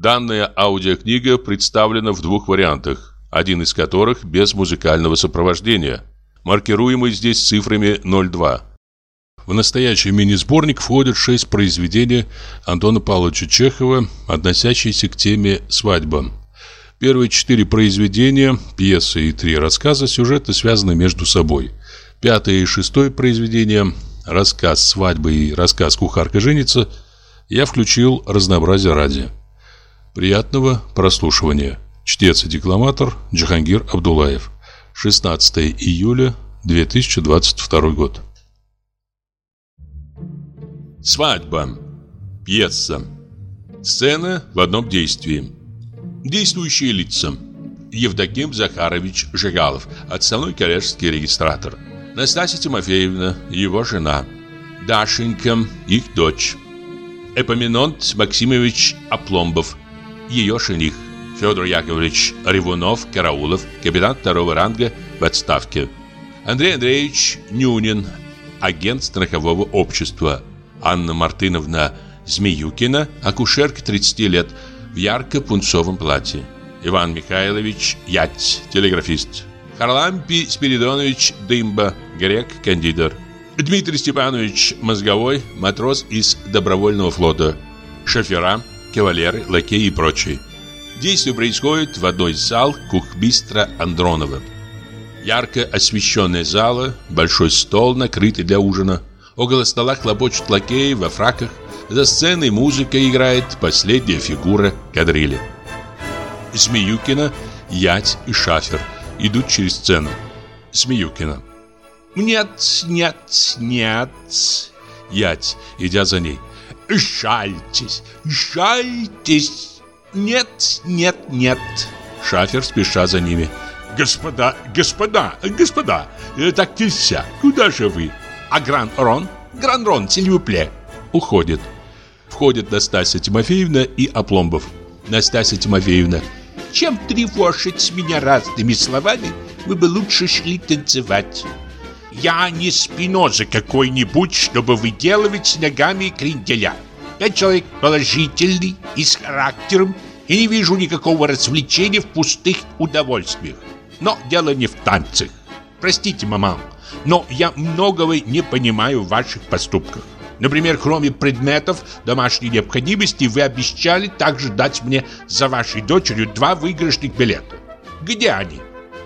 Данная аудиокнига представлена в двух вариантах, один из которых без музыкального сопровождения, маркируемый здесь цифрами 02. В настоящий мини-сборник входят шесть произведений Антона Павловича Чехова, относящиеся к теме «Свадьба». Первые четыре произведения, пьесы и три рассказа сюжетно связаны между собой. Пятое и шестое произведение, рассказ «Свадьба» и рассказ «Кухарка женится» я включил разнообразие ради. Приятного прослушивания. Чтец и декламатор Джахангир Абдулаев. 16 июля 2022 год. Свадьба. Пьеса. Сцена в одном действии. Действующие лица. Евдоким Захарович Жигалов, отставной коллежский регистратор. Настасья Тимофеевна, его жена. Дашенька, их дочь. Эпоминонт Максимович Опломбов, ее жених. Федор Яковлевич Ревунов, Караулов, капитан второго ранга в отставке. Андрей Андреевич Нюнин, агент страхового общества. Анна Мартыновна Змеюкина, акушерка 30 лет, в ярко-пунцовом платье. Иван Михайлович Ять, телеграфист. Харлампий Спиридонович Дымба, грек-кандидат. Дмитрий Степанович Мозговой, матрос из добровольного флота. Шофера, кавалеры, лакеи и прочие. Действие происходит в одной из зал кухмистра Андронова. Ярко освещенная зала, большой стол, накрытый для ужина. Около стола хлопочут лакеи во фраках. За сценой музыка играет последняя фигура кадрили. Смеюкина, Ять и Шафер идут через сцену. Смеюкина. «Нет, нет, нет!» Ять, идя за ней. «Жальтесь, жальтесь! Нет, нет, нет!» Шафер спеша за ними. «Господа, господа, господа, э, так нельзя! Куда же вы?» А Гран-Рон? Гран-Рон, сильвупле!» Уходит. Входят Настасья Тимофеевна и Опломбов. Настасья Тимофеевна. «Чем тревожить меня разными словами, вы бы лучше шли танцевать». «Я не спиноза какой-нибудь, чтобы выделывать ногами кренделя. Я человек положительный и с характером, и не вижу никакого развлечения в пустых удовольствиях. Но дело не в танцах. Простите, мама, но я многого не понимаю в ваших поступках. Например, кроме предметов домашней необходимости, вы обещали также дать мне за вашей дочерью два выигрышных билета. Где они?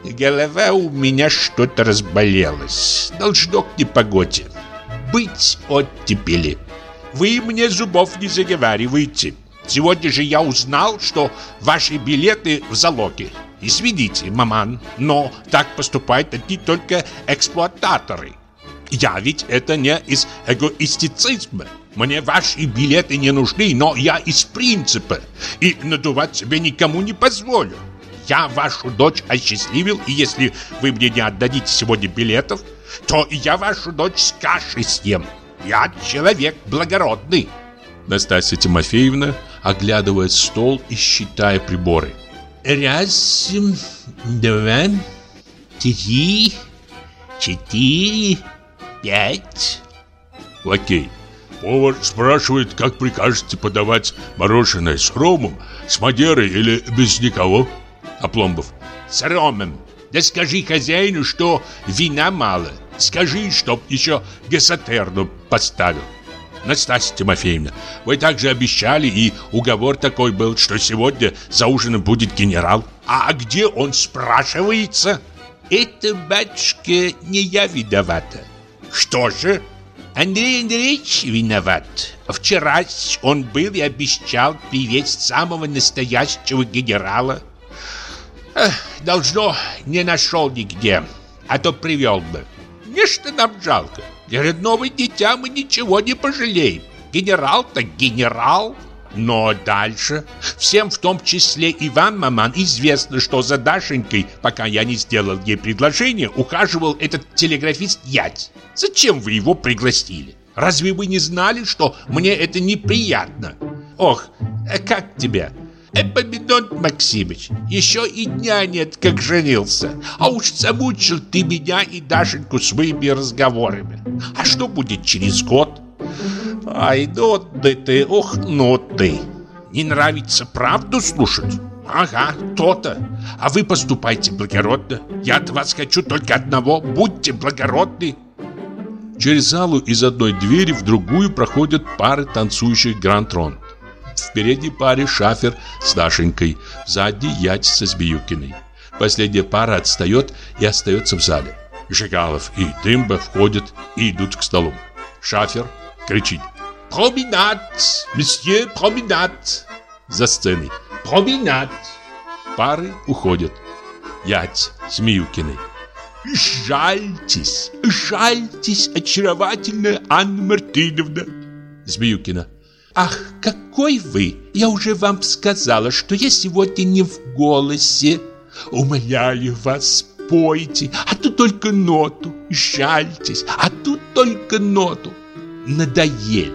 Голова у меня что-то разболелась. Должно к непогоде. Быть оттепели. Вы мне зубов не заговариваете. Сегодня же я узнал, что ваши билеты в залоге. Извините, маман, но так поступают одни только эксплуататоры. Я ведь это не из эгоистицизма. Мне ваши билеты не нужны, но я из принципа. И надувать себе никому не позволю. Я вашу дочь осчастливил, и если вы мне не отдадите сегодня билетов, то я вашу дочь с кашей съем. Я человек благородный. Настасья Тимофеевна оглядывает стол и считая приборы. Раз, два, три, четыре, пять. Лакей. Повар спрашивает, как прикажете подавать мороженое с ромом, с мадерой или без никого? Опломбов. С ромом. Да скажи хозяину, что вина мало. Скажи, чтоб еще гесатерну поставил. Настасья Тимофеевна, вы также обещали, и уговор такой был, что сегодня за ужином будет генерал. А где он спрашивается? Это, батюшка, не я виновата. Что же? Андрей Андреевич виноват. Вчера он был и обещал привезть самого настоящего генерала. Эх, должно, не нашел нигде, а то привел бы. Не что нам жалко. Для родного дитя мы ничего не пожалеем. Генерал так генерал. Но дальше всем, в том числе Иван Маман, известно, что за Дашенькой, пока я не сделал ей предложение, ухаживал этот телеграфист Ять. Зачем вы его пригласили? Разве вы не знали, что мне это неприятно? Ох, а как тебе? Эпомидон Максимыч, еще и дня нет, как женился. А уж замучил ты меня и Дашеньку своими разговорами. А что будет через год? Ай, ну ты, ох, ну ты. Не нравится правду слушать? Ага, то-то. А вы поступайте благородно. Я от вас хочу только одного. Будьте благородны. Через залу из одной двери в другую проходят пары танцующих грантрон. В передней паре шафер с Дашенькой, в задней ять со Збиюкиной. Последняя пара отстает и остается в зале. Жигалов и Дымба входят и идут к столу. Шафер кричит «Проминат! Месье, проминат!» За сценой «Проминат!» Пары уходят. Ять Змеюкиной. «Жальтесь, жальтесь, очаровательная Анна Мартыновна!» Змеюкина. «Ах, какой вы! Я уже вам сказала, что я сегодня не в голосе. Умоляю вас, пойте, а тут только ноту. Жальтесь, а тут только ноту. Надоели!»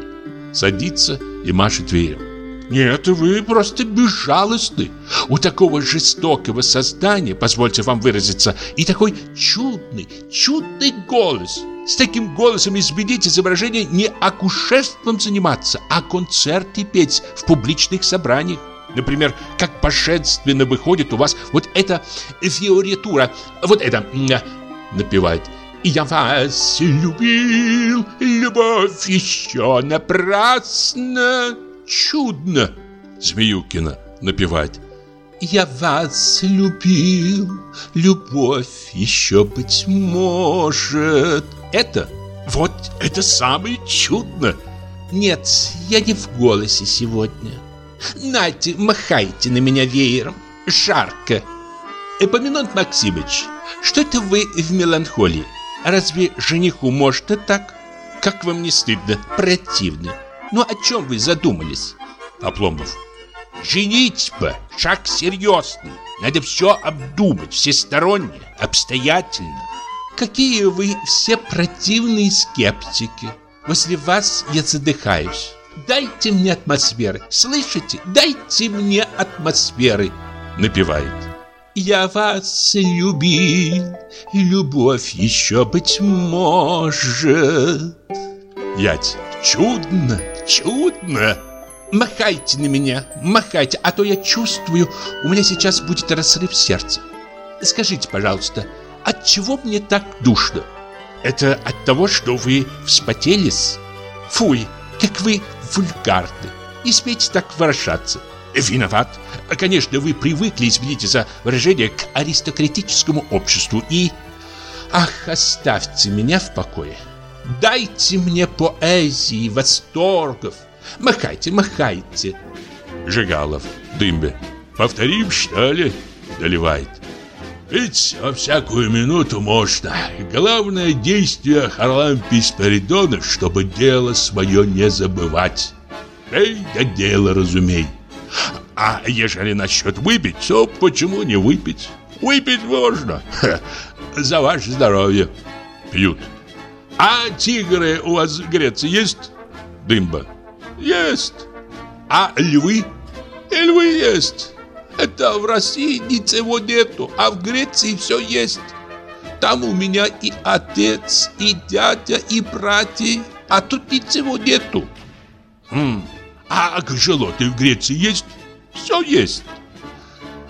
Садится и машет веером. Нет, вы просто безжалостны. У такого жестокого создания, позвольте вам выразиться, и такой чудный, чудный голос. С таким голосом изменить изображение не акушерством заниматься, а концерты петь в публичных собраниях. Например, как божественно выходит у вас вот эта фиоритура, вот это, напевает. «Я вас любил, любовь еще напрасно» чудно!» Змеюкина напевает. «Я вас любил, любовь еще быть может». Это, вот это самое чудно. Нет, я не в голосе сегодня. Нате, махайте на меня веером. Жарко. Эпоминонт Максимыч, что это вы в меланхолии? Разве жениху можно так? Как вам не стыдно? Противно. Ну о чем вы задумались? Опломбов. Женитьба – шаг серьезный. Надо все обдумать, всесторонне, обстоятельно. Какие вы все противные скептики. Возле вас я задыхаюсь. Дайте мне атмосферы, слышите? Дайте мне атмосферы. Напевает. Я вас любил, любовь еще быть может. Ять. Чудно, чудно. Махайте на меня, махайте, а то я чувствую, у меня сейчас будет разрыв сердца. Скажите, пожалуйста, от чего мне так душно? Это от того, что вы вспотелись? Фуй, как вы вульгарны. Не смейте так выражаться. Виноват. Конечно, вы привыкли, извините за выражение, к аристократическому обществу и... Ах, оставьте меня в покое. Дайте мне поэзии, восторгов. Махайте, махайте. Жигалов, Дымбе. Повторим, что ли? Доливает. Ведь во всякую минуту можно. Главное действие Харлампий Спиридона, чтобы дело свое не забывать. Эй, да дело разумей. А ежели насчет выпить, то почему не выпить? Выпить можно. Ха, за ваше здоровье. Пьют. А тигры у вас в Греции есть? Дымба. Есть. А львы? И львы есть. Это в России ничего нету, а в Греции все есть. Там у меня и отец, и дядя, и братья, а тут ничего нету. Хм. А кашелоты в Греции есть? Все есть.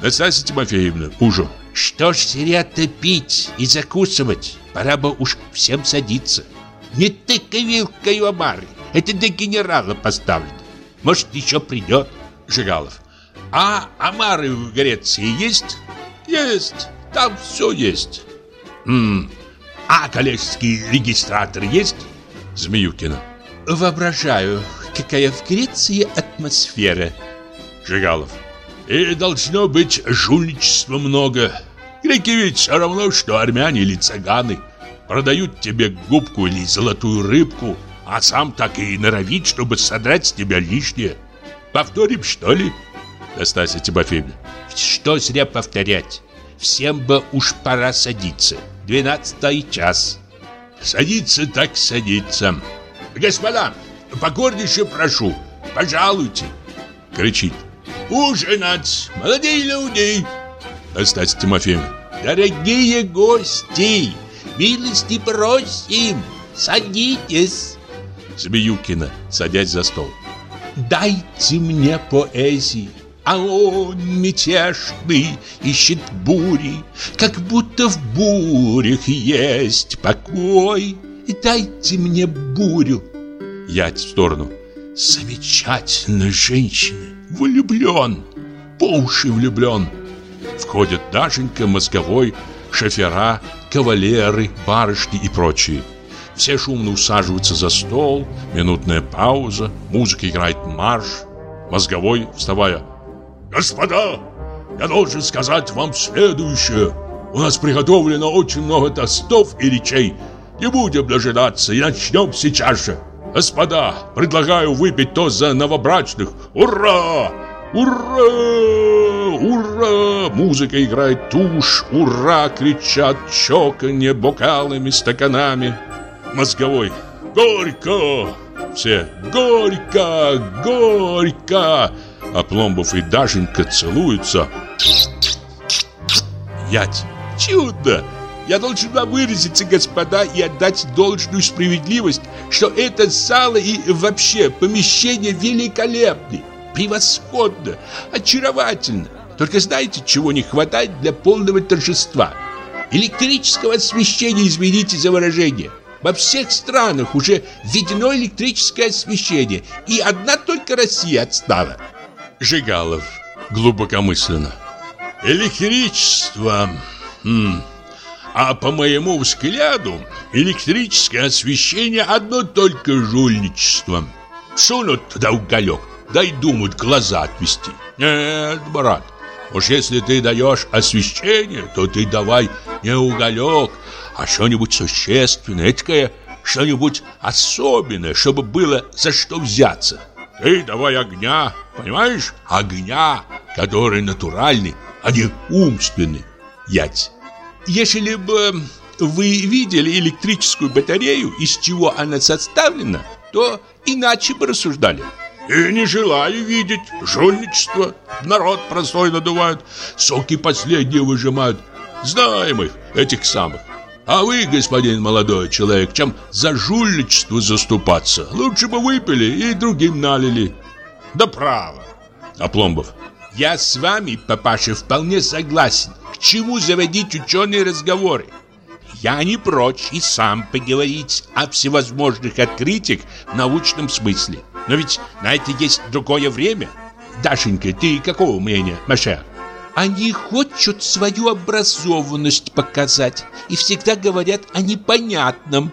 Настасья Тимофеевна, мужу. Что ж зря-то пить и закусывать? Пора бы уж всем садиться. Не тыкай вилкой омары. Это для генерала поставлено. Может, еще придет. Жигалов. А омары в Греции есть? Есть. Там все есть. М А коллежский регистратор есть? Змеюкина. Воображаю, какая в Греции атмосфера. Жигалов. И должно быть жульничества много. Греки ведь все равно, что армяне или цыганы. Продают тебе губку или золотую рыбку, а сам так и норовит, чтобы содрать с тебя лишнее. Повторим, что ли? Настасья Тимофеевна. Что зря повторять. Всем бы уж пора садиться. Двенадцатый час. Садиться так садиться. Господа, покорнейше прошу, пожалуйте. Кричит. Ужинать, молодые люди. Настасья Тимофеевна. Дорогие гости, милости просим, садитесь. Змеюкина, садясь за стол. Дайте мне поэзии. А он мятежный ищет бури, Как будто в бурях есть покой. Дайте мне бурю. Ять в сторону. Замечательная женщина, влюблен, по уши влюблен. Входят Дашенька, Мозговой, шофера, кавалеры, барышни и прочие. Все шумно усаживаются за стол, минутная пауза, музыка играет марш. Мозговой, вставая, «Господа, я должен сказать вам следующее. У нас приготовлено очень много тостов и речей. Не будем дожидаться и начнем сейчас же. Господа, предлагаю выпить тост за новобрачных. Ура! Ура! Ура! Музыка играет тушь. Ура! Кричат чоканье бокалами, стаканами. Мозговой. Горько! Все. Горько! Горько! А Пломбов и Дашенька целуются. Ять. Чудо! Я должен вам выразиться, господа, и отдать должную справедливость, что это залы и вообще помещение великолепны, превосходно, очаровательно. Только знаете, чего не хватает для полного торжества? Электрического освещения, извините за выражение. Во всех странах уже введено электрическое освещение, и одна только Россия отстала. Жигалов глубокомысленно. Электричество... Хм. А по моему взгляду, электрическое освещение одно только жульничество. Сунут туда уголек, да и думают глаза отвести. Нет, брат, уж если ты даешь освещение, то ты давай не уголек, а что-нибудь существенное, этакое, что-нибудь особенное, чтобы было за что взяться. Ты давай огня, понимаешь? Огня, который натуральный, а не умственный. Ять. Если бы вы видели электрическую батарею, из чего она составлена, то иначе бы рассуждали. И не желаю видеть жульничество. Народ простой надувают, соки последние выжимают. Знаем их, этих самых. А вы, господин молодой человек, чем за жульничество заступаться? Лучше бы выпили и другим налили. Да право. Опломбов. Я с вами, папаша, вполне согласен. К чему заводить ученые разговоры? Я не прочь и сам поговорить о всевозможных открытиях в научном смысле. Но ведь на это есть другое время. Дашенька, ты какого мнения, Маша? Они хотят свою образованность показать и всегда говорят о непонятном.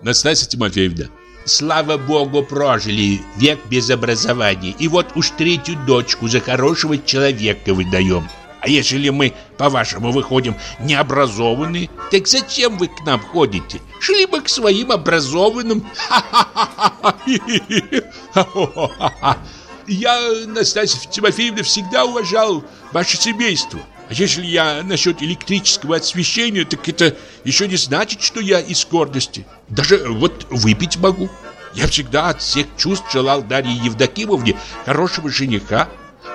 Настасья Тимофеевна, Слава богу, прожили век без образования. И вот уж третью дочку за хорошего человека выдаем. А если мы, по-вашему, выходим необразованные, так зачем вы к нам ходите? Шли бы к своим образованным. Я, Настасья Тимофеевна, всегда уважал ваше семейство. А если я насчет электрического освещения, так это еще не значит, что я из гордости. Даже вот выпить могу. Я всегда от всех чувств желал Дарье Евдокимовне хорошего жениха.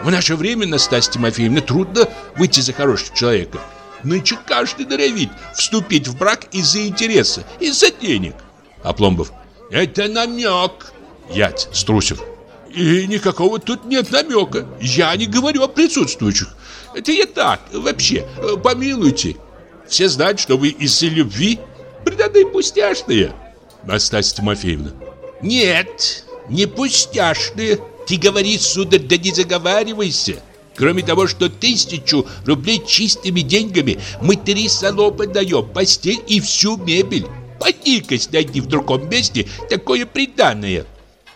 В наше время, Настасья Тимофеевна, трудно выйти за хорошего человека. Нынче каждый норовит вступить в брак из-за интереса, из-за денег. Опломбов. Это намек. Ять, Струсев. И никакого тут нет намека. Я не говорю о присутствующих. Это я так, вообще, помилуйте. Все знают, что вы из-за любви преданные пустяшные. Настасья Тимофеевна. Нет, не пустяшные. Ты говори, сударь, да не заговаривайся. Кроме того, что тысячу рублей чистыми деньгами мы три салопа даем, постель и всю мебель. Поди-ка найди в другом месте такое приданное.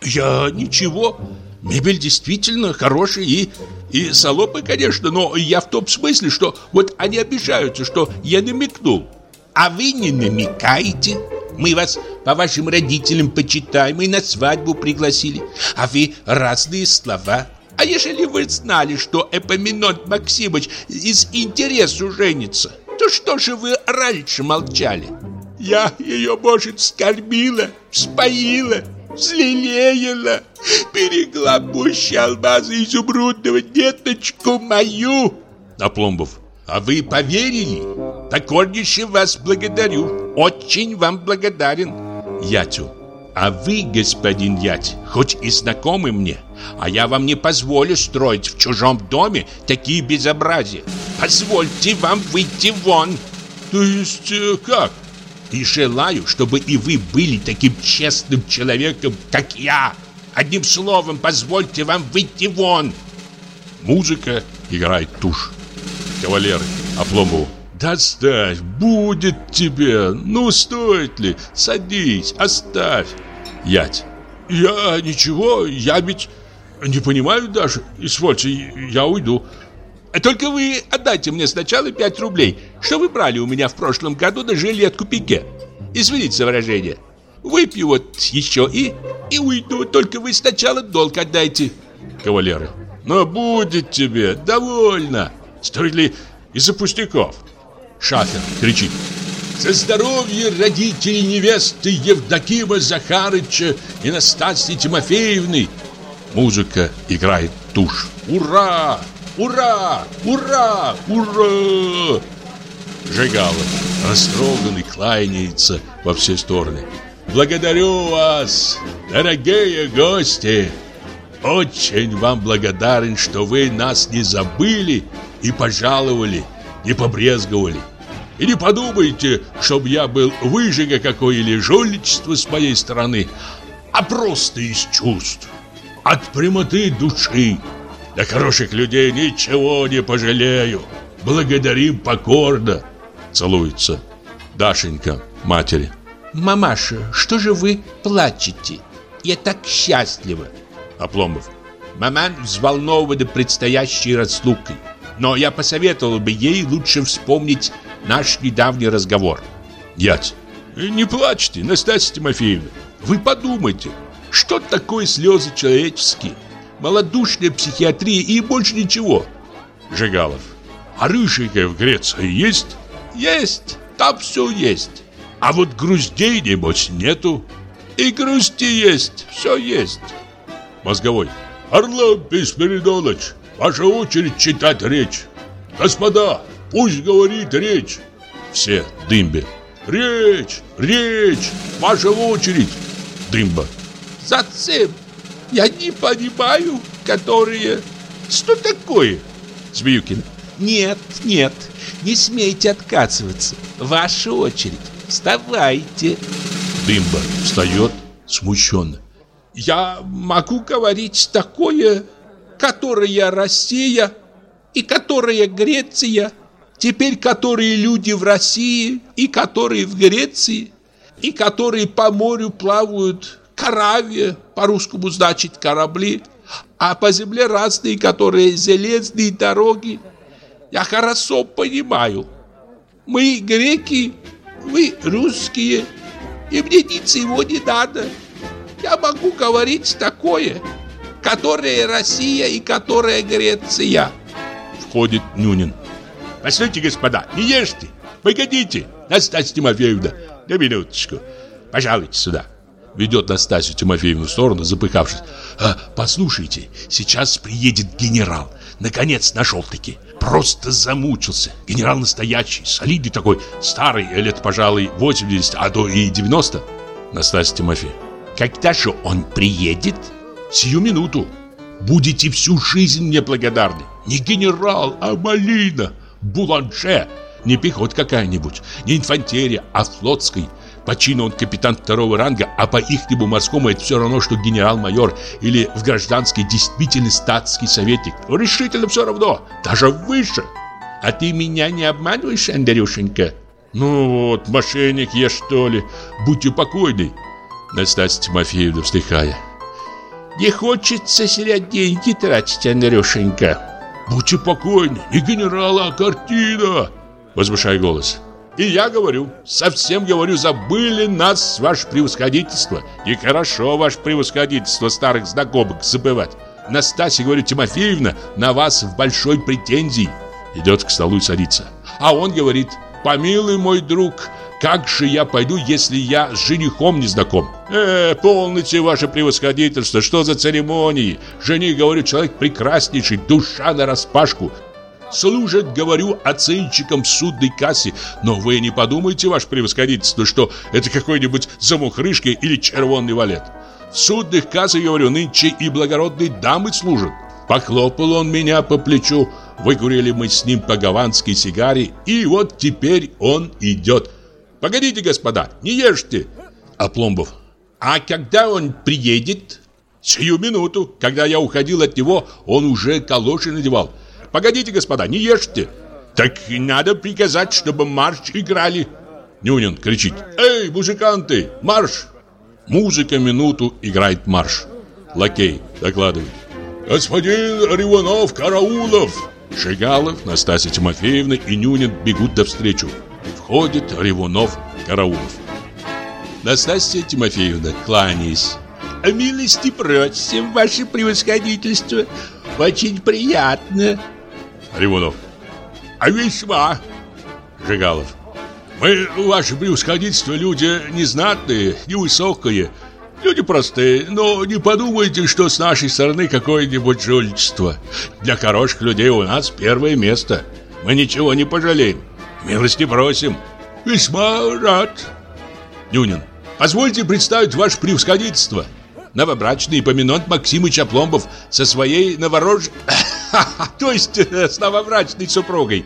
Я ничего. Мебель действительно хорошая и, и салопы, конечно, но я в том смысле, что вот они обижаются, что я намекнул. А вы не намекаете. Мы вас по вашим родителям почитаем и на свадьбу пригласили. А вы разные слова. А если вы знали, что Эпоминонт Максимович из интересу женится, то что же вы раньше молчали? Я ее, может, скормила, споила, взлелеяла, берегла пуще алмаза изумрудного деточку мою. Опломбов. А вы поверили? Покорнейше вас благодарю. Очень вам благодарен. Ятю. А вы, господин Ять, хоть и знакомы мне, а я вам не позволю строить в чужом доме такие безобразия. Позвольте вам выйти вон. То есть э, как? И желаю, чтобы и вы были таким честным человеком, как я. Одним словом, позвольте вам выйти вон. Музыка играет тушь. Кавалеры Обломову. Да оставь, будет тебе. Ну, стоит ли? Садись, оставь. Ять. Я ничего, я ведь не понимаю даже. Извольте, я уйду. Только вы отдайте мне сначала 5 рублей, что вы брали у меня в прошлом году на жилетку пике. Извините за выражение. Выпью вот еще и, и уйду, только вы сначала долг отдайте. Кавалеры. Но будет тебе, довольно. Стоит ли из-за пустяков? Шафер кричит. За здоровье родителей невесты Евдокима Захарыча и Настасьи Тимофеевны. Музыка играет тушь. Ура! Ура! Ура! Ура! Жигалов, растроганный, кланяется во все стороны. Благодарю вас, дорогие гости! Очень вам благодарен, что вы нас не забыли и пожаловали, не побрезговали. И не подумайте, чтобы я был выжига какое или жульничество с моей стороны, а просто из чувств, от прямоты души. Для хороших людей ничего не пожалею. Благодарим покорно. Целуется. Дашенька, матери. Мамаша, что же вы плачете? Я так счастлива. Опломбов. Маман взволнована предстоящей разлукой. Но я посоветовал бы ей лучше вспомнить наш недавний разговор. Ять. Не плачьте, Настасья Тимофеевна. Вы подумайте, что такое слезы человеческие? Малодушная психиатрия и больше ничего. Жигалов. А рыжика в Греции есть? Есть, там все есть. А вот груздей, небось, нету. И грусти есть, все есть. Мозговой. Орлопий Спиридоныч, ваша очередь читать речь. Господа, пусть говорит речь. Все, Дымбе. Речь, речь, ваша очередь. Дымба. Зачем? Я не понимаю, которые... Что такое? Змеюкин. Нет, нет, не смейте отказываться. Ваша очередь. Вставайте. Дымба встает смущенно. Я могу говорить такое, которое Россия и которая Греция, теперь которые люди в России и которые в Греции, и которые по морю плавают караве, по-русскому значит корабли, а по земле разные, которые железные дороги. Я хорошо понимаю. Мы греки, вы русские, и мне ничего не надо. Я могу говорить такое, которое Россия и которая Греция. Входит Нюнин. Послушайте, господа, не ешьте, погодите, Настасья Тимофеевна, на минуточку, пожалуйте сюда ведет Настасью Тимофеевну в сторону, запыхавшись. А, «Послушайте, сейчас приедет генерал. Наконец нашел-таки. Просто замучился. Генерал настоящий, солидный такой, старый, лет, пожалуй, 80, а то и 90». Настасья Тимофеевна. «Когда же он приедет?» «Сию минуту. Будете всю жизнь мне благодарны. Не генерал, а малина, буланже. Не пехот какая-нибудь, не инфантерия, а флотской. По чину он капитан второго ранга, а по ихнему морскому это все равно, что генерал-майор или в гражданской действительно статский советник. Решительно все равно, даже выше. А ты меня не обманываешь, Андрюшенька? Ну вот, мошенник я что ли, будьте покойны. Настасья Тимофеевна вздыхая. Не хочется зря деньги тратить, Андрюшенька. Будьте покойны, не генерал, а картина. Возвышая голос. И я говорю, совсем говорю, забыли нас, ваше превосходительство. Нехорошо, ваше превосходительство, старых знакомых забывать. Настасья, говорю, Тимофеевна, на вас в большой претензии. Идет к столу и садится. А он говорит, помилуй, мой друг, как же я пойду, если я с женихом не знаком? Э, полните ваше превосходительство, что за церемонии? Жених, говорю, человек прекраснейший, душа на распашку. Служат, говорю, оценщиком судной кассе. Но вы не подумайте, ваше превосходительство, что это какой-нибудь замухрышка или червонный валет. В судных кассах, говорю, нынче и благородные дамы служат. Похлопал он меня по плечу, выкурили мы с ним по гаванской сигаре, и вот теперь он идет. Погодите, господа, не ешьте. Опломбов. А когда он приедет? Сию минуту. Когда я уходил от него, он уже калоши надевал. Погодите, господа, не ешьте. Так надо приказать, чтобы марш играли. Нюнин кричит. Эй, музыканты, марш! Музыка минуту играет марш. Лакей докладывает. Господин Риванов Караулов! Шигалов, Настасья Тимофеевна и Нюнин бегут навстречу. Входит Ревунов Караулов. Настасья Тимофеевна, кланяясь. «Милости просим, ваше превосходительство. Очень приятно». Ревунов. «А весьма». Жигалов. «Мы, ваше превосходительство, люди незнатные, невысокие, люди простые, но не подумайте, что с нашей стороны какое-нибудь жульничество. Для хороших людей у нас первое место. Мы ничего не пожалеем. Милости просим». «Весьма рад». Нюнин. «Позвольте представить ваше превосходительство» новобрачный Поминонт Максимыч Опломбов со своей новорож... то есть э, с новобрачной супругой.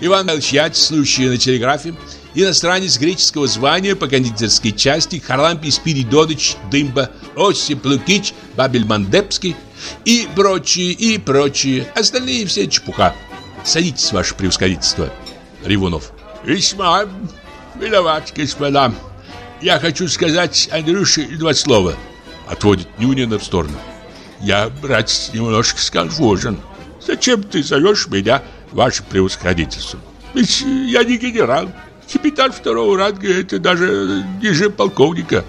Иван Мелчьяч, слушающий на телеграфе, иностранец греческого звания по кондитерской части, Харлампий Спиридоныч Дымба, Осип Лукич, Бабель Мандепский и прочие, и прочие. Остальные все чепуха. Садитесь, ваше превосходительство. Ревунов. Весьма виноват, господа. Я хочу сказать Андрюше два слова. Отводит Нюнина в сторону. Я, брат, немножко сконфужен. Зачем ты зовешь меня ваше превосходительство? Ведь я не генерал. Капитан второго ранга это даже ниже полковника.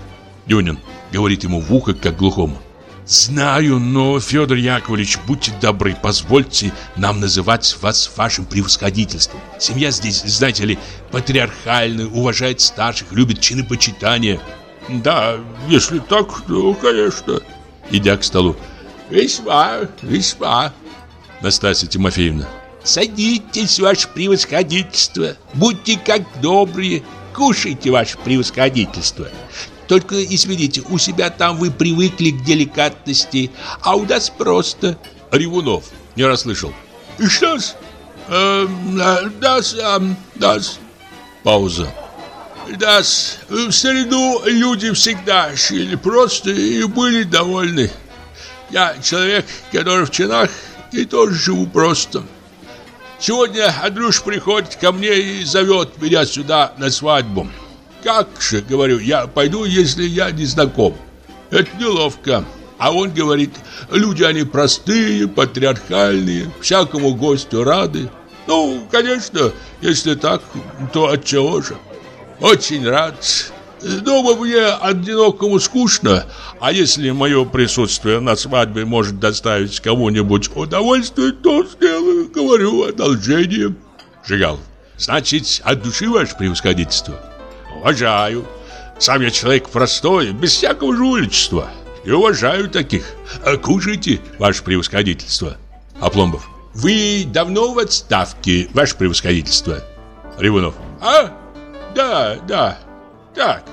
Нюнин говорит ему в ухо, как глухому. Знаю, но, Федор Яковлевич, будьте добры, позвольте нам называть вас вашим превосходительством. Семья здесь, знаете ли, патриархальная, уважает старших, любит чины почитания. Да, если так, то, конечно. Идя к столу. Весьма, весьма. Настасья Тимофеевна. Садитесь, ваше превосходительство. Будьте как добрые. Кушайте, ваше превосходительство. Только извините, у себя там вы привыкли к деликатности, а у нас просто. Ревунов. Не расслышал. Что-с? Эм, дас, эм, дас. Пауза. Да, в среду люди всегда шили просто и были довольны. Я человек, который в чинах, и тоже живу просто. Сегодня Андрюш приходит ко мне и зовет меня сюда на свадьбу. Как же, говорю, я пойду, если я не знаком. Это неловко. А он говорит, люди они простые, патриархальные, всякому гостю рады. Ну, конечно, если так, то от чего же? Очень рад. Дома мне одинокому скучно, а если мое присутствие на свадьбе может доставить кому-нибудь удовольствие, то сделаю, говорю, одолжение. Жигал. Значит, от души ваше превосходительство? Уважаю. Сам я человек простой, без всякого жульничества. И уважаю таких. А кушайте, ваше превосходительство. Опломбов. Вы давно в отставке, ваше превосходительство? Ревунов. А? Да, да. Так,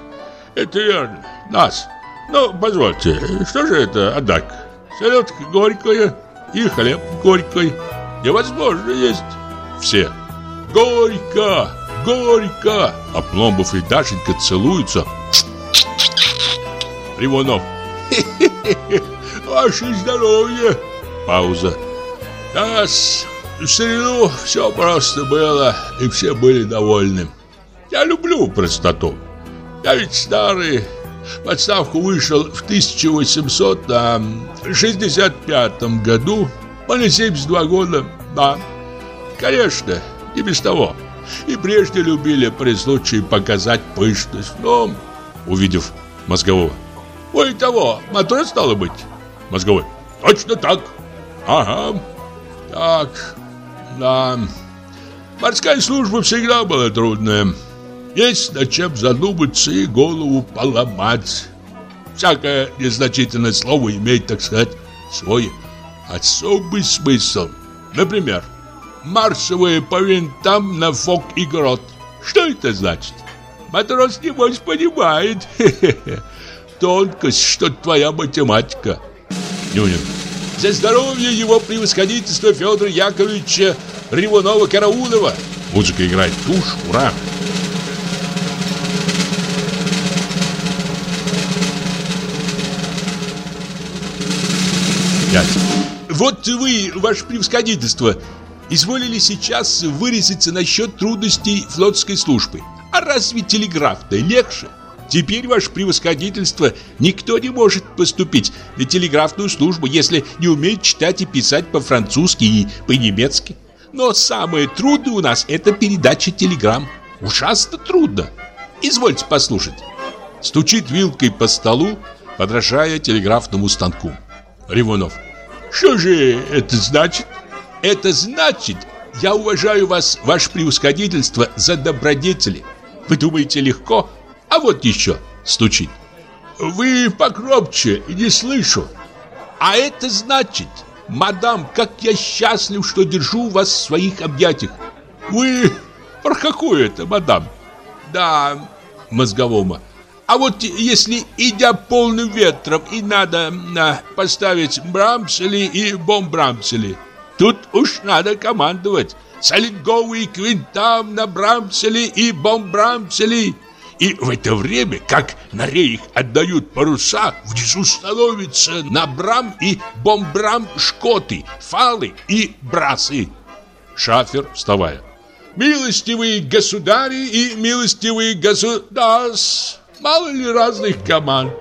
это верно. Нас. Ну, позвольте, что же это, однако? Селедка горькая и хлеб горький. Невозможно есть. Все. Горько, горько. А Пломбов и Дашенька целуются. Ривонов. Ваше здоровье. Пауза. Да, в среду все просто было, и все были довольны. Я люблю простоту. Я ведь старый. В отставку вышел в 1865 году. Мне 72 года. Да, конечно, не без того. И прежде любили при случае показать пышность. Но, увидев мозгового. Ой, того, матрос стало быть? Мозговой. Точно так. Ага. Так, да. Морская служба всегда была трудная. Есть над чем задуматься и голову поломать. Всякое незначительное слово имеет, так сказать, свой особый смысл. Например, маршевые по винтам на фок и грот. Что это значит? Матрос, небось, понимает. Тонкость, что твоя математика. Нюнин. За здоровье его превосходительства Федора Яковлевича Ривунова-Караулова. Музыка играет тушь, ура. Пять. Вот вы, ваше превосходительство, изволили сейчас выразиться насчет трудностей флотской службы. А разве телеграф-то легче? Теперь, ваше превосходительство, никто не может поступить на телеграфную службу, если не умеет читать и писать по-французски и по-немецки. Но самое трудное у нас – это передача телеграмм. Ужасно трудно. Извольте послушать. Стучит вилкой по столу, подражая телеграфному станку. Ревунов. Что же это значит? Это значит, я уважаю вас, ваше превосходительство, за добродетели. Вы думаете легко? А вот еще стучит. Вы покропче, не слышу. А это значит, мадам, как я счастлив, что держу вас в своих объятиях. Вы про какую это, мадам? Да, мозговому. А вот если, идя полным ветром, и надо а, поставить брамсели и бомбрамсели, тут уж надо командовать. Солидговый квинтам на брамсели и бомбрамсели. И в это время, как на рейх отдают паруса, внизу становятся на брам и бомбрам шкоты, фалы и брасы. Шафер, вставая. Милостивые государи и милостивые государс. Мало ли разных команд.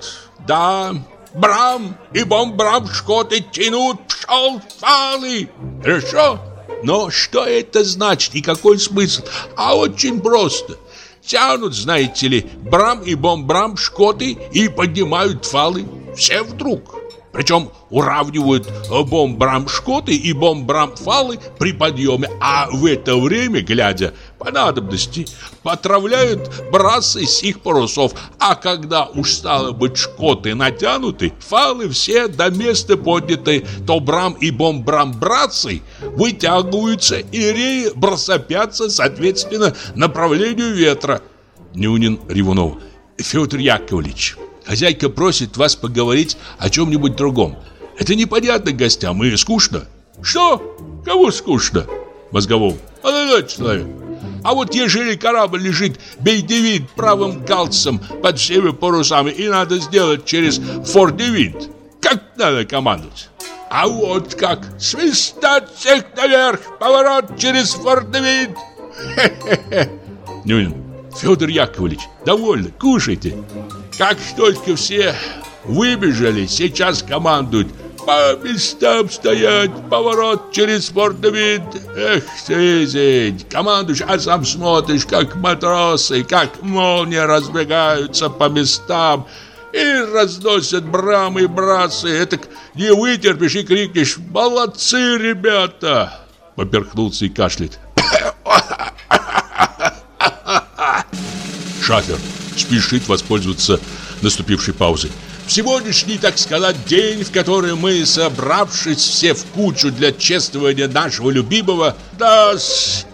Да, брам и бомбрам шкоты тянут пшел фалы. Хорошо? Но что это значит и какой смысл? А очень просто. Тянут, знаете ли, брам и бомбрам шкоты и поднимают фалы. Все вдруг. Причем уравнивают бомбрам-шкоты и бомбрам-фалы при подъеме, а в это время, глядя по надобности, потравляют брасы их парусов, а когда уж стало быть шкоты натянуты, фалы все до места подняты, то брам и бомбрам-братцы вытягиваются и реи бросопятся соответственно направлению ветра. Нюнин Ревунов. Федор Яковлевич, Хозяйка просит вас поговорить о чем-нибудь другом. Это непонятно гостям и скучно. Что? Кому скучно? Мозговому. Молодой человек. А вот ежели корабль лежит бейдевинт правым галцем под всеми парусами и надо сделать через фордевинт, как надо командовать? А вот как! Свистать всех наверх! Поворот через фордевинт! Хе-хе-хе! Нюнин. Федор Яковлевич, довольно, кушайте. Как только все выбежали, сейчас командуют по местам стоять, поворот через фордовид. Эх ты, зень, командуешь, а сам смотришь, как матросы, как молния разбегаются по местам и разносят брамы и брасы. Это не вытерпишь и крикнешь «Молодцы, ребята!» Поперхнулся и кашляет. Шафер спешит воспользоваться наступившей паузой. Сегодняшний, так сказать, день, в который мы, собравшись все в кучу для чествования нашего любимого, да,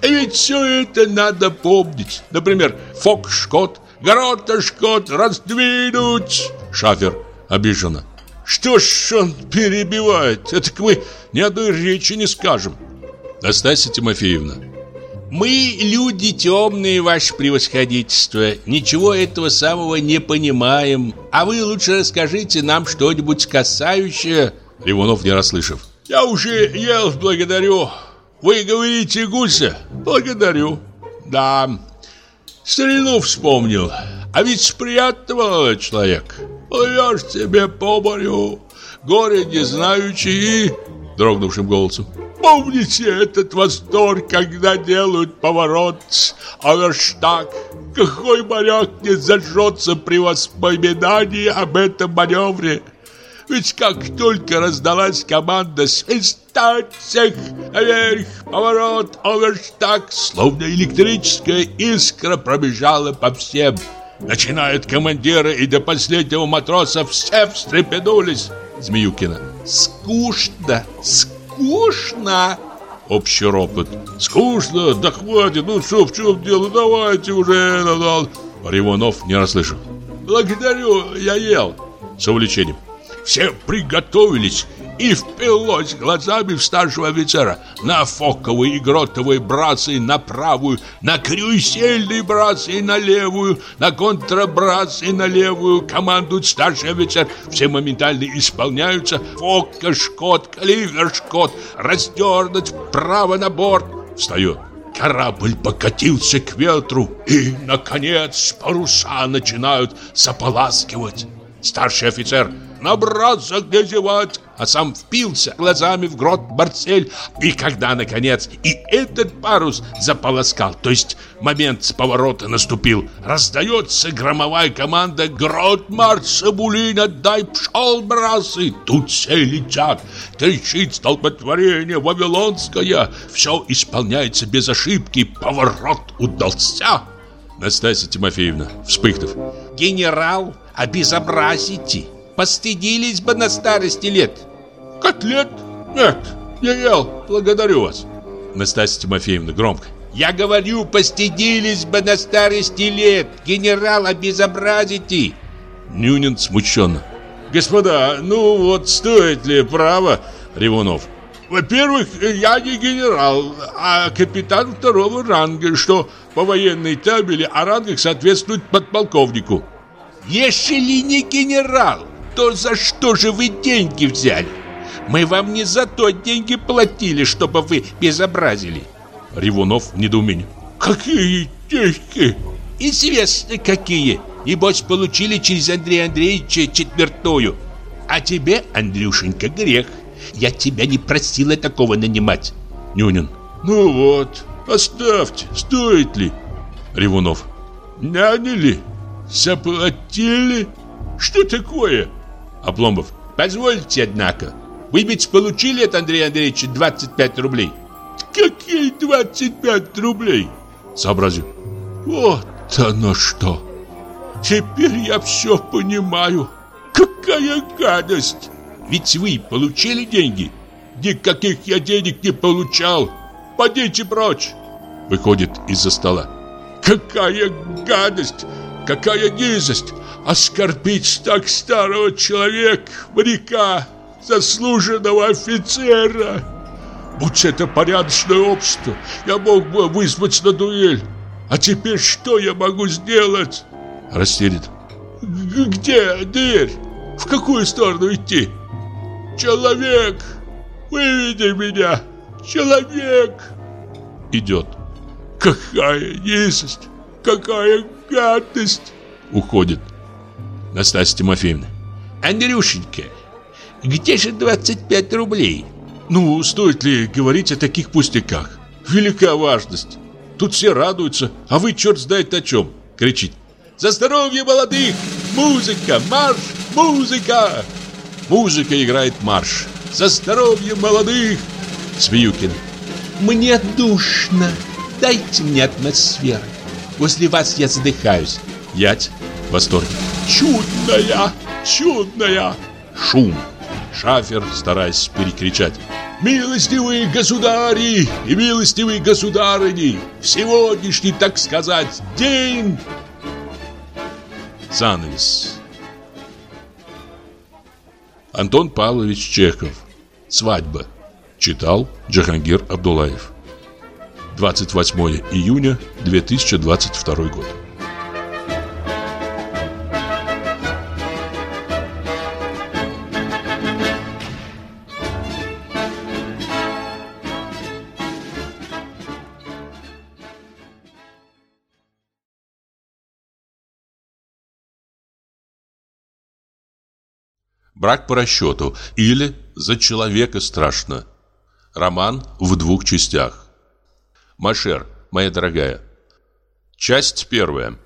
ведь все это надо помнить. Например, Фок-Шкот, Горота-Шкот раздвинуть. Шафер обиженно. Что ж он перебивает? Это мы ни одной речи не скажем. Настасья Тимофеевна. Мы люди темные, ваше превосходительство, ничего этого самого не понимаем. А вы лучше расскажите нам что-нибудь касающее... Иванов не расслышав. Я уже ел, благодарю. Вы говорите гуся? Благодарю. Да, старину вспомнил. А ведь приятно, молодой человек. Плывешь себе по морю, горе не знающий и... Дрогнувшим голосом. Помните этот восторг, когда делают поворот, оверштаг? Какой моряк не зажжется при воспоминании об этом маневре? Ведь как только раздалась команда свистать всех наверх, поворот, оверштаг, словно электрическая искра пробежала по всем. Начинают командиры и до последнего матроса все встрепенулись. Змеюкина. Скучно, скучно скучно!» Общий ропот. Скучно, да хватит, ну что, в чем дело, давайте уже. Ревунов не расслышал. Благодарю, я ел. С увлечением. Все приготовились и впилось глазами в старшего офицера. На фоковые и гротовые братцы на правую, на крюсельные братцы на левую, на контрабратцы на левую командует старший офицер. Все моментально исполняются. Фока, шкот, кливер, шкот, растернуть вправо на борт. Встает. Корабль покатился к ветру, и, наконец, паруса начинают заполаскивать. Старший офицер набраться где зевать, а сам впился глазами в грот Барцель. И когда, наконец, и этот парус заполоскал, то есть момент поворота наступил, раздается громовая команда «Грот Марсабулин, отдай пшел, брасы!» Тут все летят, кричит столпотворение вавилонское, все исполняется без ошибки, поворот удался. Настасья Тимофеевна, вспыхнув. «Генерал, обезобразите!» Постыдились бы на старости лет. Котлет? Нет, я ел, благодарю вас. Настасья Тимофеевна громко. Я говорю, постыдились бы на старости лет. Генерал, обезобразите. Нюнин смущенно. Господа, ну вот стоит ли право, Ревунов? Во-первых, я не генерал, а капитан второго ранга, что по военной табели о рангах соответствует подполковнику. Если не генерал, то за что же вы деньги взяли? Мы вам не за то деньги платили, чтобы вы безобразили. Ревунов в недоумении. Какие деньги? Известно какие. Небось, получили через Андрея Андреевича четвертую. А тебе, Андрюшенька, грех. Я тебя не просила такого нанимать. Нюнин. Ну вот, оставьте, стоит ли? Ревунов. Наняли? Заплатили? Что такое? Обломов. Позвольте, однако. Вы ведь получили от Андрея Андреевича 25 рублей? Какие 25 рублей? Сообразил. Вот оно что. Теперь я все понимаю. Какая гадость. Ведь вы получили деньги. Никаких я денег не получал. Подите прочь. Выходит из-за стола. Какая гадость. Какая низость оскорбить так старого человека, моряка, заслуженного офицера. Будь это порядочное общество, я мог бы вызвать на дуэль. А теперь что я могу сделать? Растерет. Где дверь? В какую сторону идти? Человек, выведи меня. Человек. Идет. Какая низость, какая гадость. Уходит. Настасья Тимофеевна. Андрюшенька, где же 25 рублей? Ну, стоит ли говорить о таких пустяках? Велика важность. Тут все радуются, а вы черт знает о чем. Кричит. За здоровье молодых! Музыка! Марш! Музыка! Музыка играет марш. За здоровье молодых! Свиюкин. Мне душно. Дайте мне атмосферы. Возле вас я задыхаюсь. Ять в восторге. Чудная! Чудная! Шум. Шафер, стараясь перекричать. Милостивые государи и милостивые государыни, в сегодняшний, так сказать, день... Занавес. Антон Павлович Чехов. Свадьба. Читал Джахангир Абдулаев. 28 июня 2022 год. Брак по расчету или За человека страшно. Роман в двух частях. Машер, моя дорогая. Часть первая.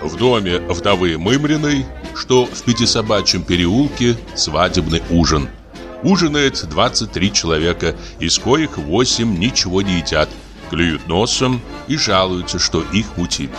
В доме вдовы Мымриной, что в Пятисобачьем переулке, свадебный ужин. Ужинает 23 человека, из коих 8 ничего не едят, клюют носом и жалуются, что их мутит.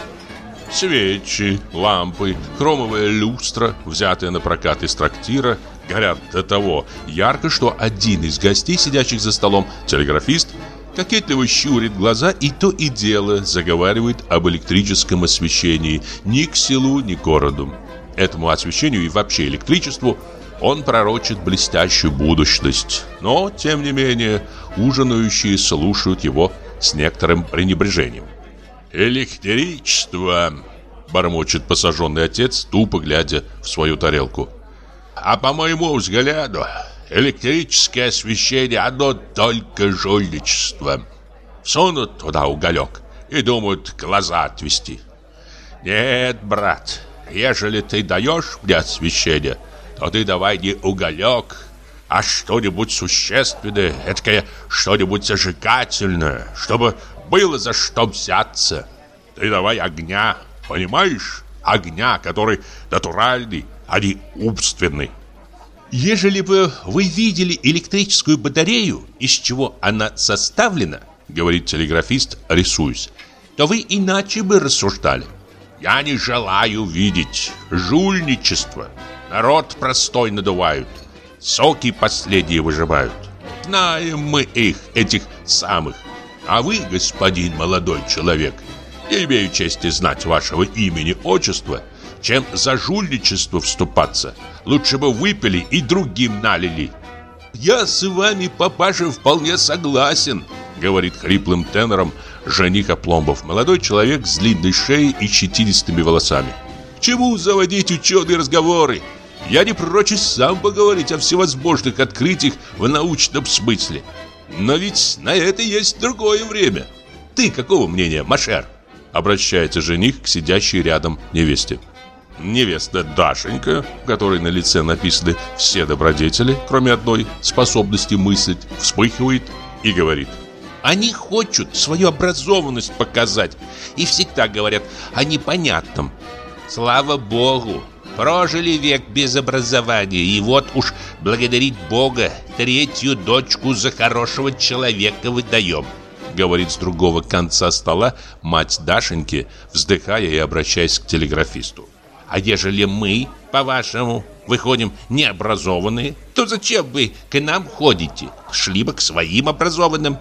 Свечи, лампы, хромовая люстра, взятая на прокат из трактира, горят до того ярко, что один из гостей, сидящих за столом, телеграфист, кокетливо щурит глаза и то и дело заговаривает об электрическом освещении ни к селу, ни к городу. Этому освещению и вообще электричеству он пророчит блестящую будущность. Но, тем не менее, ужинающие слушают его с некоторым пренебрежением. «Электричество!» – бормочет посаженный отец, тупо глядя в свою тарелку. «А по моему взгляду, электрическое освещение – одно только жульничество. Сунут туда уголек и думают глаза отвести. Нет, брат, ежели ты даешь мне освещение, то ты давай не уголек, а что-нибудь существенное, эткое что-нибудь зажигательное, чтобы было за что взяться. Ты давай огня, понимаешь? Огня, который натуральный, а не умственный. Ежели бы вы видели электрическую батарею, из чего она составлена, говорит телеграфист, рисуясь, то вы иначе бы рассуждали. Я не желаю видеть жульничество. Народ простой надувают. Соки последние выживают. Знаем мы их, этих самых. А вы, господин молодой человек, не имею чести знать вашего имени, отчества, чем за жульничество вступаться. Лучше бы выпили и другим налили. Я с вами, папаша, вполне согласен, говорит хриплым тенором жених Опломбов, молодой человек с длинной шеей и щетинистыми волосами. К чему заводить ученые разговоры? Я не прочь сам поговорить о всевозможных открытиях в научном смысле. Но ведь на это есть другое время. Ты какого мнения, Машер? Обращается жених к сидящей рядом невесте. Невеста Дашенька, которой на лице написаны все добродетели, кроме одной способности мыслить, вспыхивает и говорит. Они хотят свою образованность показать и всегда говорят о непонятном. Слава Богу, прожили век без образования, и вот уж благодарить Бога третью дочку за хорошего человека выдаем. Говорит с другого конца стола мать Дашеньки, вздыхая и обращаясь к телеграфисту. А ежели мы, по-вашему, выходим необразованные, то зачем вы к нам ходите? Шли бы к своим образованным.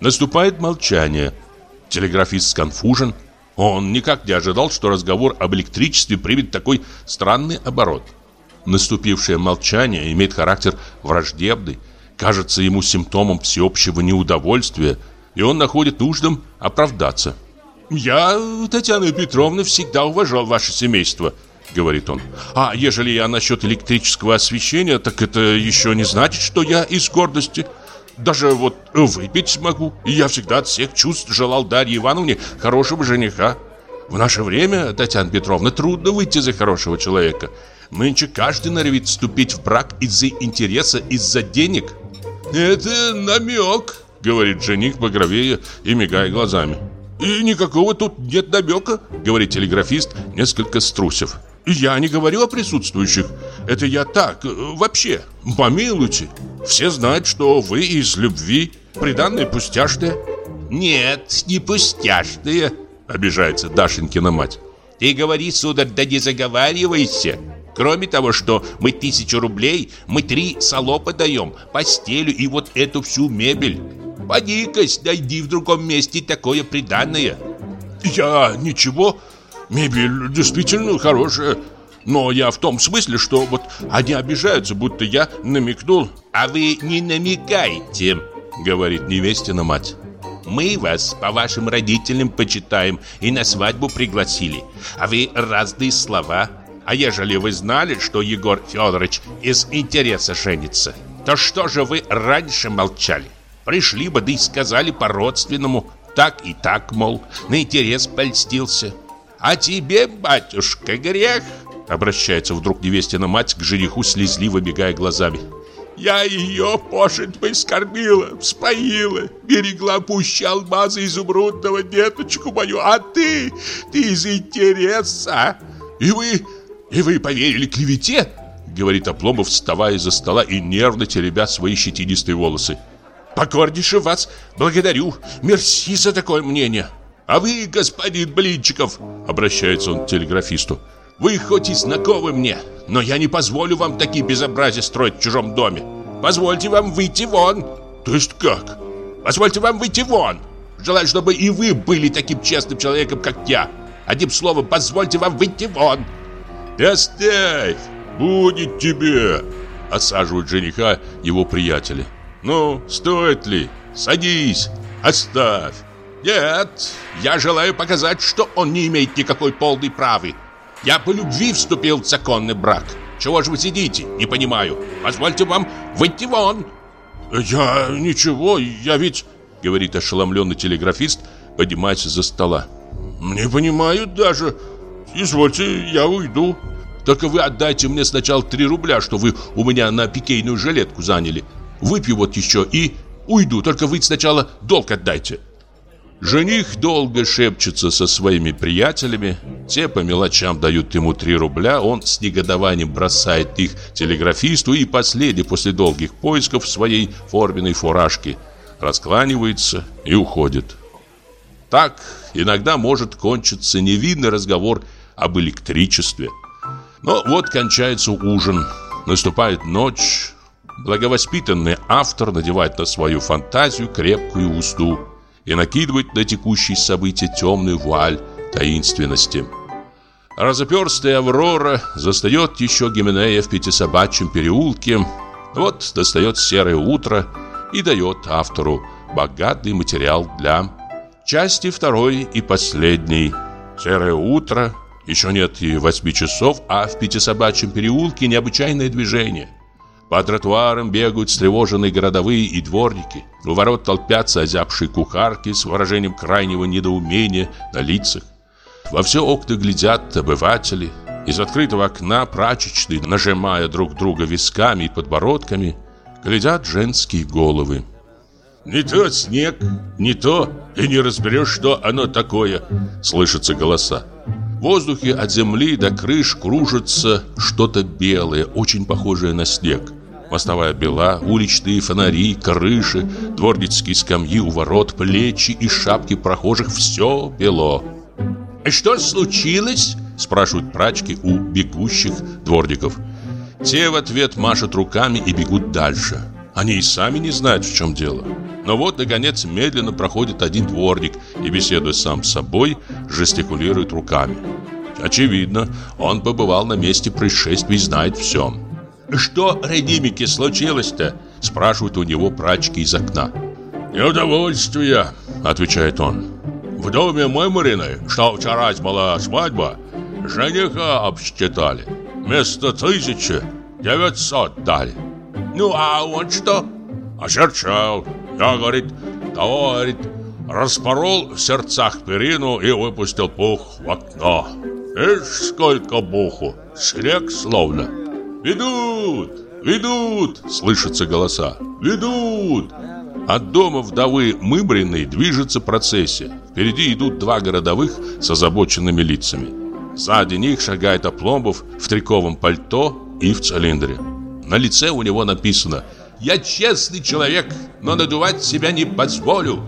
Наступает молчание. Телеграфист сконфужен. Он никак не ожидал, что разговор об электричестве примет такой странный оборот. Наступившее молчание имеет характер враждебный, кажется ему симптомом всеобщего неудовольствия, и он находит нужным оправдаться. «Я, Татьяна Петровна, всегда уважал ваше семейство», — говорит он. «А ежели я насчет электрического освещения, так это еще не значит, что я из гордости. Даже вот выпить смогу. И я всегда от всех чувств желал Дарье Ивановне хорошего жениха. В наше время, Татьяна Петровна, трудно выйти за хорошего человека. Нынче каждый норовит вступить в брак из-за интереса, из-за денег». «Это намек», — говорит жених багровее и мигая глазами. «И никакого тут нет намека», — говорит телеграфист, несколько струсив. «Я не говорю о присутствующих. Это я так, э, вообще. Помилуйте. Все знают, что вы из любви, приданные пустяшные». «Нет, не пустяшные», — обижается Дашенькина мать. «Ты говори, сударь, да не заговаривайся. Кроме того, что мы тысячу рублей, мы три салопа даем, постелю и вот эту всю мебель. Поди-ка, найди в другом месте такое приданное. Я ничего, мебель действительно хорошая. Но я в том смысле, что вот они обижаются, будто я намекнул. А вы не намекайте, говорит невестина мать. Мы вас по вашим родителям почитаем и на свадьбу пригласили. А вы разные слова. А ежели вы знали, что Егор Федорович из интереса женится, то что же вы раньше молчали? Пришли бы, да и сказали по-родственному, так и так, мол, на интерес польстился. А тебе, батюшка, грех, обращается вдруг невестина мать к жениху, слезливо бегая глазами. Я ее, может быть, скормила, вспоила, берегла пуще алмаза изумрудного деточку мою, а ты, ты из интереса. И вы, и вы поверили клевете? Говорит Обломов, вставая из-за стола и нервно теребя свои щетинистые волосы. Покорнейше вас благодарю. Мерси за такое мнение. А вы, господин Блинчиков, обращается он к телеграфисту, вы хоть и знакомы мне, Но я не позволю вам такие безобразия строить в чужом доме. Позвольте вам выйти вон. То есть как? Позвольте вам выйти вон. Желаю, чтобы и вы были таким честным человеком, как я. Одним словом, позвольте вам выйти вон. Оставь, будет тебе, осаживают жениха его приятели. Ну, стоит ли? Садись, оставь. Нет, я желаю показать, что он не имеет никакой полной правы. Я по любви вступил в законный брак. Чего же вы сидите? Не понимаю. Позвольте вам выйти вон. Я ничего, я ведь... Говорит ошеломленный телеграфист, поднимаясь за стола. Не понимаю даже. Извольте, я уйду. Только вы отдайте мне сначала 3 рубля, что вы у меня на пикейную жилетку заняли. Выпью вот еще и уйду. Только вы сначала долг отдайте. Жених долго шепчется со своими приятелями. Те по мелочам дают ему 3 рубля. Он с негодованием бросает их телеграфисту и последний после долгих поисков своей форменной фуражке раскланивается и уходит. Так иногда может кончиться невинный разговор об электричестве. Но вот кончается ужин, наступает ночь. Благовоспитанный автор надевает на свою фантазию крепкую узду и накидывает на текущие события темную вуаль таинственности. Разоперстая Аврора застает еще Гименея в Пятисобачьем переулке. Вот достает серое утро и дает автору богатый материал для части второй и последней. Серое утро, еще нет и восьми часов, а в Пятисобачьем переулке необычайное движение. По тротуарам бегают встревоженные городовые и дворники. У ворот толпятся озябшие кухарки с выражением крайнего недоумения на лицах. Во все окна глядят обыватели. Из открытого окна прачечной, нажимая друг друга висками и подбородками, глядят женские головы. «Не то снег, не то, и не разберешь, что оно такое», — слышатся голоса. В воздухе от земли до крыш кружится что-то белое, очень похожее на снег. Мостовая бела, уличные фонари, крыши, дворницкие скамьи у ворот, плечи и шапки прохожих – все бело. «Что случилось?» – спрашивают прачки у бегущих дворников. Те в ответ машут руками и бегут дальше. Они и сами не знают, в чем дело. Но вот, наконец, медленно проходит один дворник и, беседуя сам с собой, жестикулирует руками. Очевидно, он побывал на месте происшествия и знает все. «Что, Редимике, случилось-то?» – спрашивают у него прачки из окна. «Неудовольствие», – отвечает он. «В доме Мымариной, что вчера была свадьба, жениха обсчитали. Вместо тысячи девятьсот дали. Ну, а он что?» «Очерчал. Я, говорит, того, говорит, распорол в сердцах перину и выпустил пух в окно. Ишь, сколько буху, снег словно. «Ведут! Ведут!» — слышатся голоса. «Ведут!» От дома вдовы Мыбриной движется процессия. Впереди идут два городовых с озабоченными лицами. Сзади них шагает Опломбов в триковом пальто и в цилиндре. На лице у него написано «Я честный человек, но надувать себя не позволю».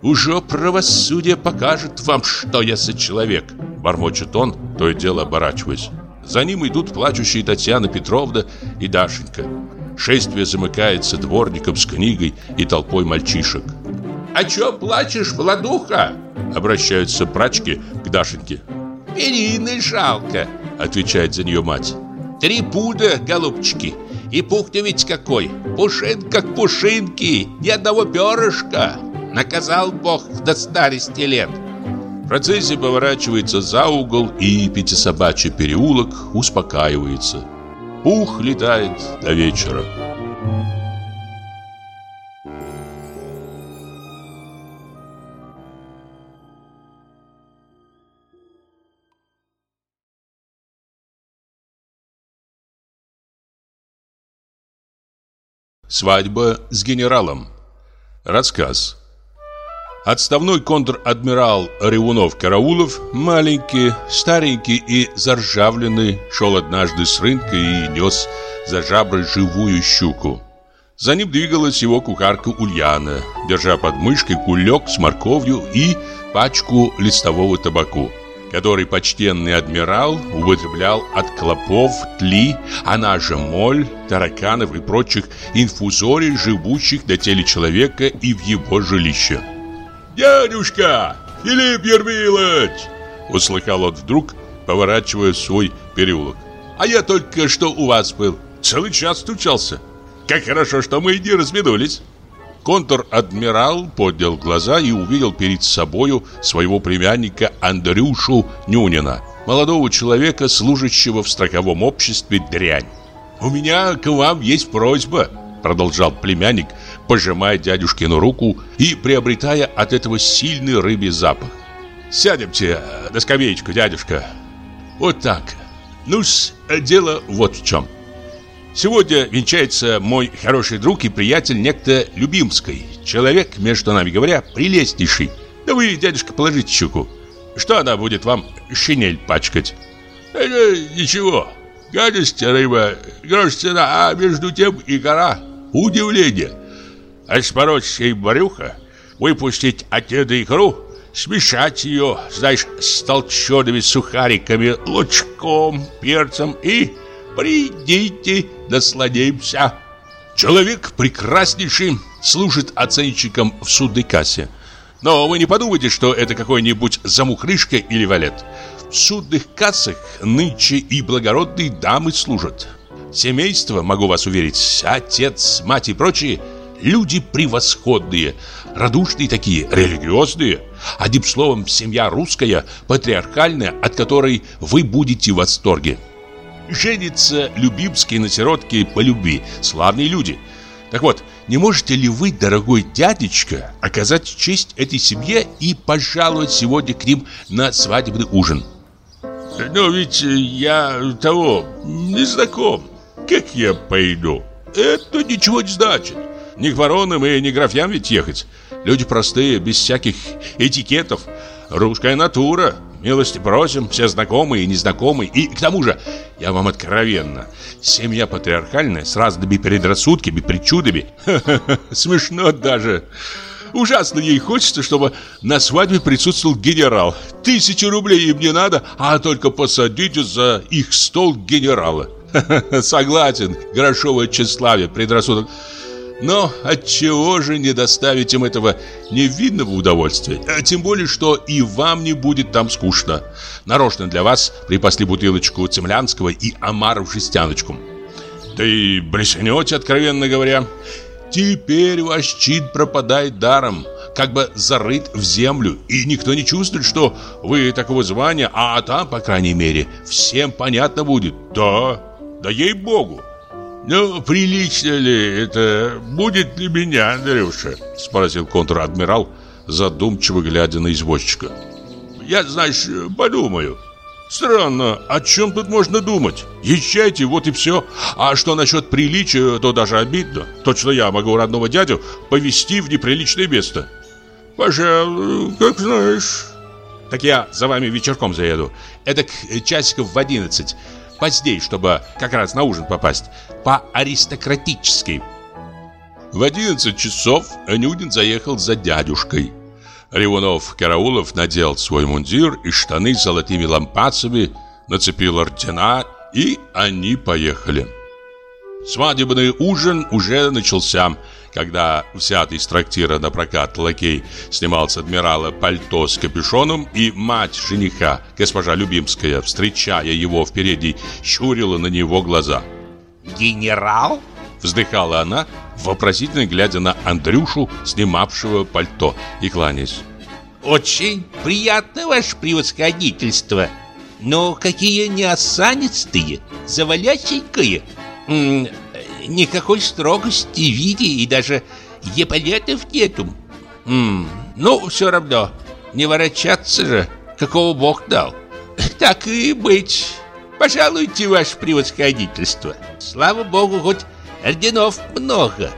«Уже правосудие покажет вам, что я за человек», — бормочет он, то и дело оборачиваясь. За ним идут плачущие Татьяна Петровна и Дашенька. Шествие замыкается дворником с книгой и толпой мальчишек. «А чё плачешь, Владуха?» Обращаются прачки к Дашеньке. «Перины жалко», отвечает за нее мать. «Три пуда, голубчики, и пух-то ведь какой, пушин как пушинки, ни одного перышка. Наказал Бог до старости лет». Процессия поворачивается за угол, и Пятисобачий переулок успокаивается. Пух летает до вечера. Свадьба с генералом. Рассказ. Отставной контр-адмирал Ревунов-Караулов, маленький, старенький и заржавленный, шел однажды с рынка и нес за жабры живую щуку. За ним двигалась его кухарка Ульяна, держа под мышкой кулек с морковью и пачку листового табаку. который почтенный адмирал употреблял от клопов, тли, она же моль, тараканов и прочих инфузорий, живущих на теле человека и в его жилище. «Дядюшка! Филипп Ермилович!» Услыхал он вдруг, поворачивая свой переулок. «А я только что у вас был. Целый час стучался. Как хорошо, что мы не разминулись!» Контр-адмирал поднял глаза и увидел перед собою своего племянника Андрюшу Нюнина, молодого человека, служащего в строковом обществе дрянь. «У меня к вам есть просьба», — продолжал племянник, пожимая дядюшкину руку и приобретая от этого сильный рыбий запах. «Сядемте на скамеечку, дядюшка. Вот так. Ну-с, дело вот в чем». Сегодня венчается мой хороший друг и приятель некто Любимский. Человек, между нами говоря, прелестнейший. Да вы, дядюшка, положите щеку. Что она будет вам шинель пачкать? Это ничего. Гадость рыба, грош цена, а между тем и гора. Удивление. Распороть ей брюхо, выпустить оттуда икру, смешать ее, знаешь, с толчеными сухариками, лучком, перцем и Придите, насладимся. Человек прекраснейший служит оценщиком в судной кассе. Но вы не подумайте, что это какой-нибудь замухрышка или валет. В судных кассах нынче и благородные дамы служат. Семейство, могу вас уверить, отец, мать и прочие, люди превосходные, радушные такие, религиозные. Одним словом, семья русская, патриархальная, от которой вы будете в восторге. Женится Любимский на сиротке по любви. Славные люди. Так вот, не можете ли вы, дорогой дядечка, оказать честь этой семье и пожаловать сегодня к ним на свадебный ужин? Но ведь я того не знаком. Как я пойду? Это ничего не значит. Ни к воронам и ни к графьям ведь ехать. Люди простые, без всяких этикетов. Русская натура. Милости просим, все знакомые и незнакомые. И к тому же, я вам откровенно, семья патриархальная, с разными предрассудками, причудами. смешно даже. Ужасно ей хочется, чтобы на свадьбе присутствовал генерал. Тысячи рублей им не надо, а только посадите за их стол генерала. Согласен, грошовое тщеславие, предрассудок. Но отчего же не доставить им этого невинного удовольствия? А тем более, что и вам не будет там скучно. Нарочно для вас припасли бутылочку цемлянского и омара в жестяночку. Да и блеснете, откровенно говоря. Теперь ваш чин пропадает даром, как бы зарыт в землю, и никто не чувствует, что вы такого звания, а там, по крайней мере, всем понятно будет. Да, да ей-богу. «Ну, прилично ли это будет ли меня, Андрюша?» Спросил контр-адмирал, задумчиво глядя на извозчика. «Я, знаешь, подумаю». «Странно, о чем тут можно думать? Езжайте, вот и все. А что насчет приличия, то даже обидно. Точно я могу родного дядю повести в неприличное место». «Пожалуй, как знаешь». «Так я за вами вечерком заеду. Это часиков в одиннадцать поздней, чтобы как раз на ужин попасть. По-аристократически. В 11 часов Анюдин заехал за дядюшкой. Ревунов-Караулов надел свой мундир и штаны с золотыми лампасами, нацепил ордена, и они поехали. Свадебный ужин уже начался – когда взятый из трактира на прокат лакей снимал с адмирала пальто с капюшоном, и мать жениха, госпожа Любимская, встречая его в передней, щурила на него глаза. «Генерал?» – вздыхала она, вопросительно глядя на Андрюшу, снимавшего пальто, и кланяясь. «Очень приятно, ваше превосходительство, но какие неосанистые, завалященькие никакой строгости в виде и даже еполетов нету. М ну, все равно, не ворочаться же, какого бог дал. Так и быть. Пожалуйте, ваше превосходительство. Слава богу, хоть орденов много.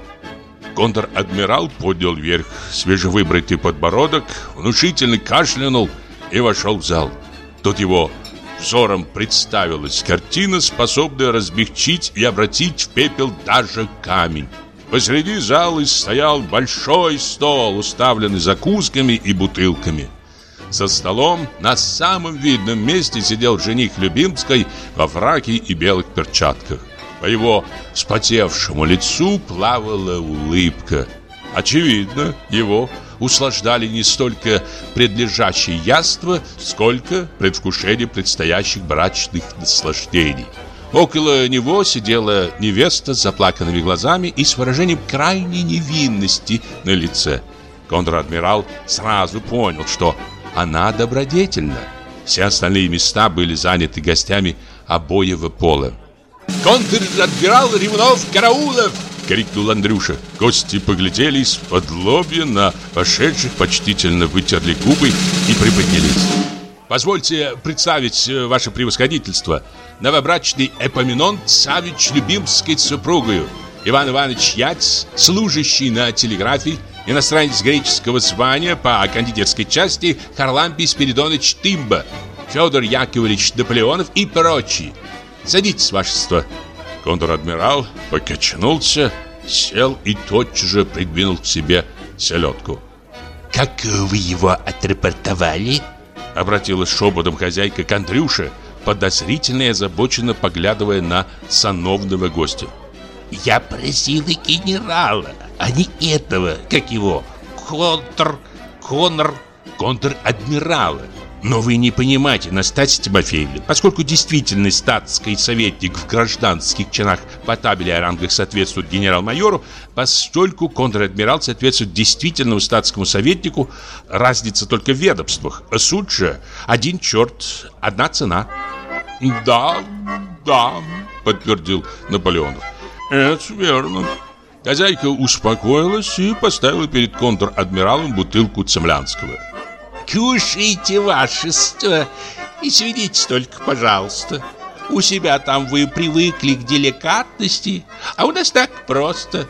Контр-адмирал поднял вверх свежевыбритый подбородок, внушительно кашлянул и вошел в зал. Тут его взором представилась картина, способная размягчить и обратить в пепел даже камень. Посреди зала стоял большой стол, уставленный закусками и бутылками. За столом на самом видном месте сидел жених Любимской во фраке и белых перчатках. По его вспотевшему лицу плавала улыбка. Очевидно, его услаждали не столько предлежащие яства, сколько предвкушение предстоящих брачных наслаждений. Около него сидела невеста с заплаканными глазами и с выражением крайней невинности на лице. Контр-адмирал сразу понял, что она добродетельна. Все остальные места были заняты гостями обоего пола. «Контр-адмирал Ревнов Караулов!» — крикнул Андрюша. Гости поглядели из-под лобья на вошедших, почтительно вытерли губы и приподнялись. «Позвольте представить э, ваше превосходительство. Новобрачный Эпоминонт Савич Любимской супругою. Иван Иванович Яц, служащий на телеграфе, иностранец греческого звания по кондитерской части Харлампий Спиридонович Тымба, Федор Яковлевич Наполеонов и прочие. Садитесь, вашество. Контр-адмирал покачнулся, сел и тотчас же придвинул к себе селедку. «Как вы его отрапортовали?» Обратилась шепотом хозяйка к Андрюше, подозрительно и озабоченно поглядывая на сановного гостя. «Я просила генерала, а не этого, как его, контр... конр... контр-адмирала». Но вы не понимаете, Настасья Тимофеевна, поскольку действительный статский советник в гражданских чинах по табели о рангах соответствует генерал-майору, постольку контр-адмирал соответствует действительному статскому советнику, разница только в ведомствах. Суть же один черт, одна цена. «Да, да», — подтвердил Наполеонов. «Это верно». Хозяйка успокоилась и поставила перед контр-адмиралом бутылку цемлянского. Кушайте, вашество, и сведите только, пожалуйста. У себя там вы привыкли к деликатности, а у нас так просто.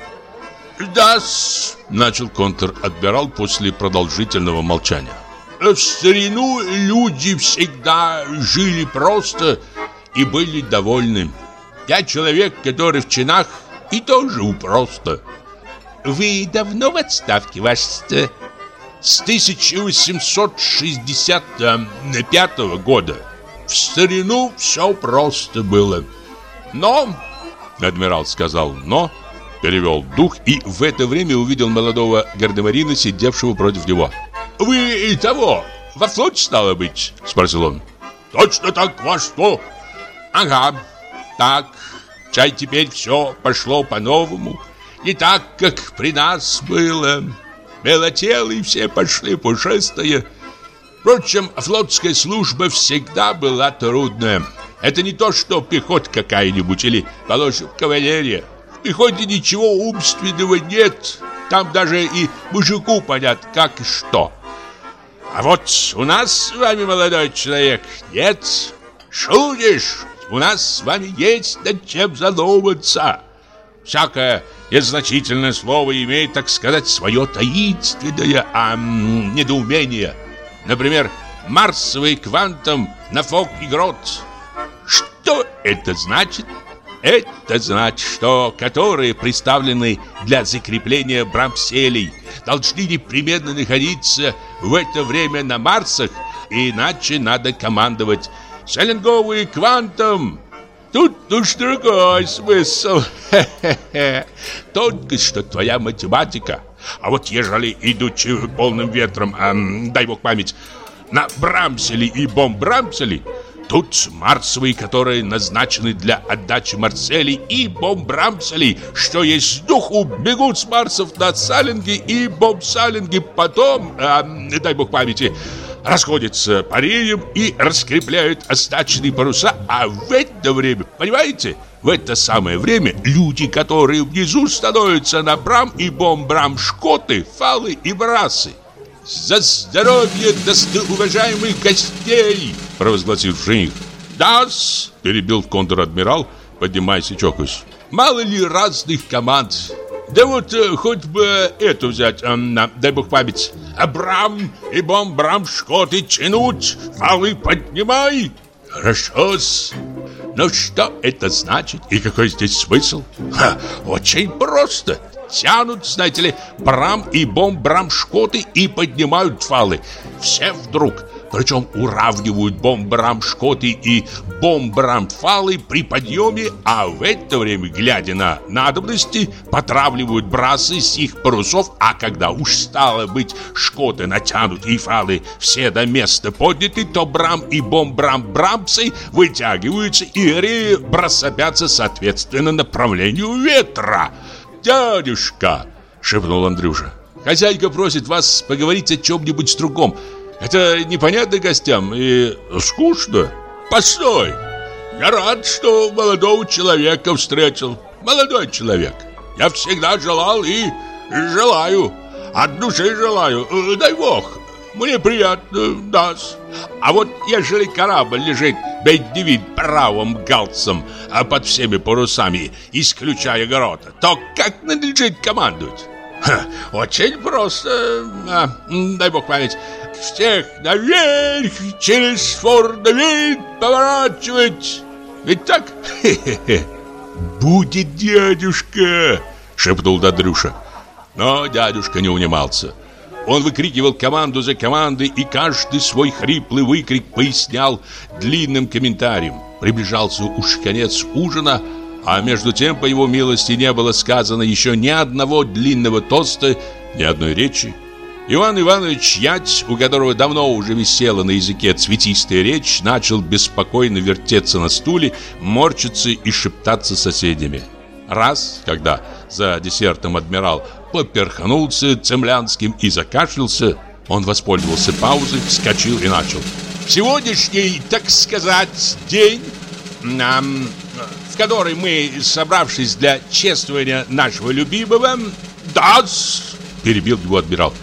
Да-с, начал контр-адмирал после продолжительного молчания. В старину люди всегда жили просто и были довольны. Я человек, который в чинах и тоже просто. Вы давно в отставке, вашество? С 1865 года. В старину все просто было. Но, адмирал сказал «но», перевел дух и в это время увидел молодого гардемарина, сидевшего против него. «Вы и того, во флоте стало быть?» – спросил он. «Точно так, во что?» «Ага, так, чай теперь все пошло по-новому, не так, как при нас было». Белотелые все пошли пушистые. Впрочем, флотская служба всегда была трудная. Это не то, что пехота какая-нибудь или, положим, кавалерия. В пехоте ничего умственного нет. Там даже и мужику понятно, как и что. А вот у нас с вами, молодой человек, нет. Шутишь? У нас с вами есть над чем задуматься. Всякое незначительное слово имеет, так сказать, свое таинственное а, недоумение. Например, марсовый квантом на фок и грот. Что это значит? Это значит, что которые представлены для закрепления брамселей должны непременно находиться в это время на Марсах, иначе надо командовать Селенговый квантом Тут уж другой смысл. Только что твоя математика. А вот ежели идучи полным ветром, эм, дай бог память, на Брамселе и Бомбрамселе, тут марсовые, которые назначены для отдачи Марселей и Бомбрамселей, что есть духу, бегут с Марсов на Салинги и Бомбсалинги, потом, эм, дай бог памяти, расходятся пареем и раскрепляют остачные паруса, а в это время, понимаете, в это самое время люди, которые внизу становятся на брам и бомбрам шкоты, фалы и брасы. «За здоровье уважаемых гостей!» – провозгласил жених. «Да-с!» – перебил контр-адмирал, поднимаясь и чокаясь. «Мало ли разных команд, да вот э, хоть бы эту взять, э, дай бог память. Абрам и бомбрам шкоты тянуть, фалы поднимай. Хорошо-с. Но что это значит и какой здесь смысл? Ха, очень просто. тянут, знаете ли, брам и бомбрам-шкоты и поднимают фалы. Все вдруг причем уравнивают бомбрам-шкоты и бомбрам-фалы при подъеме, а в это время, глядя на надобности, потравливают брасы с их парусов, а когда уж стало быть шкоты натянуты и фалы все до места подняты, то брам и бомбрам-брамсы вытягиваются и рея брособятся соответственно направлению ветра. «Дядюшка!» — шепнул Андрюша. «Хозяйка просит вас поговорить о чем-нибудь другом. Это непонятно гостям и скучно. Постой! Я рад, что молодого человека встретил. Молодой человек. Я всегда желал и желаю. От души желаю. Дай Бог. Мне приятно, да. А вот ежели корабль лежит бедневит правым галцем а под всеми парусами, исключая горота, то как надлежит командовать? Ха, очень просто. А, дай бог память всех наверх, через фордовид поворачивать. Ведь так? Хе-хе-хе. Будет дядюшка, шепнул Дадрюша. Но дядюшка не унимался. Он выкрикивал команду за командой, и каждый свой хриплый выкрик пояснял длинным комментарием. Приближался уж конец ужина, а между тем, по его милости, не было сказано еще ни одного длинного тоста, ни одной речи. Иван Иванович Ять, у которого давно уже висела на языке цветистая речь, начал беспокойно вертеться на стуле, морчиться и шептаться с соседями. Раз, когда за десертом адмирал поперхнулся цемлянским и закашлялся, он воспользовался паузой, вскочил и начал. «Сегодняшний, так сказать, день, в который мы, собравшись для чествования нашего любимого, да перебил его адмирал,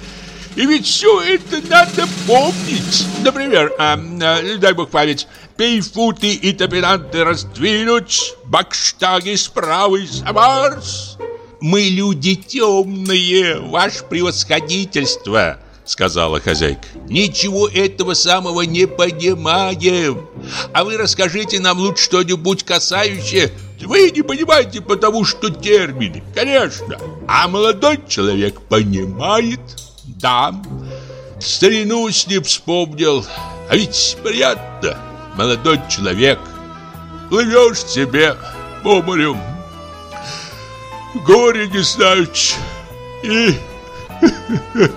и ведь все это надо помнить. Например, а, а, дай бог память, пейфуты и топинанты раздвинуть, бакштаги справа и самарс. Мы люди темные, ваше превосходительство, сказала хозяйка. Ничего этого самого не понимаем. А вы расскажите нам лучше что-нибудь касающее вы не понимаете, потому что термины, конечно. А молодой человек понимает. Да, старину с ним вспомнил. А ведь приятно, молодой человек. Плывешь себе по морю. Горе не знаешь. И...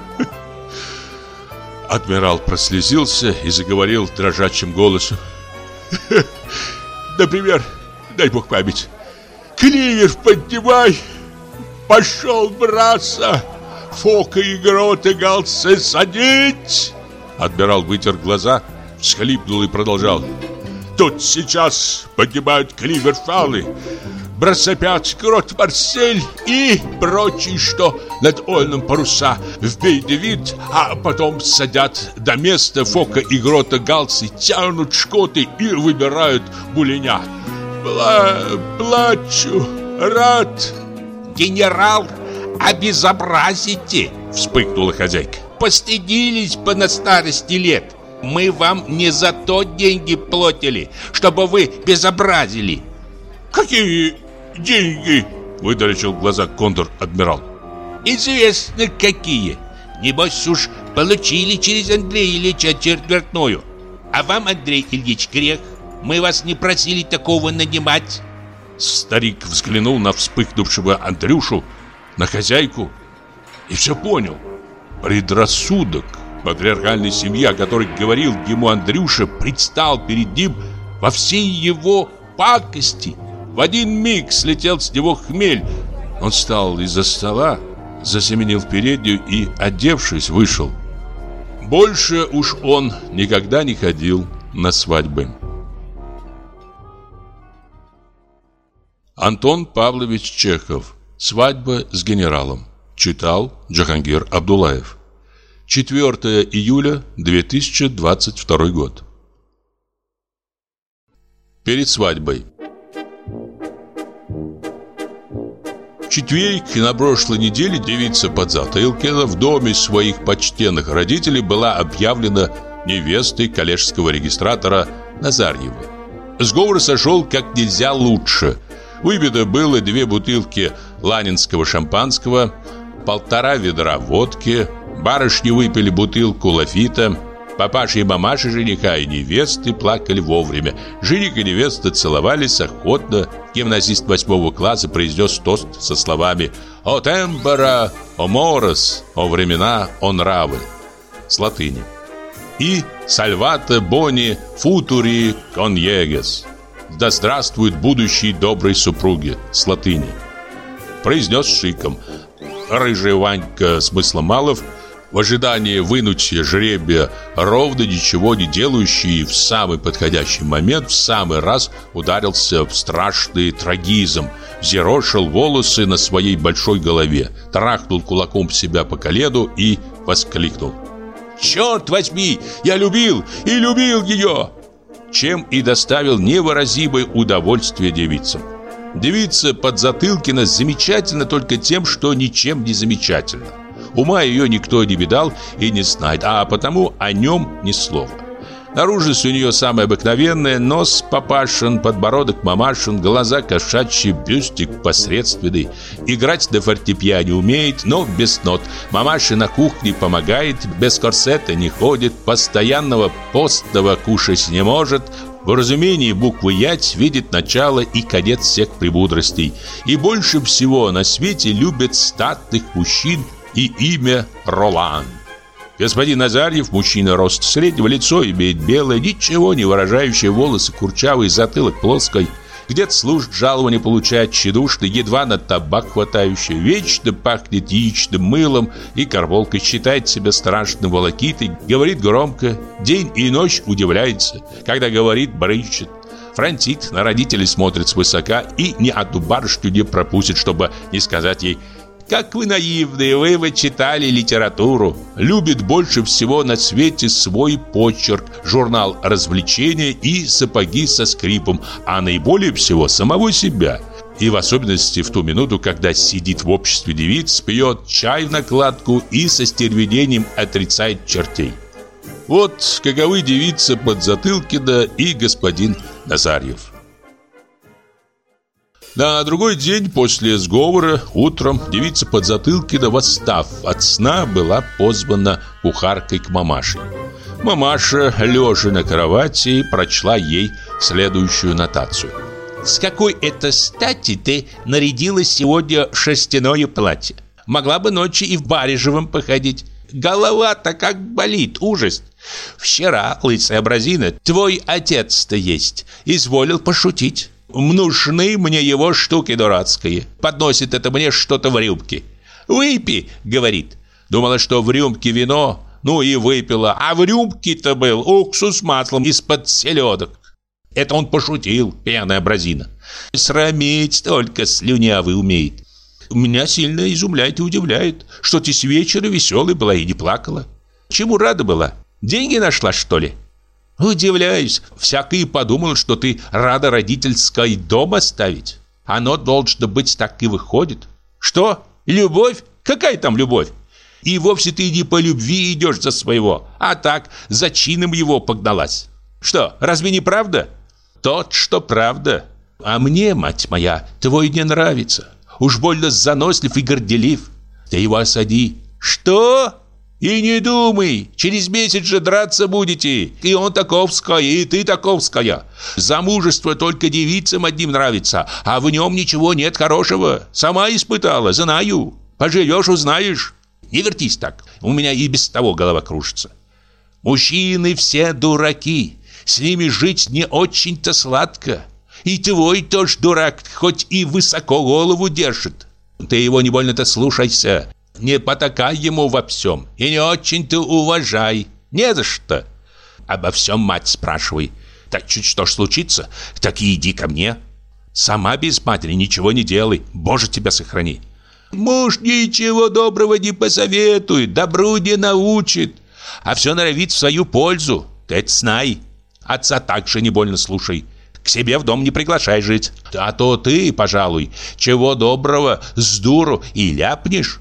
Адмирал прослезился и заговорил дрожащим голосом. Например, дай бог память, кливер поднимай, пошел браться. Фока и гроты галцы садить!» Адмирал вытер глаза, всхлипнул и продолжал. «Тут сейчас поднимают кливерфалы, бросопят крот Марсель и прочие, что над Ольным паруса в вид, а потом садят до места Фока и Грота галцы, тянут шкоты и выбирают буленя. Пла плачу, рад. Генерал обезобразите!» Вспыхнула хозяйка. «Постыдились бы на старости лет! Мы вам не за то деньги платили, чтобы вы безобразили!» «Какие деньги?» Выдалечил глаза контр-адмирал. «Известно, какие! Небось уж получили через Андрея Ильича четвертную. А вам, Андрей Ильич, грех. Мы вас не просили такого нанимать!» Старик взглянул на вспыхнувшего Андрюшу, на хозяйку и все понял. Предрассудок патриархальной семьи, о которой говорил ему Андрюша, предстал перед ним во всей его пакости. В один миг слетел с него хмель. Он встал из-за стола, засеменил в переднюю и, одевшись, вышел. Больше уж он никогда не ходил на свадьбы. Антон Павлович Чехов Свадьба с генералом. Читал Джахангир Абдулаев. 4 июля 2022 год. Перед свадьбой. В четверг на прошлой неделе девица Подзатылкина в доме своих почтенных родителей была объявлена невестой коллежского регистратора Назарьева. Сговор сошел как нельзя лучше – Выбито было две бутылки ланинского шампанского, полтора ведра водки, барышни выпили бутылку лафита, папаша и мамаша жениха и невесты плакали вовремя. Жених и невеста целовались охотно. Гимназист восьмого класса произнес тост со словами «О темпора, о морос, о времена, о нравы» с латыни. И «Сальвате бони футури коньегес» «Да здравствует будущие добрые супруги» с латыни. Произнес шиком. Рыжий Ванька Смысломалов в ожидании вынутия жребия, ровно ничего не делающий в самый подходящий момент в самый раз ударился в страшный трагизм, взъерошил волосы на своей большой голове, трахнул кулаком себя по колену и воскликнул. «Черт возьми, я любил и любил ее!» Чем и доставил невыразимое удовольствие девицам. Девица Подзатылкина замечательна только тем, что ничем не замечательна. Ума ее никто не видал и не знает, а потому о нем ни слова. Наружность у нее самая обыкновенная, нос папашин, подбородок мамашин, глаза кошачьи, бюстик посредственный. Играть на фортепиано умеет, но без нот. Мамаша на кухне помогает, без корсета не ходит, постоянного постного кушать не может, в разумении буквы «ять» видит начало и конец всех премудростей. И больше всего на свете любят статных мужчин и имя Ролан. Господин Назарьев, мужчина рост среднего, лицо имеет белое, ничего не выражающее волосы, курчавый, затылок плоской. Где-то служит, жалование получает тщедушный, едва на табак хватающий, вечно пахнет яичным мылом и карболкой, считает себя страшным волокитой, говорит громко, день и ночь удивляется, когда говорит, брычет. Франтит на родителей смотрит свысока и ни одну барышню не пропустит, чтобы не сказать ей как вы наивные, вы вы читали литературу. Любит больше всего на свете свой почерк, журнал развлечения и сапоги со скрипом, а наиболее всего самого себя. И в особенности в ту минуту, когда сидит в обществе девиц, пьет чай в накладку и со стервенением отрицает чертей. Вот каковы девица Подзатылкина и господин Назарьев. На другой день после сговора утром девица под Подзатылкина, восстав от сна, была позвана кухаркой к мамаше. Мамаша, лежа на кровати, прочла ей следующую нотацию. «С какой это стати ты нарядила сегодня шерстяное платье? Могла бы ночью и в барежевом походить. Голова-то как болит, ужас. Вчера, лысая бразина, твой отец-то есть, изволил пошутить». Нужны мне его штуки дурацкие. Подносит это мне что-то в рюмке. «Выпей», — говорит. Думала, что в рюмке вино, ну и выпила. А в рюмке-то был уксус с маслом из-под селедок. Это он пошутил, пьяная бразина. Срамить только слюнявый умеет. Меня сильно изумляет и удивляет, что ты с вечера веселой была и не плакала. Чему рада была? Деньги нашла, что ли? Удивляюсь, всякий подумал, что ты рада родительской дом оставить. Оно должно быть так и выходит. Что? Любовь? Какая там любовь? И вовсе ты не по любви идешь за своего, а так, за чином его погналась. Что, разве не правда? Тот, что правда. А мне, мать моя, твой не нравится. Уж больно занослив и горделив. Ты его осади. Что? И не думай, через месяц же драться будете. И он таковская, и ты таковская. Замужество только девицам одним нравится, а в нем ничего нет хорошего. Сама испытала, знаю. Поживешь, узнаешь. Не вертись так, у меня и без того голова кружится. Мужчины все дураки, с ними жить не очень-то сладко. И твой тоже дурак, хоть и высоко голову держит. Ты его не больно-то слушайся. Не потакай ему во всем и не очень ты уважай. Не за что. Обо всем мать спрашивай. Так чуть что ж случится, так и иди ко мне. Сама без матери ничего не делай. Боже, тебя сохрани. Муж ничего доброго не посоветует, добру не научит, а все норовит в свою пользу. Ты это знай. Отца также не больно слушай. К себе в дом не приглашай жить. А то ты, пожалуй, чего доброго, с дуру и ляпнешь.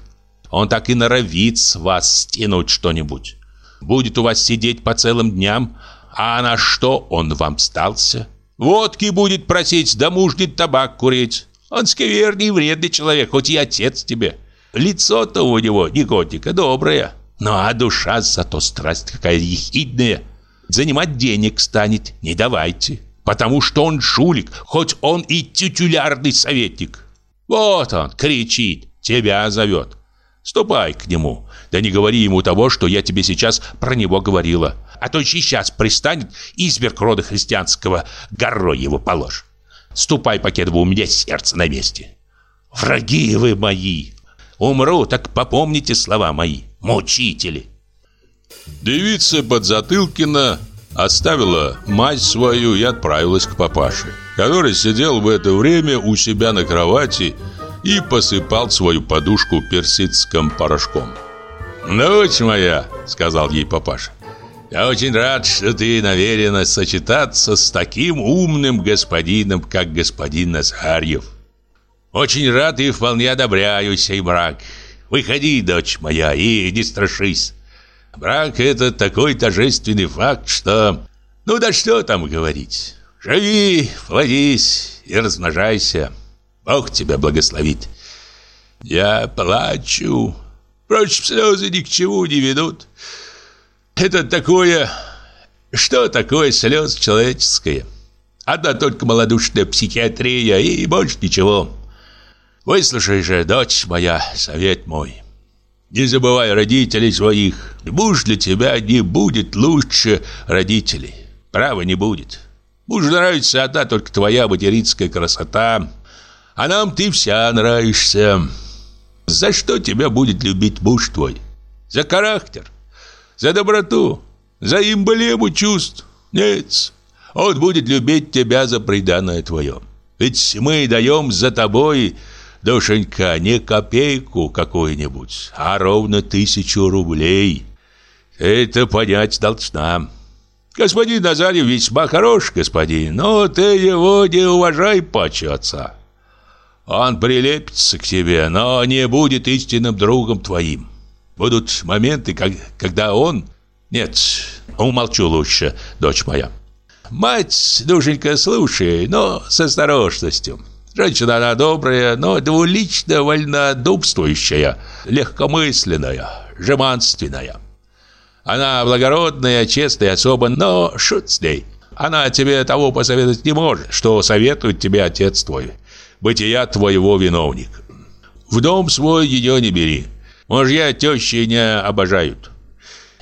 Он так и норовит с вас стянуть что-нибудь. Будет у вас сидеть по целым дням, а на что он вам стался? Водки будет просить, да мужнит табак курить. Он скверный и вредный человек, хоть и отец тебе. Лицо-то у него не котика, доброе. Ну а душа зато страсть какая ехидная. Занимать денег станет, не давайте. Потому что он шулик, хоть он и титулярный советник. Вот он, кричит, тебя зовет. Ступай к нему, да не говори ему того, что я тебе сейчас про него говорила. А то сейчас пристанет изверг рода христианского, горой его положь. Ступай, Покедова, у меня сердце на месте. Враги вы мои, Умру, так попомните слова мои, мучители. Девица Подзатылкина оставила мать свою и отправилась к папаше, который сидел в это время у себя на кровати и посыпал свою подушку персидским порошком. «Дочь моя», — сказал ей папаша, — «я очень рад, что ты намерена сочетаться с таким умным господином, как господин Назарьев». Очень рад и вполне одобряю сей брак. Выходи, дочь моя, и не страшись. Брак — это такой торжественный факт, что... Ну да что там говорить. Живи, плодись и размножайся. Бог тебя благословит. Я плачу. Впрочем, слезы ни к чему не ведут. Это такое... Что такое слез человеческое? Одна только малодушная психиатрия и больше ничего. Выслушай же, дочь моя, совет мой. Не забывай родителей своих. Муж для тебя не будет лучше родителей. Право не будет. Мужу нравится одна только твоя материнская красота. А нам ты вся нравишься. За что тебя будет любить муж твой? За характер? За доброту? За эмблему чувств? Нет. Он будет любить тебя за преданное твое. Ведь мы даем за тобой Душенька, не копейку какую-нибудь, а ровно тысячу рублей. Это понять должна. Господин Назарев весьма хорош, господин, но ты его не уважай паче отца. Он прилепится к тебе, но не будет истинным другом твоим. Будут моменты, как, когда он... Нет, умолчу лучше, дочь моя. Мать, душенька, слушай, но с осторожностью. Женщина она добрая, но двулично вольнодумствующая, легкомысленная, жеманственная. Она благородная, честная особа, но шут с ней. Она тебе того посоветовать не может, что советует тебе отец твой. Бытия твоего виновник. В дом свой ее не бери. Мужья тещи не обожают.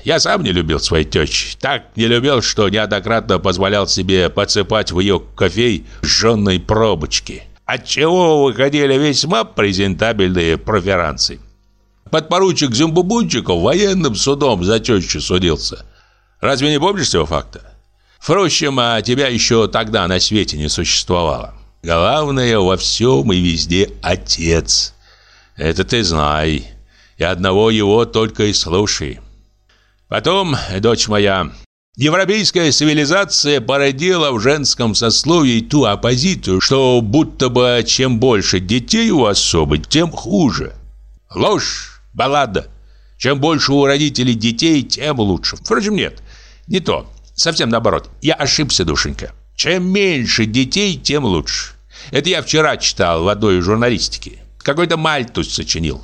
Я сам не любил своей тещи. Так не любил, что неоднократно позволял себе подсыпать в ее кофей жженой пробочки отчего выходили весьма презентабельные проферансы. Подпоручик Зюмбубунчиков военным судом за тещу судился. Разве не помнишь этого факта? Впрочем, а тебя еще тогда на свете не существовало. Главное во всем и везде отец. Это ты знай. И одного его только и слушай. Потом, дочь моя, Европейская цивилизация породила в женском сословии ту оппозицию, что будто бы чем больше детей у особы, тем хуже. Ложь, баллада. Чем больше у родителей детей, тем лучше. Впрочем, нет, не то. Совсем наоборот. Я ошибся, душенька. Чем меньше детей, тем лучше. Это я вчера читал в одной журналистике. Какой-то мальтус сочинил.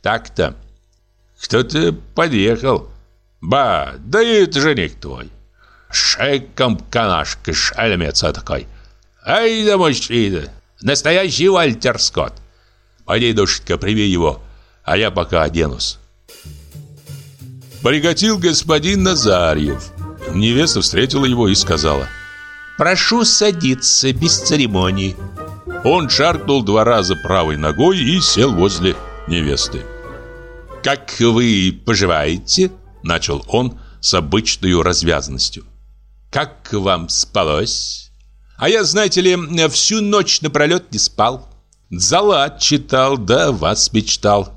Так-то. Кто-то подъехал. Ба, да это жених твой. Шеком канашка, шальмец такой. Ай да мужчина, настоящий Вальтер Скотт. Пойди, душечка, прими его, а я пока оденусь. Приготил господин Назарьев. Невеста встретила его и сказала. «Прошу садиться без церемоний». Он шаркнул два раза правой ногой и сел возле невесты. «Как вы поживаете?» Начал он с обычной развязанностью. «Как вам спалось?» «А я, знаете ли, всю ночь напролет не спал. Зала читал, да вас мечтал.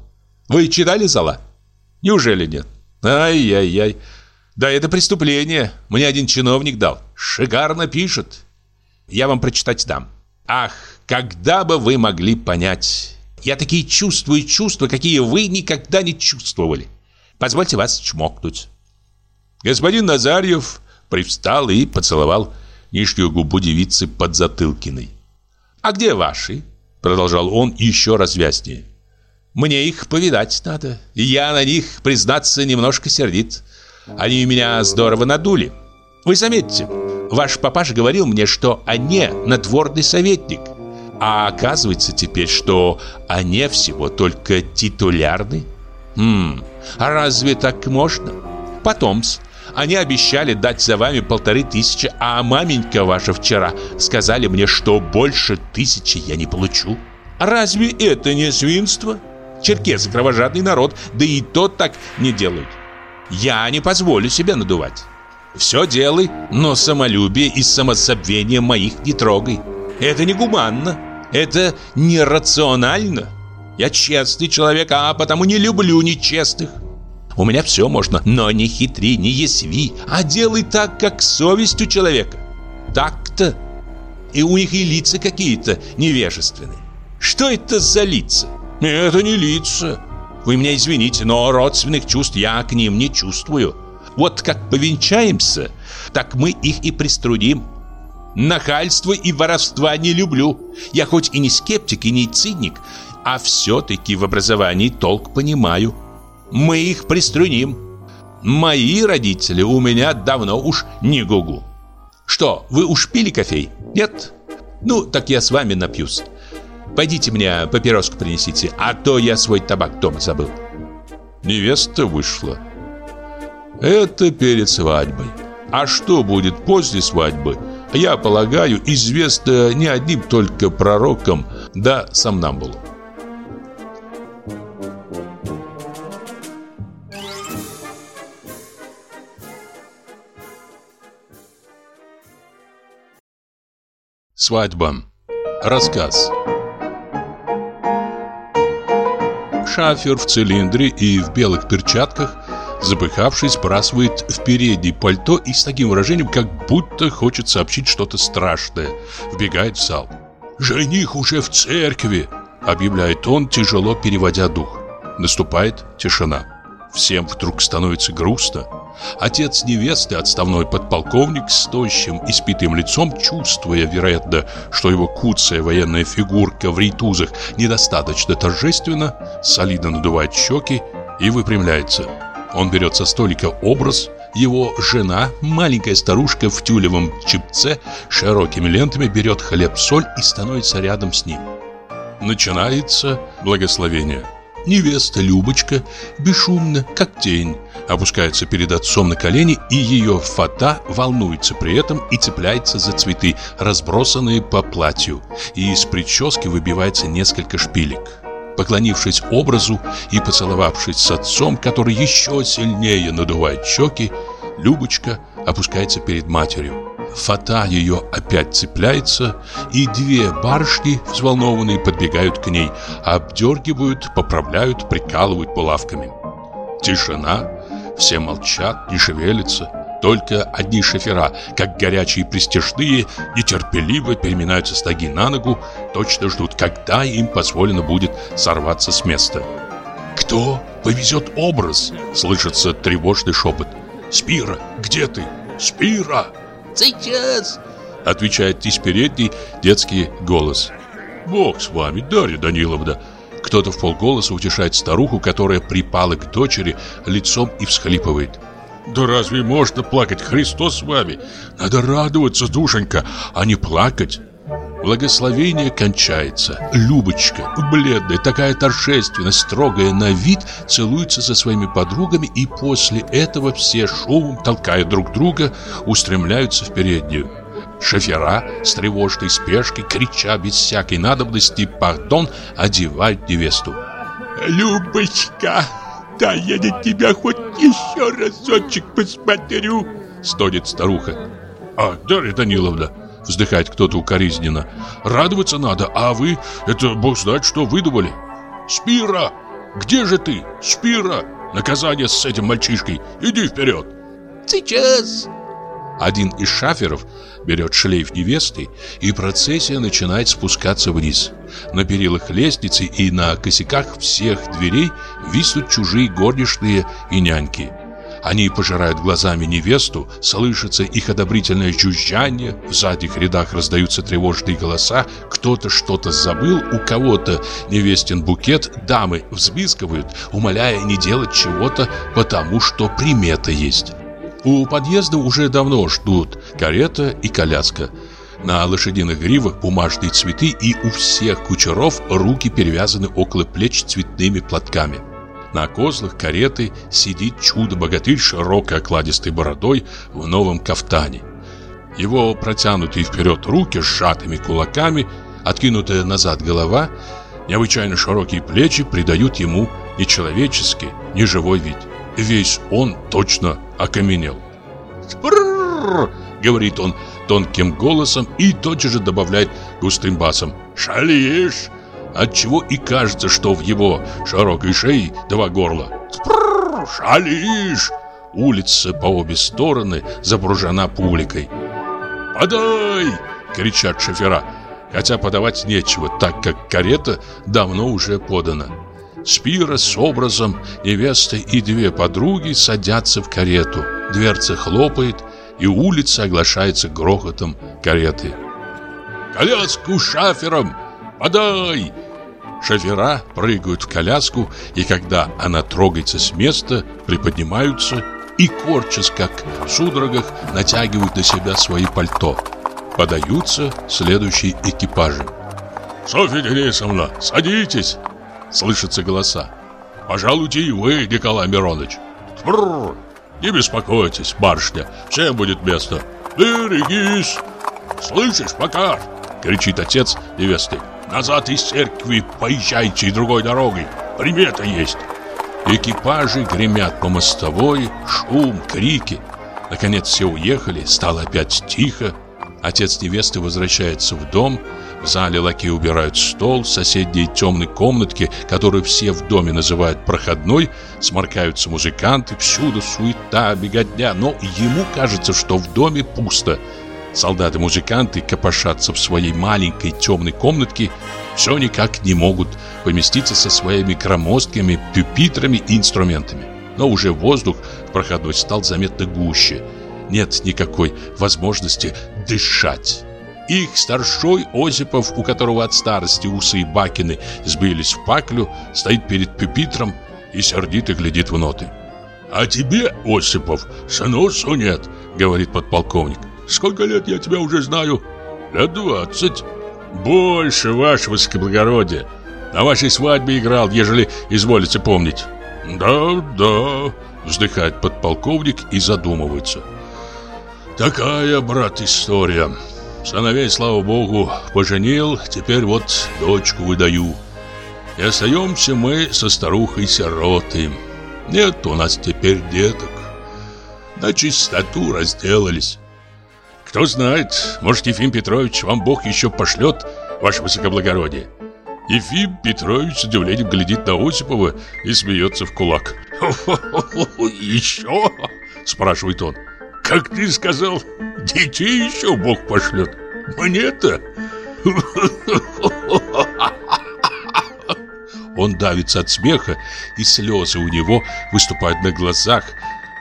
Вы читали Зала? Неужели нет? Ай-яй-яй. Да это преступление. Мне один чиновник дал. Шикарно пишет. Я вам прочитать дам. Ах, когда бы вы могли понять. Я такие чувствую чувства, какие вы никогда не чувствовали. Позвольте вас чмокнуть. Господин Назарьев привстал и поцеловал нижнюю губу девицы под затылкиной. А где ваши? Продолжал он еще развязнее. Мне их повидать надо. Я на них, признаться, немножко сердит. Они меня здорово надули. Вы заметьте, ваш папаша говорил мне, что они надворный советник. А оказывается теперь, что они всего только титулярный. Хм, а разве так можно? Потомс, они обещали дать за вами полторы тысячи, а маменька ваша вчера сказали мне, что больше тысячи я не получу. Разве это не свинство? Черкесы кровожадный народ, да и тот так не делают. Я не позволю себя надувать. Все делай, но самолюбие и самозабвение моих не трогай. Это не гуманно, это нерационально. Я честный человек, а потому не люблю нечестных. У меня все можно, но не хитри, не ясви, а делай так, как совесть у человека. Так-то. И у них и лица какие-то невежественные. Что это за лица? Это не лица. Вы меня извините, но родственных чувств я к ним не чувствую. Вот как повенчаемся, так мы их и приструним. Нахальство и воровства не люблю. Я хоть и не скептик, и не циник, а все-таки в образовании толк понимаю. Мы их приструним. Мои родители у меня давно уж не гугу. Что, вы уж пили кофей? Нет? Ну, так я с вами напьюсь. Пойдите мне папироску принесите, а то я свой табак дома забыл. Невеста вышла. Это перед свадьбой. А что будет после свадьбы, я полагаю, известно не одним только пророкам да сомнамбулу. Свадьба. Рассказ. Шафер в цилиндре и в белых перчатках, запыхавшись, сбрасывает в переднее пальто и с таким выражением, как будто хочет сообщить что-то страшное, вбегает в зал. «Жених уже в церкви!» — объявляет он, тяжело переводя дух. Наступает тишина. Всем вдруг становится грустно. Отец невесты, отставной подполковник с тощим и спитым лицом, чувствуя, вероятно, что его куцая военная фигурка в рейтузах недостаточно торжественно, солидно надувает щеки и выпрямляется. Он берет со столика образ, его жена, маленькая старушка в тюлевом чипце, широкими лентами берет хлеб-соль и становится рядом с ним. Начинается благословение. Невеста Любочка бесшумно, как тень, опускается перед отцом на колени, и ее фата волнуется при этом и цепляется за цветы, разбросанные по платью, и из прически выбивается несколько шпилек. Поклонившись образу и поцеловавшись с отцом, который еще сильнее надувает щеки, Любочка опускается перед матерью. Фата ее опять цепляется, и две барышни, взволнованные, подбегают к ней, обдергивают, поправляют, прикалывают булавками. Тишина, все молчат, не шевелятся. Только одни шофера, как горячие пристежные, нетерпеливо переминаются с ноги на ногу, точно ждут, когда им позволено будет сорваться с места. «Кто повезет образ?» — слышится тревожный шепот. «Спира, где ты? Спира!» Сейчас!» Отвечает из передней детский голос. «Бог с вами, Дарья Даниловна!» Кто-то в полголоса утешает старуху, которая припала к дочери лицом и всхлипывает. «Да разве можно плакать? Христос с вами! Надо радоваться, душенька, а не плакать!» Благословение кончается. Любочка, бледная, такая торжественная, строгая на вид, целуется со своими подругами, и после этого все шумом, толкая друг друга, устремляются в переднюю. Шофера с тревожной спешкой, крича без всякой надобности «Пардон!», одевают невесту. «Любочка, да я на тебя хоть еще разочек посмотрю!» Стонет старуха. «А, Дарья Даниловна!» Вздыхает кто-то укоризненно. Радоваться надо, а вы, это бог знает, что выдумали. Спира! Где же ты? Спира! Наказание с этим мальчишкой. Иди вперед. Сейчас. Один из шаферов берет шлейф невесты, и процессия начинает спускаться вниз. На перилах лестницы и на косяках всех дверей виснут чужие горничные и няньки. Они пожирают глазами невесту, слышится их одобрительное жужжание, в задних рядах раздаются тревожные голоса, кто-то что-то забыл, у кого-то невестин букет, дамы взбискивают, умоляя не делать чего-то, потому что примета есть. У подъезда уже давно ждут карета и коляска. На лошадиных гривах бумажные цветы и у всех кучеров руки перевязаны около плеч цветными платками. На козлах кареты сидит чудо-богатырь широкой окладистой бородой в новом кафтане. Его протянутые вперед руки с сжатыми кулаками, откинутая назад голова, необычайно широкие плечи придают ему нечеловеческий, неживой вид. Весь он точно окаменел. «Спррррр!» — говорит он тонким голосом и тотчас же добавляет густым басом. «Шалишь!» Отчего и кажется, что в его широкой шее два горла. «Спрррр! Шалишь!» Улица по обе стороны запружена публикой. «Подай!» — кричат шофера. Хотя подавать нечего, так как карета давно уже подана. Спира с образом, невеста и две подруги садятся в карету. Дверца хлопает, и улица оглашается грохотом кареты. «Коляску шафером! Подай!» Шофера прыгают в коляску, и когда она трогается с места, приподнимаются и, корчась как в судорогах, натягивают на себя свои пальто. Подаются следующие экипажи. «Софья Денисовна, садитесь!» Слышатся голоса. «Пожалуйте и вы, Николай Миронович!» «Бррр! Не беспокойтесь, барышня, всем будет место!» «Берегись!» «Слышишь, Макар?» Кричит отец невесты. «Назад из церкви поезжайте другой дорогой! Примета есть!» Экипажи гремят по мостовой, шум, крики. Наконец все уехали, стало опять тихо. Отец невесты возвращается в дом, в зале лакеи убирают стол, соседней темной комнатке, которую все в доме называют проходной, сморкаются музыканты, всюду суета, беготня, но ему кажется, что в доме пусто. Солдаты-музыканты копошатся в своей маленькой темной комнатке, все никак не могут поместиться со своими громоздкими пюпитрами и инструментами. Но уже воздух проходной стал заметно гуще. Нет никакой возможности дышать. Их старшой Осипов, у которого от старости усы и бакины сбились в паклю, стоит перед пюпитром и сердито глядит в ноты. «А тебе, Осипов, сыносу нет», — говорит подполковник. «Сколько лет я тебя уже знаю?» «Лет двадцать». «Больше, ваше высокоблагородие. На вашей свадьбе играл, ежели изволите помнить». «Да, да», — вздыхает подполковник и задумывается. «Такая, брат, история». Сыновей, слава богу, поженил, теперь вот дочку выдаю. И остаемся мы со старухой-сиротой. Нет у нас теперь деток. На чистоту разделались. Кто знает, может, Ефим Петрович вам Бог еще пошлет, ваше высокоблагородие. Ефим Петрович с удивлением глядит на Осипова и смеется в кулак. «Еще?» – спрашивает он. Как ты сказал, детей еще Бог пошлет. Мне-то... Он давится от смеха, и слезы у него выступают на глазах.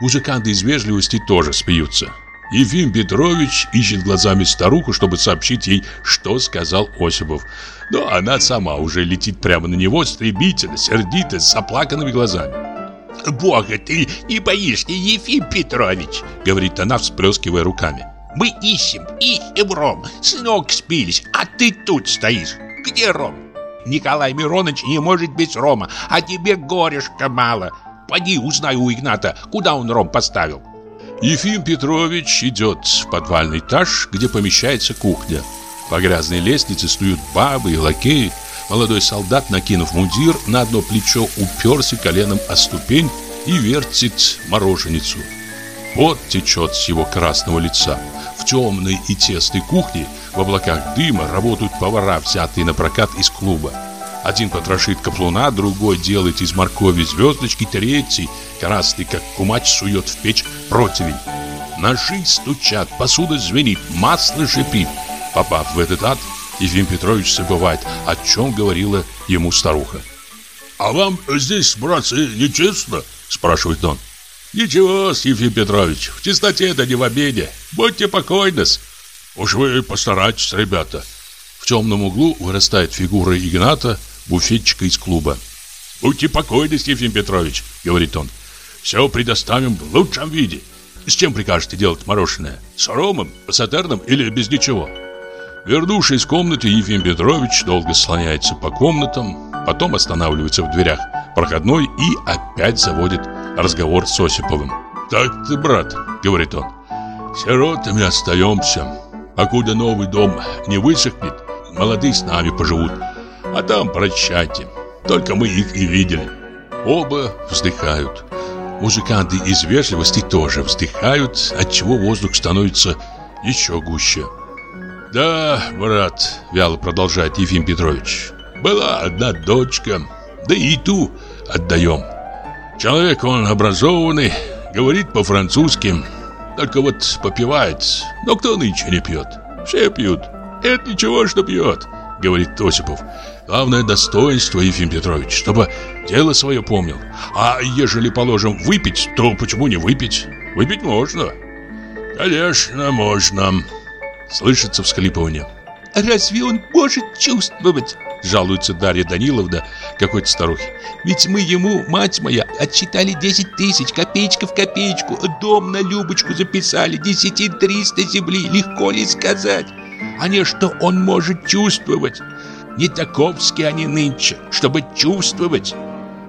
Музыканты из вежливости тоже смеются. Ефим Петрович ищет глазами старуху, чтобы сообщить ей, что сказал Осипов. Но она сама уже летит прямо на него, стремительно, сердито, с заплаканными глазами. Бога ты не боишься, Ефим Петрович!» Говорит она, всплескивая руками. «Мы ищем, ищем Ром, с ног спились, а ты тут стоишь. Где Ром? Николай Миронович не может без Рома, а тебе горешка мало. Поди узнай у Игната, куда он Ром поставил». Ефим Петрович идет в подвальный этаж, где помещается кухня. По грязной лестнице стоят бабы и лакеи. Молодой солдат, накинув мундир, на одно плечо уперся коленом о ступень и вертит мороженицу. Пот течет с его красного лица. В темной и тесной кухне в облаках дыма работают повара, взятые на прокат из клуба. Один потрошит каплуна, другой делает из моркови звездочки, третий, красный как кумач, сует в печь противень. Ножи стучат, посуда звенит, масло шипит. Попав в этот ад, Ефим Петрович забывает, о чем говорила ему старуха. «А вам здесь, братцы, нечестно?» – спрашивает он. Ничего, Ефим Петрович, в чистоте да не в обиде. Будьте покойны -с. Уж вы постарайтесь, ребята. В темном углу вырастает фигура Игната, буфетчика из клуба. Будьте покойны, Ефим Петрович, говорит он. Все предоставим в лучшем виде. С чем прикажете делать мороженое? С ромом, сатерном или без ничего? Вернувшись в комнату, Ефим Петрович долго слоняется по комнатам, потом останавливается в дверях проходной и опять заводит разговор с Осиповым. «Так ты, брат», — говорит он, — «сиротами остаемся. Покуда новый дом не высохнет, молодые с нами поживут, а там прощайте. Только мы их и видели». Оба вздыхают. Музыканты из вежливости тоже вздыхают, отчего воздух становится еще гуще. «Да, брат», — вяло продолжает Ефим Петрович, «была одна дочка, да и ту отдаем. Человек он образованный, говорит по-французски, только вот попивает. Но кто нынче не пьет? Все пьют. Это ничего, что пьет, говорит Осипов. Главное достоинство, Ефим Петрович, чтобы дело свое помнил. А ежели, положим, выпить, то почему не выпить? Выпить можно. Конечно, можно. Слышится всхлипывание. Разве он может чувствовать? Жалуется Дарья Даниловна какой-то старухе. Ведь мы ему, мать моя, отчитали 10 тысяч, копеечка в копеечку, дом на Любочку записали, десятин триста земли, легко ли сказать? А не что он может чувствовать? Не таковские они нынче, чтобы чувствовать.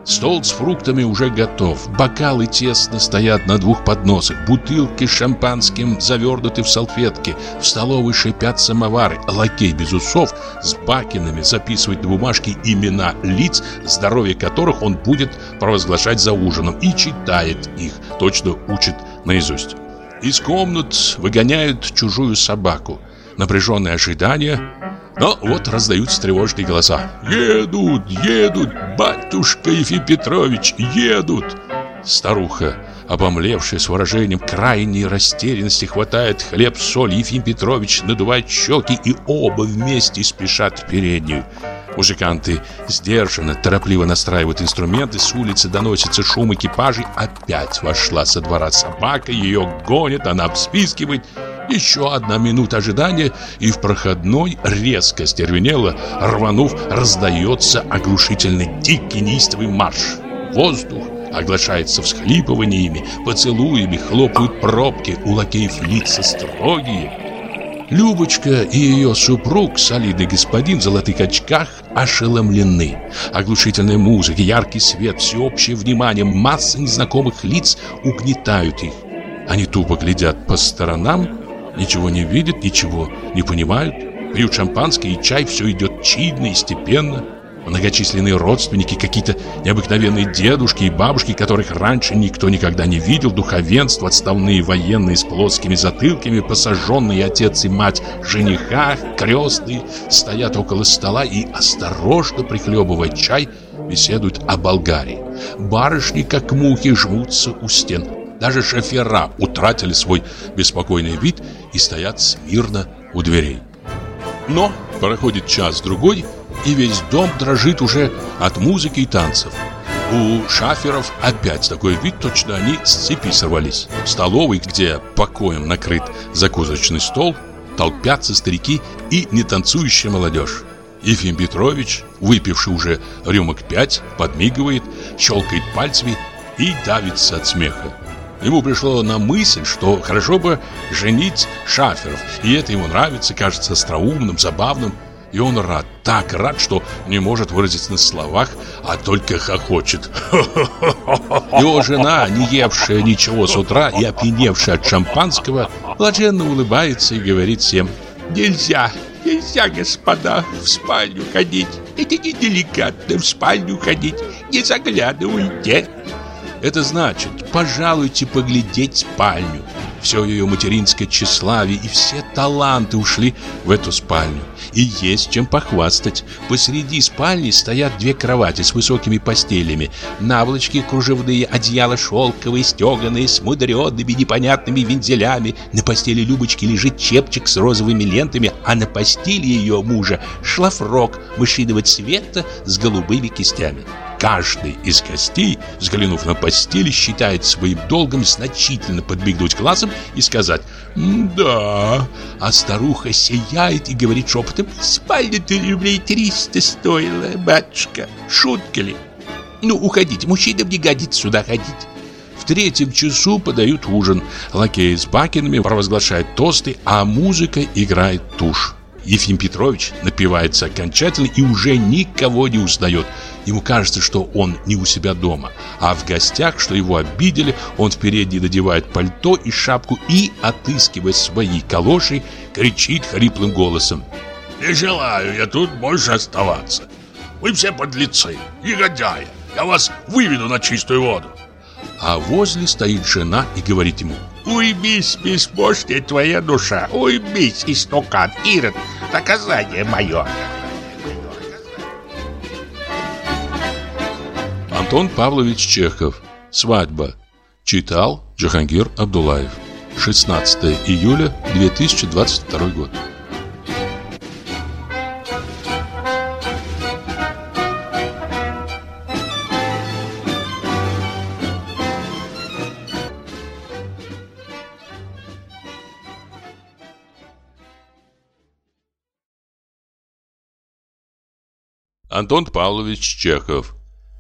Стол с фруктами уже готов. Бокалы тесно стоят на двух подносах. Бутылки с шампанским завернуты в салфетки. В столовой шипят самовары. Лакей без усов с бакинами записывает на бумажке имена лиц, здоровье которых он будет провозглашать за ужином и читает их, точно учит наизусть. Из комнат выгоняют чужую собаку. Напряженное ожидание – но вот раздаются тревожные голоса. «Едут, едут, батюшка Ефим Петрович, едут!» Старуха, обомлевшая с выражением крайней растерянности, хватает хлеб, соль. Ефим Петрович надувает щеки, и оба вместе спешат в переднюю. Музыканты сдержанно, торопливо настраивают инструменты, с улицы доносится шум экипажей. Опять вошла со двора собака, ее гонят, она вспискивает. Еще одна минута ожидания, и в проходной резко стервенело, рванув, раздается оглушительный дикий неистовый марш. Воздух оглашается всхлипываниями, поцелуями, хлопают пробки, у лакеев лица строгие. Любочка и ее супруг, солидный господин в золотых очках, ошеломлены. Оглушительная музыка, яркий свет, всеобщее внимание, масса незнакомых лиц угнетают их. Они тупо глядят по сторонам, ничего не видят, ничего не понимают. Пьют шампанское и чай, все идет чинно и степенно. Многочисленные родственники, какие-то необыкновенные дедушки и бабушки, которых раньше никто никогда не видел, духовенство, отставные военные с плоскими затылками, посаженные отец и мать жениха, крестные, стоят около стола и, осторожно прихлебывая чай, беседуют о Болгарии. Барышни, как мухи, жмутся у стен. Даже шофера утратили свой беспокойный вид и стоят смирно у дверей. Но проходит час-другой, и весь дом дрожит уже от музыки и танцев. У шаферов опять такой вид, точно они с цепи сорвались. В столовой, где покоем накрыт закусочный стол, толпятся старики и нетанцующая молодежь. Ефим Петрович, выпивший уже рюмок пять, подмигивает, щелкает пальцами и давится от смеха. Ему пришло на мысль, что хорошо бы женить шаферов, и это ему нравится, кажется остроумным, забавным. И он рад, так рад, что не может выразить на словах, а только хохочет. Его жена, не евшая ничего с утра и опьяневшая от шампанского, блаженно улыбается и говорит всем «Нельзя, нельзя, господа, в спальню ходить. Это неделикатно в спальню ходить, не заглядывайте». Это значит, пожалуйте поглядеть спальню. Все ее материнское тщеславие и все таланты ушли в эту спальню. И есть чем похвастать. Посреди спальни стоят две кровати с высокими постелями. Наволочки кружевные, одеяла шелковые, стеганые, с мудреными непонятными вензелями. На постели Любочки лежит чепчик с розовыми лентами, а на постели ее мужа шлафрок мышиного цвета с голубыми кистями. Каждый из гостей, взглянув на постель, считает своим долгом значительно подбегнуть глазом и сказать «Да». А старуха сияет и говорит шепотом «Спальня-то рублей триста стоила, батюшка, шутка ли?» «Ну, уходите, мужчинам не годится сюда ходить» третьем часу подают ужин. Лакеи с бакинами провозглашают тосты, а музыка играет тушь. Ефим Петрович напивается окончательно и уже никого не узнает. Ему кажется, что он не у себя дома, а в гостях, что его обидели, он в передней надевает пальто и шапку и, отыскивая свои калоши, кричит хриплым голосом. «Не желаю я тут больше оставаться. Вы все подлецы, негодяи. Я вас выведу на чистую воду а возле стоит жена и говорит ему «Уймись, беспомощная твоя душа, уймись, истукан, Ирод, наказание мое!» Антон Павлович Чехов. «Свадьба» Читал Джахангир Абдулаев. 16 июля 2022 год. Антон Павлович Чехов.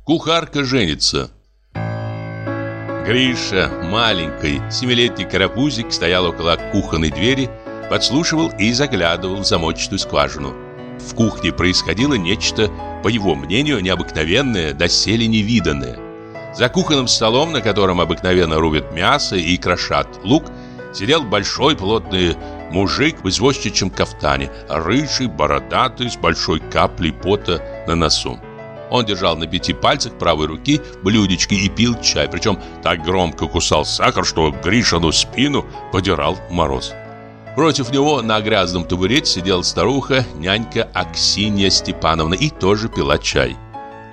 Кухарка женится. Гриша, маленький, семилетний карапузик, стоял около кухонной двери, подслушивал и заглядывал в замочную скважину. В кухне происходило нечто, по его мнению, необыкновенное, доселе невиданное. За кухонным столом, на котором обыкновенно рубят мясо и крошат лук, сидел большой плотный Мужик в извозчичьем кафтане, рыжий, бородатый, с большой каплей пота на носу. Он держал на пяти пальцах правой руки блюдечки и пил чай, причем так громко кусал сахар, что Гришину спину подирал мороз. Против него на грязном табурете сидела старуха, нянька Аксинья Степановна, и тоже пила чай.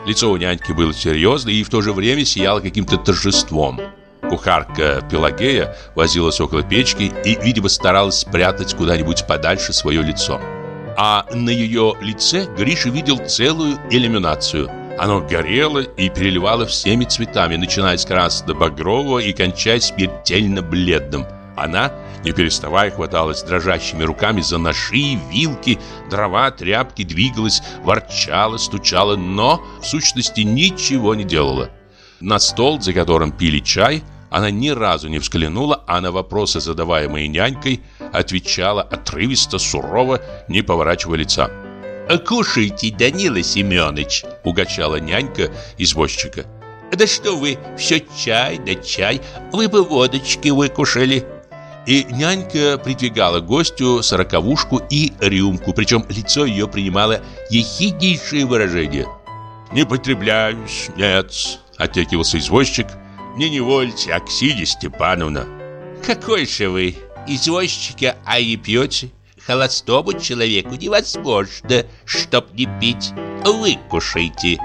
Лицо у няньки было серьезное и в то же время сияло каким-то торжеством. Кухарка Пелагея возилась около печки и, видимо, старалась спрятать куда-нибудь подальше свое лицо. А на ее лице Гриша видел целую иллюминацию. Оно горело и переливало всеми цветами, начиная с красно-багрового и кончая смертельно бледным. Она, не переставая, хваталась дрожащими руками за ножи, вилки, дрова, тряпки, двигалась, ворчала, стучала, но в сущности ничего не делала. На стол, за которым пили чай, она ни разу не взглянула, а на вопросы, задаваемые нянькой, отвечала отрывисто, сурово, не поворачивая лица. «Кушайте, Данила Семенович!» — угощала нянька извозчика. «Да что вы, все чай да чай, вы бы водочки выкушали!» И нянька придвигала гостю сороковушку и рюмку, причем лицо ее принимало ехиднейшее выражение. «Не потребляюсь, нет», — отекивался извозчик, — не невольте, Аксинья Степановна. Какой же вы, извозчика, а и пьете? Холостому человеку невозможно, чтоб не пить. Вы кушайте.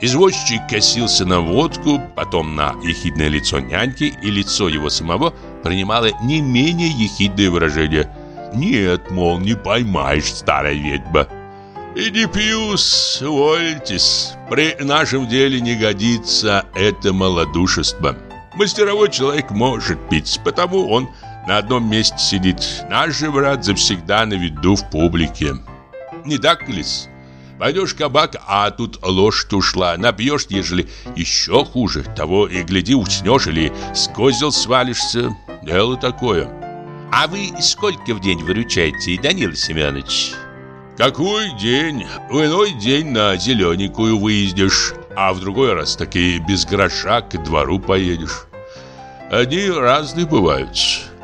Извозчик косился на водку, потом на ехидное лицо няньки, и лицо его самого принимало не менее ехидное выражение. «Нет, мол, не поймаешь, старая ведьма». И не пью, свольтесь. При нашем деле не годится это малодушество. Мастеровой человек может пить, потому он на одном месте сидит. Наш же брат завсегда на виду в публике. Не так ли? Пойдешь кабак, а тут лошадь ушла. Набьешь, ежели еще хуже. Того и гляди, уснешь или с козел свалишься. Дело такое. А вы сколько в день выручаете, Данила Семенович? Какой день? В иной день на зелененькую выездишь, а в другой раз таки без гроша к двору поедешь. Они разные бывают.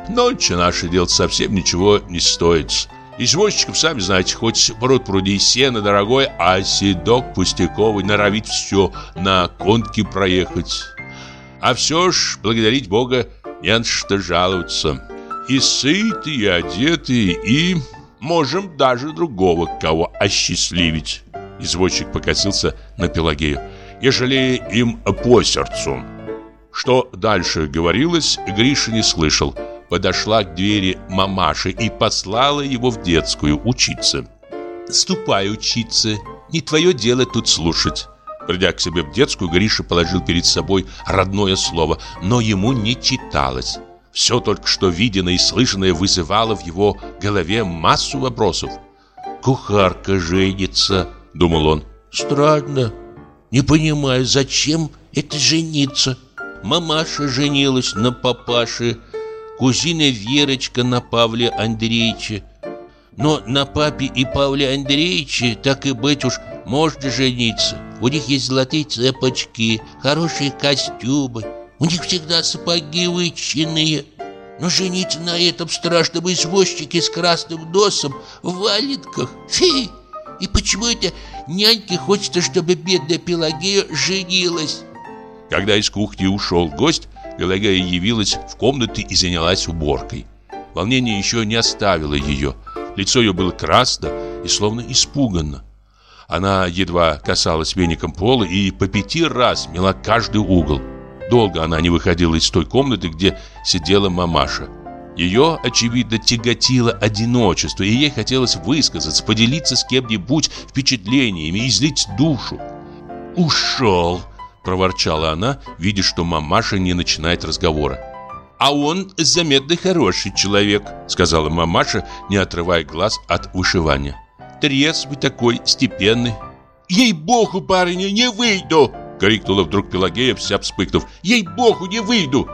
Ночью наше дело совсем ничего не стоит. Извозчиков, сами знаете, хоть пруд пруди сено дорогой, а седок пустяковый норовит все на конке проехать. А все ж, благодарить Бога, не на что жаловаться. И сытый, и одетый, и Можем даже другого кого осчастливить. Извозчик покосился на Пелагею. Ежели им по сердцу. Что дальше говорилось, Гриша не слышал. Подошла к двери мамаши и послала его в детскую учиться. «Ступай учиться, не твое дело тут слушать». Придя к себе в детскую, Гриша положил перед собой родное слово, но ему не читалось. Все только что виденное и слышанное вызывало в его голове массу вопросов. «Кухарка женится», — думал он. «Странно. Не понимаю, зачем это жениться?» Мамаша женилась на папаше, кузина Верочка на Павле Андреевиче. Но на папе и Павле Андреевиче, так и быть уж, можно жениться. У них есть золотые цепочки, хорошие костюмы. У них всегда сапоги вычинные. Но жениться на этом страшном извозчике с красным носом в валенках. Фи! И почему это няньке хочется, чтобы бедная Пелагея женилась? Когда из кухни ушел гость, Пелагея явилась в комнате и занялась уборкой. Волнение еще не оставило ее. Лицо ее было красно и словно испуганно. Она едва касалась веником пола и по пяти раз мела каждый угол. Долго она не выходила из той комнаты, где сидела мамаша. Ее, очевидно, тяготило одиночество, и ей хотелось высказаться, поделиться с кем-нибудь впечатлениями, излить душу. «Ушел!» – проворчала она, видя, что мамаша не начинает разговора. «А он заметно хороший человек», – сказала мамаша, не отрывая глаз от вышивания. «Трезвый такой, степенный». «Ей-богу, барыня, не выйду!» – крикнула вдруг Пелагея, вся вспыхнув. «Ей-богу, не выйду!»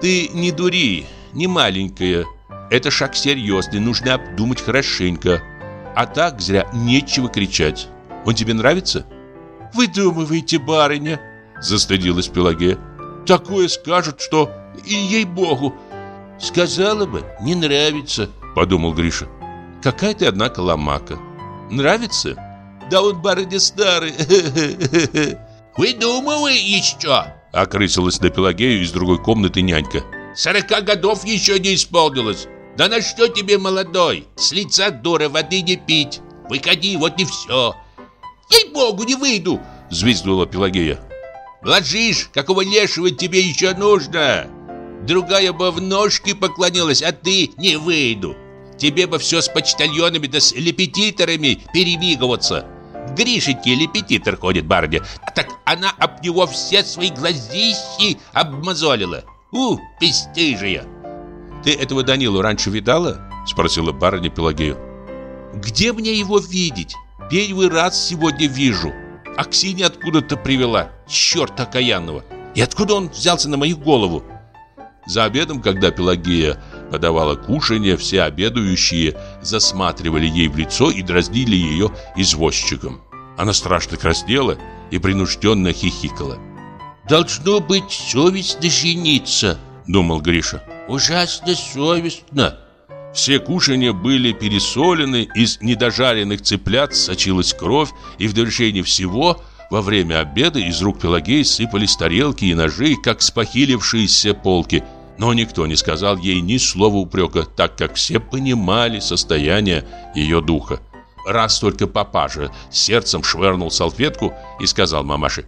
«Ты не дури, не маленькая. Это шаг серьезный, нужно обдумать хорошенько. А так зря нечего кричать. Он тебе нравится?» «Выдумывайте, барыня!» Застыдилась Пелагея. Такое скажут, что и ей-богу. Сказала бы, не нравится, подумал Гриша. Какая ты, однако, ломака. Нравится? Да он барыня старый. Выдумывай еще, окрысилась на Пелагею из другой комнаты нянька. Сорока годов еще не исполнилось. Да на что тебе, молодой? С лица дура воды не пить. Выходи, вот и все. Ей-богу, не выйду, взвизгнула Пелагея. Ложишь, какого лешего тебе еще нужно? Другая бы в ножки поклонилась, а ты не выйду. Тебе бы все с почтальонами да с лепетиторами перемигиваться. Гришеньке лепетитор ходит, барыня. А так она об него все свои глазищи обмазолила. У, бесстыжая. Ты этого Данилу раньше видала? Спросила барыня Пелагею. Где мне его видеть? Первый раз сегодня вижу. Аксинья откуда-то привела. Черт окаянного. И откуда он взялся на мою голову? За обедом, когда Пелагея подавала кушанье, все обедающие засматривали ей в лицо и дразнили ее извозчиком. Она страшно краснела и принужденно хихикала. «Должно быть совестно жениться», — думал Гриша. «Ужасно совестно». Все кушанья были пересолены, из недожаренных цыплят сочилась кровь, и в довершение всего во время обеда из рук Пелагеи сыпались тарелки и ножи, как спохилившиеся полки. Но никто не сказал ей ни слова упрека, так как все понимали состояние ее духа. Раз только папаша сердцем швырнул салфетку и сказал мамаше,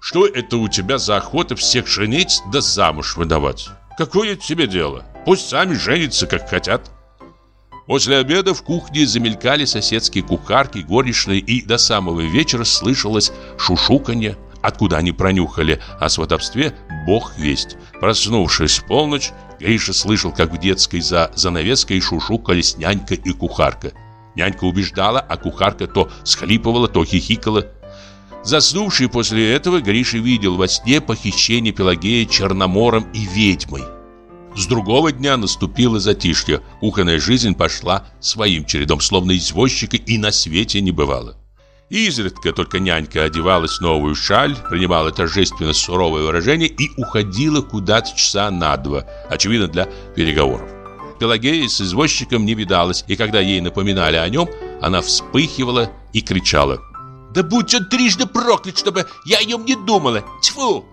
«Что это у тебя за охота всех женить да замуж выдавать? Какое тебе дело? Пусть сами женятся, как хотят». После обеда в кухне замелькали соседские кухарки, горничные, и до самого вечера слышалось шушуканье. Откуда они пронюхали о сватовстве, бог весть. Проснувшись в полночь, Гриша слышал, как в детской за занавеской шушукались нянька и кухарка. Нянька убеждала, а кухарка то схлипывала, то хихикала. Заснувший после этого, Гриша видел во сне похищение Пелагея Черномором и ведьмой. С другого дня наступило затишье. Кухонная жизнь пошла своим чередом, словно извозчика и на свете не бывало. Изредка только нянька одевалась в новую шаль, принимала торжественно суровое выражение и уходила куда-то часа на два, очевидно, для переговоров. Пелагея с извозчиком не видалась, и когда ей напоминали о нем, она вспыхивала и кричала. «Да будь он трижды проклят, чтобы я о нем не думала! Тьфу!»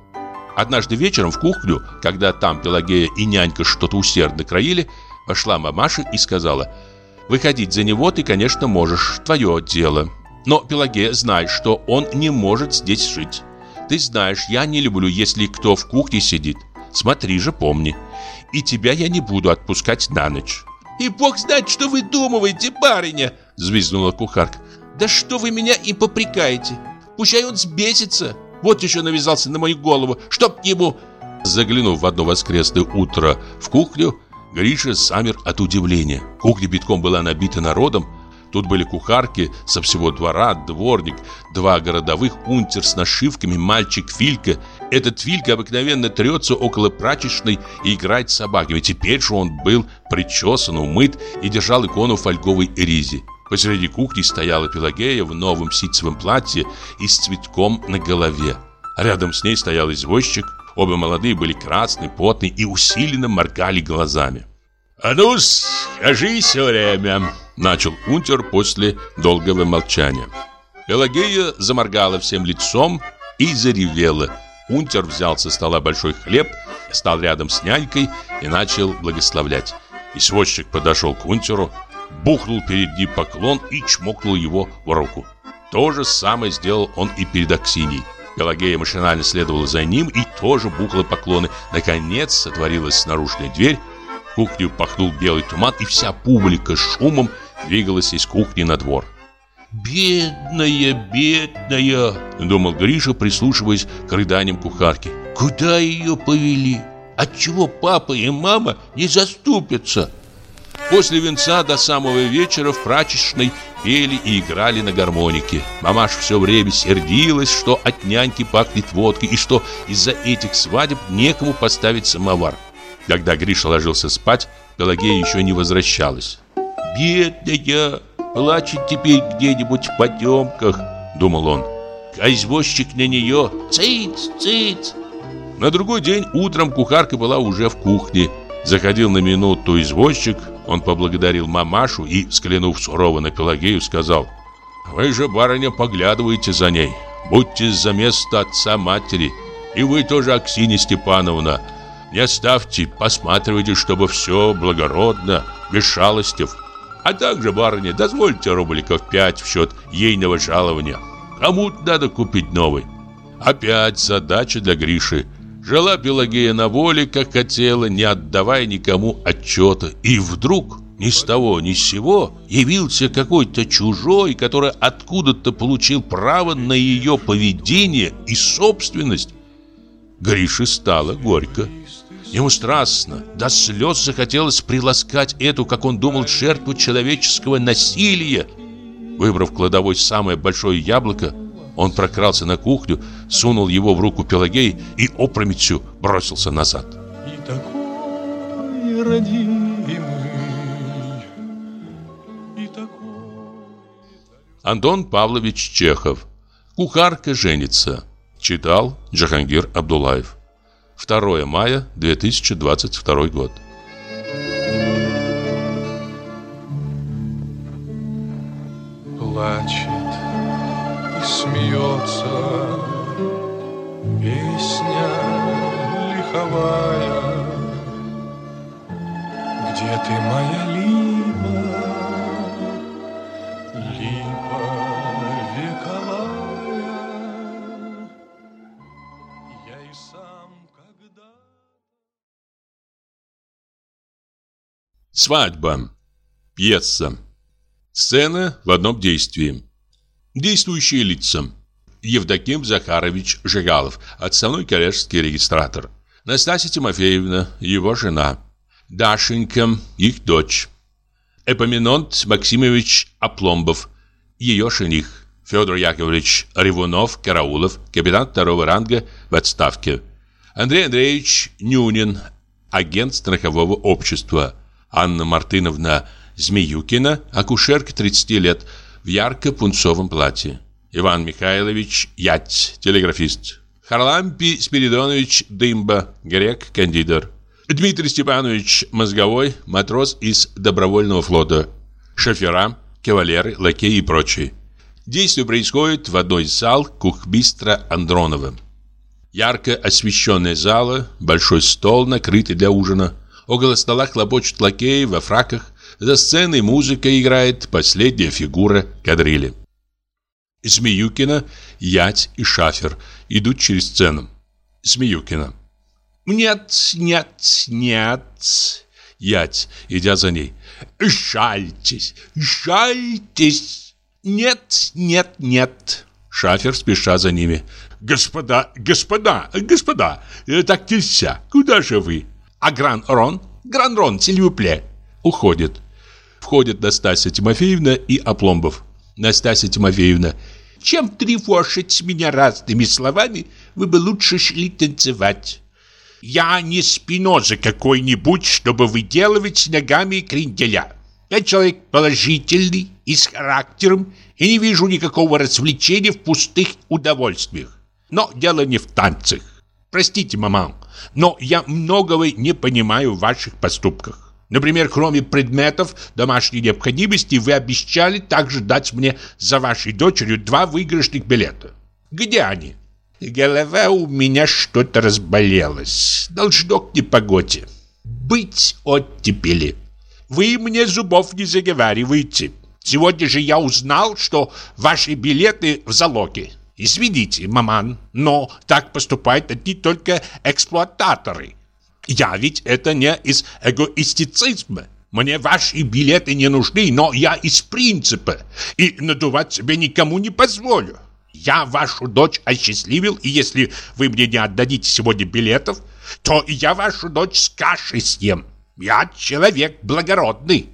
Однажды вечером в кухню, когда там Пелагея и нянька что-то усердно краили, вошла мамаша и сказала, «Выходить за него ты, конечно, можешь, твое дело. Но, Пелагея, знай, что он не может здесь жить. Ты знаешь, я не люблю, если кто в кухне сидит. Смотри же, помни. И тебя я не буду отпускать на ночь». «И бог знает, что вы думаете, барыня!» Звизнула кухарка. «Да что вы меня и попрекаете? Пущай он сбесится. Вот еще навязался на мою голову. Чтоб ему... Заглянув в одно воскресное утро в кухню, Гриша замер от удивления. Кухня битком была набита народом. Тут были кухарки со всего двора, дворник, два городовых, унтер с нашивками, мальчик Филька. Этот Филька обыкновенно трется около прачечной и играет с собаками. Теперь же он был причесан, умыт и держал икону фольговой ризи. Посреди кухни стояла Пелагея в новом ситцевом платье и с цветком на голове. Рядом с ней стоял извозчик. Оба молодые были красные, потные и усиленно моргали глазами. «А ну, скажи все время!» Начал унтер после долгого молчания. Пелагея заморгала всем лицом и заревела. Унтер взял со стола большой хлеб, стал рядом с нянькой и начал благословлять. Извозчик подошел к унтеру, бухнул перед ним поклон и чмокнул его в руку. То же самое сделал он и перед Аксиньей. Пелагея машинально следовала за ним и тоже бухла поклоны. Наконец отворилась наружная дверь, кухню пахнул белый туман, и вся публика шумом двигалась из кухни на двор. «Бедная, бедная!» — думал Гриша, прислушиваясь к рыданиям кухарки. «Куда ее повели? Отчего папа и мама не заступятся?» После венца до самого вечера в прачечной пели и играли на гармонике. Мамаш все время сердилась, что от няньки пахнет водкой и что из-за этих свадеб некому поставить самовар. Когда Гриша ложился спать, Пелагея еще не возвращалась. «Бедная, плачет теперь где-нибудь в потемках», — думал он. А извозчик на нее «Циц, циц». На другой день утром кухарка была уже в кухне. Заходил на минуту извозчик, он поблагодарил мамашу и, взглянув сурово на Пелагею, сказал «Вы же, барыня, поглядываете за ней, будьте за место отца матери, и вы тоже, Аксинья Степановна, не оставьте, посматривайте, чтобы все благородно, без шалостев. А также, барыня, дозвольте рубликов пять в счет ейного жалования. Кому надо купить новый. Опять задача для Гриши. Жила Пелагея на воле, как хотела, не отдавая никому отчета. И вдруг, ни с того ни с сего, явился какой-то чужой, который откуда-то получил право на ее поведение и собственность. Грише стало горько. Ему страстно, до слез захотелось приласкать эту, как он думал, жертву человеческого насилия. Выбрав кладовой самое большое яблоко, он прокрался на кухню, сунул его в руку Пелагеи и опрометью бросился назад. И такой родимый, и такой... Антон Павлович Чехов. Кухарка женится. Читал Джахангир Абдулаев. 2 мая 2022 год. Плачет и смеется песня лиховая. Где ты, моя Свадьба. Пьеса. Сцена в одном действии. Действующие лица. Евдоким Захарович Жигалов, отставной коллежский регистратор. Настасья Тимофеевна, его жена. Дашенька, их дочь. Эпоминонт Максимович Опломбов, ее жених. Федор Яковлевич Ревунов, Караулов, капитан второго ранга в отставке. Андрей Андреевич Нюнин, агент страхового общества. Анна Мартыновна Змеюкина, акушерка 30 лет, в ярко-пунцовом платье. Иван Михайлович Ять, телеграфист. Харлампий Спиридонович Дымба, грек-кандидат. Дмитрий Степанович Мозговой, матрос из добровольного флота. Шофера, кавалеры, лакеи и прочие. Действие происходит в одной из зал кухмистра Андронова. Ярко освещенная зала, большой стол, накрытый для ужина. Около стола хлопочут лакеи во фраках. За сценой музыка играет последняя фигура кадрили. Змеюкина, Ять и Шафер идут через сцену. Змеюкина. «Нет, нет, нет!» Ять, идя за ней. «Жальтесь, жальтесь!» «Нет, нет, нет!» Шафер спеша за ними. Господа, господа, господа, э, так нельзя. Куда же вы? А Гран-Рон? Гран-Рон, сильвупле. Уходит. Входят Настасья Тимофеевна и Опломбов. Настасья Тимофеевна. Чем тревожить меня разными словами, вы бы лучше шли танцевать. Я не спиноза какой-нибудь, чтобы выделывать ногами кренделя. Я человек положительный и с характером, и не вижу никакого развлечения в пустых удовольствиях. Но дело не в танцах. Простите, мама, но я многого не понимаю в ваших поступках. Например, кроме предметов домашней необходимости, вы обещали также дать мне за вашей дочерью два выигрышных билета. Где они? Голова у меня что-то разболелась. Должно к непогоде. Быть оттепели. Вы мне зубов не заговариваете. Сегодня же я узнал, что ваши билеты в залоге. Извините, маман, но так поступают одни только эксплуататоры. Я ведь это не из эгоистицизма. Мне ваши билеты не нужны, но я из принципа. И надувать себе никому не позволю. Я вашу дочь осчастливил, и если вы мне не отдадите сегодня билетов, то я вашу дочь с кашей съем. Я человек благородный.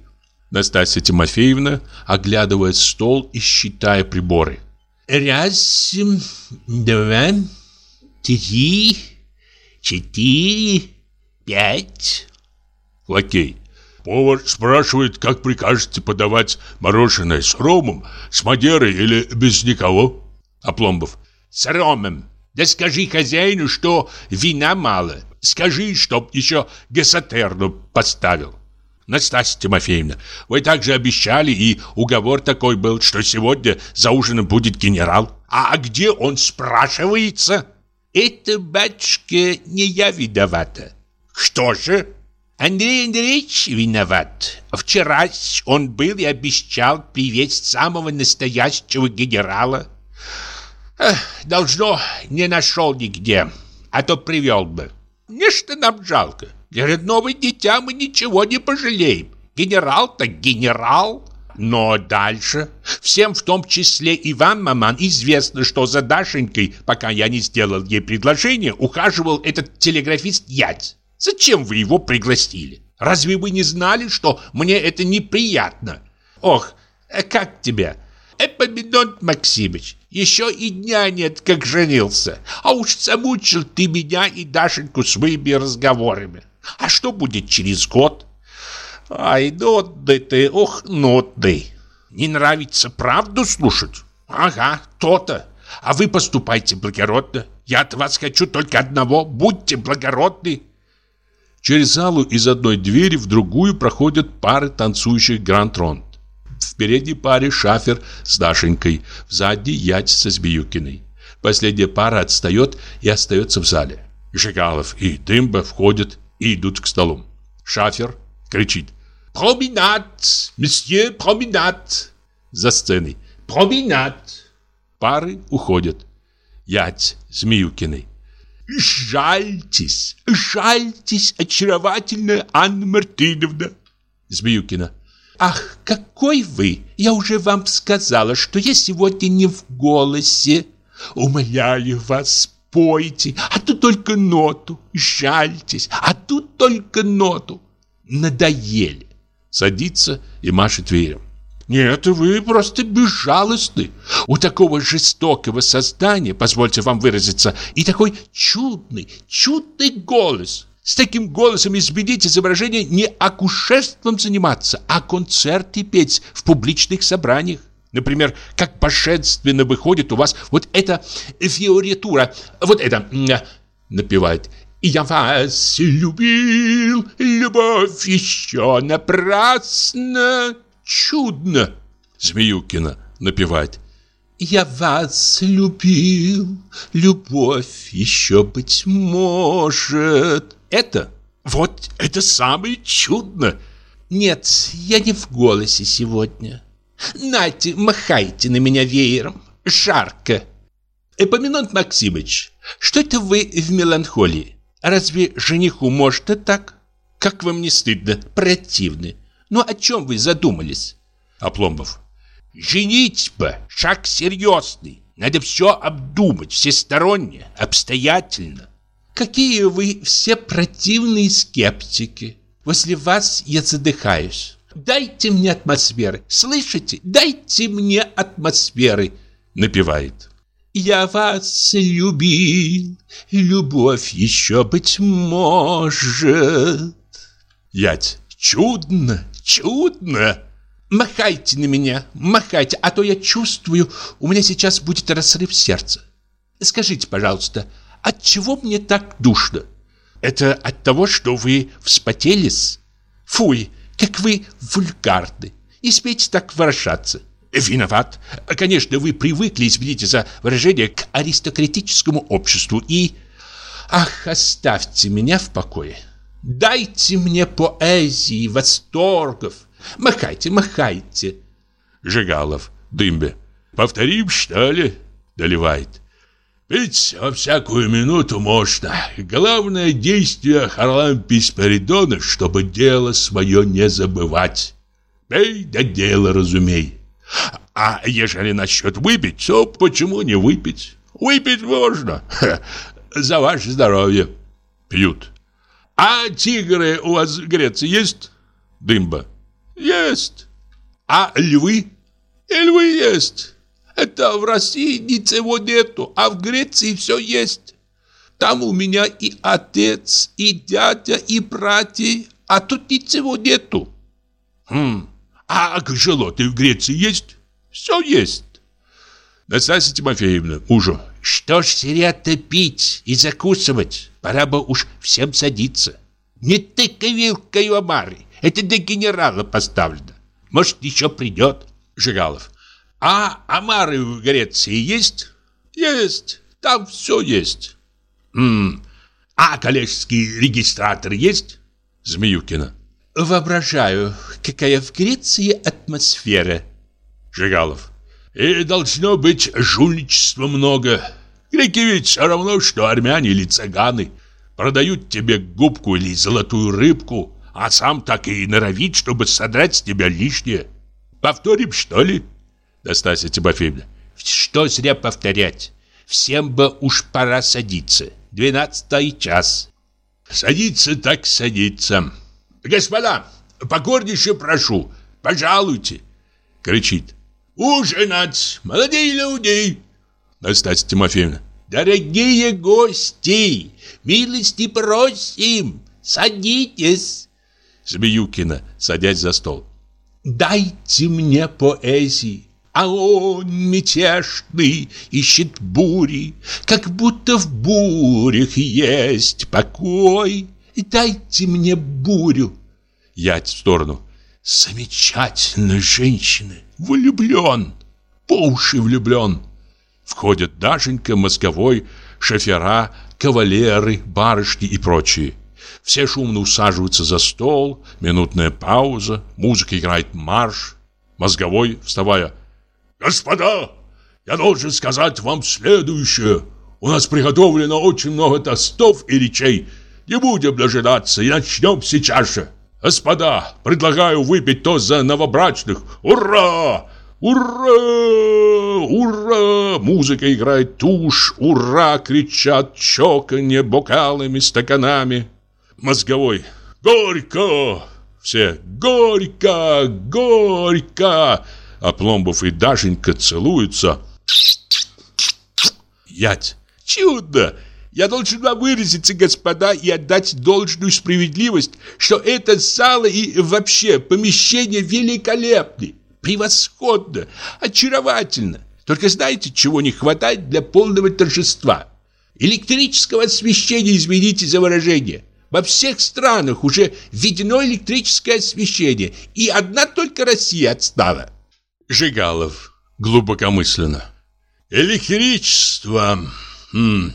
Настасья Тимофеевна оглядывает стол и считая приборы. Раз, два, три, четыре, пять. Лакей. Повар спрашивает, как прикажете подавать мороженое с ромом, с мадерой или без никого? Опломбов. С ромом. Да скажи хозяину, что вина мало. Скажи, чтоб еще гесатерну поставил. Настасья Тимофеевна, вы также обещали, и уговор такой был, что сегодня за ужином будет генерал. А где он спрашивается? Это, батюшка, не я виновата. Что же? Андрей Андреевич виноват. Вчера он был и обещал привезть самого настоящего генерала. Эх, должно, не нашел нигде, а то привел бы. Не что нам жалко. Для родного дитя мы ничего не пожалеем. Генерал так генерал. Но дальше всем, в том числе и вам, маман, известно, что за Дашенькой, пока я не сделал ей предложение, ухаживал этот телеграфист Ять. Зачем вы его пригласили? Разве вы не знали, что мне это неприятно? Ох, а как тебе? Эпоминонт Максимыч, еще и дня нет, как женился. А уж замучил ты меня и Дашеньку своими разговорами. А что будет через год? Ай, нудный ты, ох, нудный. Не нравится правду слушать? Ага, то-то. А вы поступайте благородно. Я от вас хочу только одного. Будьте благородны. Через залу из одной двери в другую проходят пары танцующих гранд-ронд. В передней паре Шафер с Дашенькой, в задней Ять со Змеюкиной. Последняя пара отстает и остается в зале. Жигалов и Дымба входят и идут к столу. Шафер кричит «Проминат! Месье, променад!» За сценой «Променад!» Пары уходят. Ять Змеюкиной. «Жальтесь, жальтесь, очаровательная Анна Мартыновна!» Змеюкина. «Ах, какой вы! Я уже вам сказала, что я сегодня не в голосе. Умоляю вас, пойте, а тут только ноту. Жальтесь, а тут только ноту. Надоели!» Садится и машет веером. Нет, вы просто безжалостны. У такого жестокого создания, позвольте вам выразиться, и такой чудный, чудный голос. С таким голосом изменить изображение не акушерством заниматься, а концерты петь в публичных собраниях. Например, как божественно выходит у вас вот эта фиоритура, вот это, напевает я вас любил, любовь еще напрасно чудно. Змеюкина напевает. Я вас любил, любовь еще быть может. Это, вот это самое чудно. Нет, я не в голосе сегодня. Нате, махайте на меня веером. Жарко. Эпоминонт Максимыч, что это вы в меланхолии? Разве жениху можно так? Как вам не стыдно? Противны. Ну о чем вы задумались? Опломбов. Женитьба, шаг серьезный. Надо все обдумать всесторонне, обстоятельно. Какие вы все противные скептики. Возле вас я задыхаюсь. Дайте мне атмосферы. Слышите? Дайте мне атмосферы. Напевает. Я вас любил, любовь еще быть может. Ять. Чудно, чудно. Махайте на меня, махайте, а то я чувствую, у меня сейчас будет разрыв сердца. Скажите, пожалуйста, от чего мне так душно? Это от того, что вы вспотелись? Фуй, как вы вульгарны. И смейте так выражаться. Виноват. Конечно, вы привыкли, извините за выражение, к аристократическому обществу и... Ах, оставьте меня в покое. Дайте мне поэзии, восторгов. Махайте, махайте. Жигалов. Дымбе. Повторим, что ли? Доливает. Ведь во всякую минуту можно. Главное действие Харлампи Спиридона, чтобы дело свое не забывать. Пей да дело разумей. А ежели насчет выпить, то почему не выпить? Выпить можно. Ха, за ваше здоровье. Пьют. А тигры у вас в Греции есть? Дымба. Есть. А львы? И львы есть. Это в России ничего нету, а в Греции все есть. Там у меня и отец, и дядя, и братья, а тут ничего нету. Хм, а кашелоты в Греции есть? Все есть. Настасья Тимофеевна, мужу. Что ж зря-то пить и закусывать? Пора бы уж всем садиться. Не тыкай вилкой омары. Это для генерала поставлено. Может, еще придет. Жигалов. А омары в Греции есть? Есть. Там все есть. М а коллежский регистратор есть? Змеюкина. Воображаю, какая в Греции атмосфера. Жигалов. И должно быть жульничества много. Греки ведь все равно, что армяне или цыганы. Продают тебе губку или золотую рыбку, а сам так и норовит, чтобы содрать с тебя лишнее. Повторим, что ли? Настасья Тимофеевна. Что зря повторять. Всем бы уж пора садиться. Двенадцатый час. Садиться так садиться. Господа, покорнейше прошу, пожалуйте. Кричит. Ужинать, молодые люди. Настасья Тимофеевна. Дорогие гости, милости просим, садитесь. Змеюкина, садясь за стол. Дайте мне поэзии. А он мятежный ищет бури, Как будто в бурях есть покой. Дайте мне бурю. Ять в сторону. Замечательная женщина, влюблен, по уши влюблен. Входят Дашенька, Мозговой, шофера, кавалеры, барышни и прочие. Все шумно усаживаются за стол, минутная пауза, музыка играет марш. Мозговой, вставая, Господа, я должен сказать вам следующее. У нас приготовлено очень много тостов и речей. Не будем дожидаться и начнем сейчас же. Господа, предлагаю выпить тост за новобрачных. Ура! Ура! Ура! Музыка играет тушь. Ура! Кричат чоканье бокалами, стаканами. Мозговой. Горько! Все. Горько! Горько! А Пломбов и Дашенька целуются. Ять. Чудо! Я должен вам выразиться, господа, и отдать должную справедливость, что это зала и вообще помещение великолепны, превосходно, очаровательно. Только знаете, чего не хватает для полного торжества? Электрического освещения, извините за выражение. Во всех странах уже введено электрическое освещение, и одна только Россия отстала. Жигалов. Глубокомысленно. Электричество. Хм.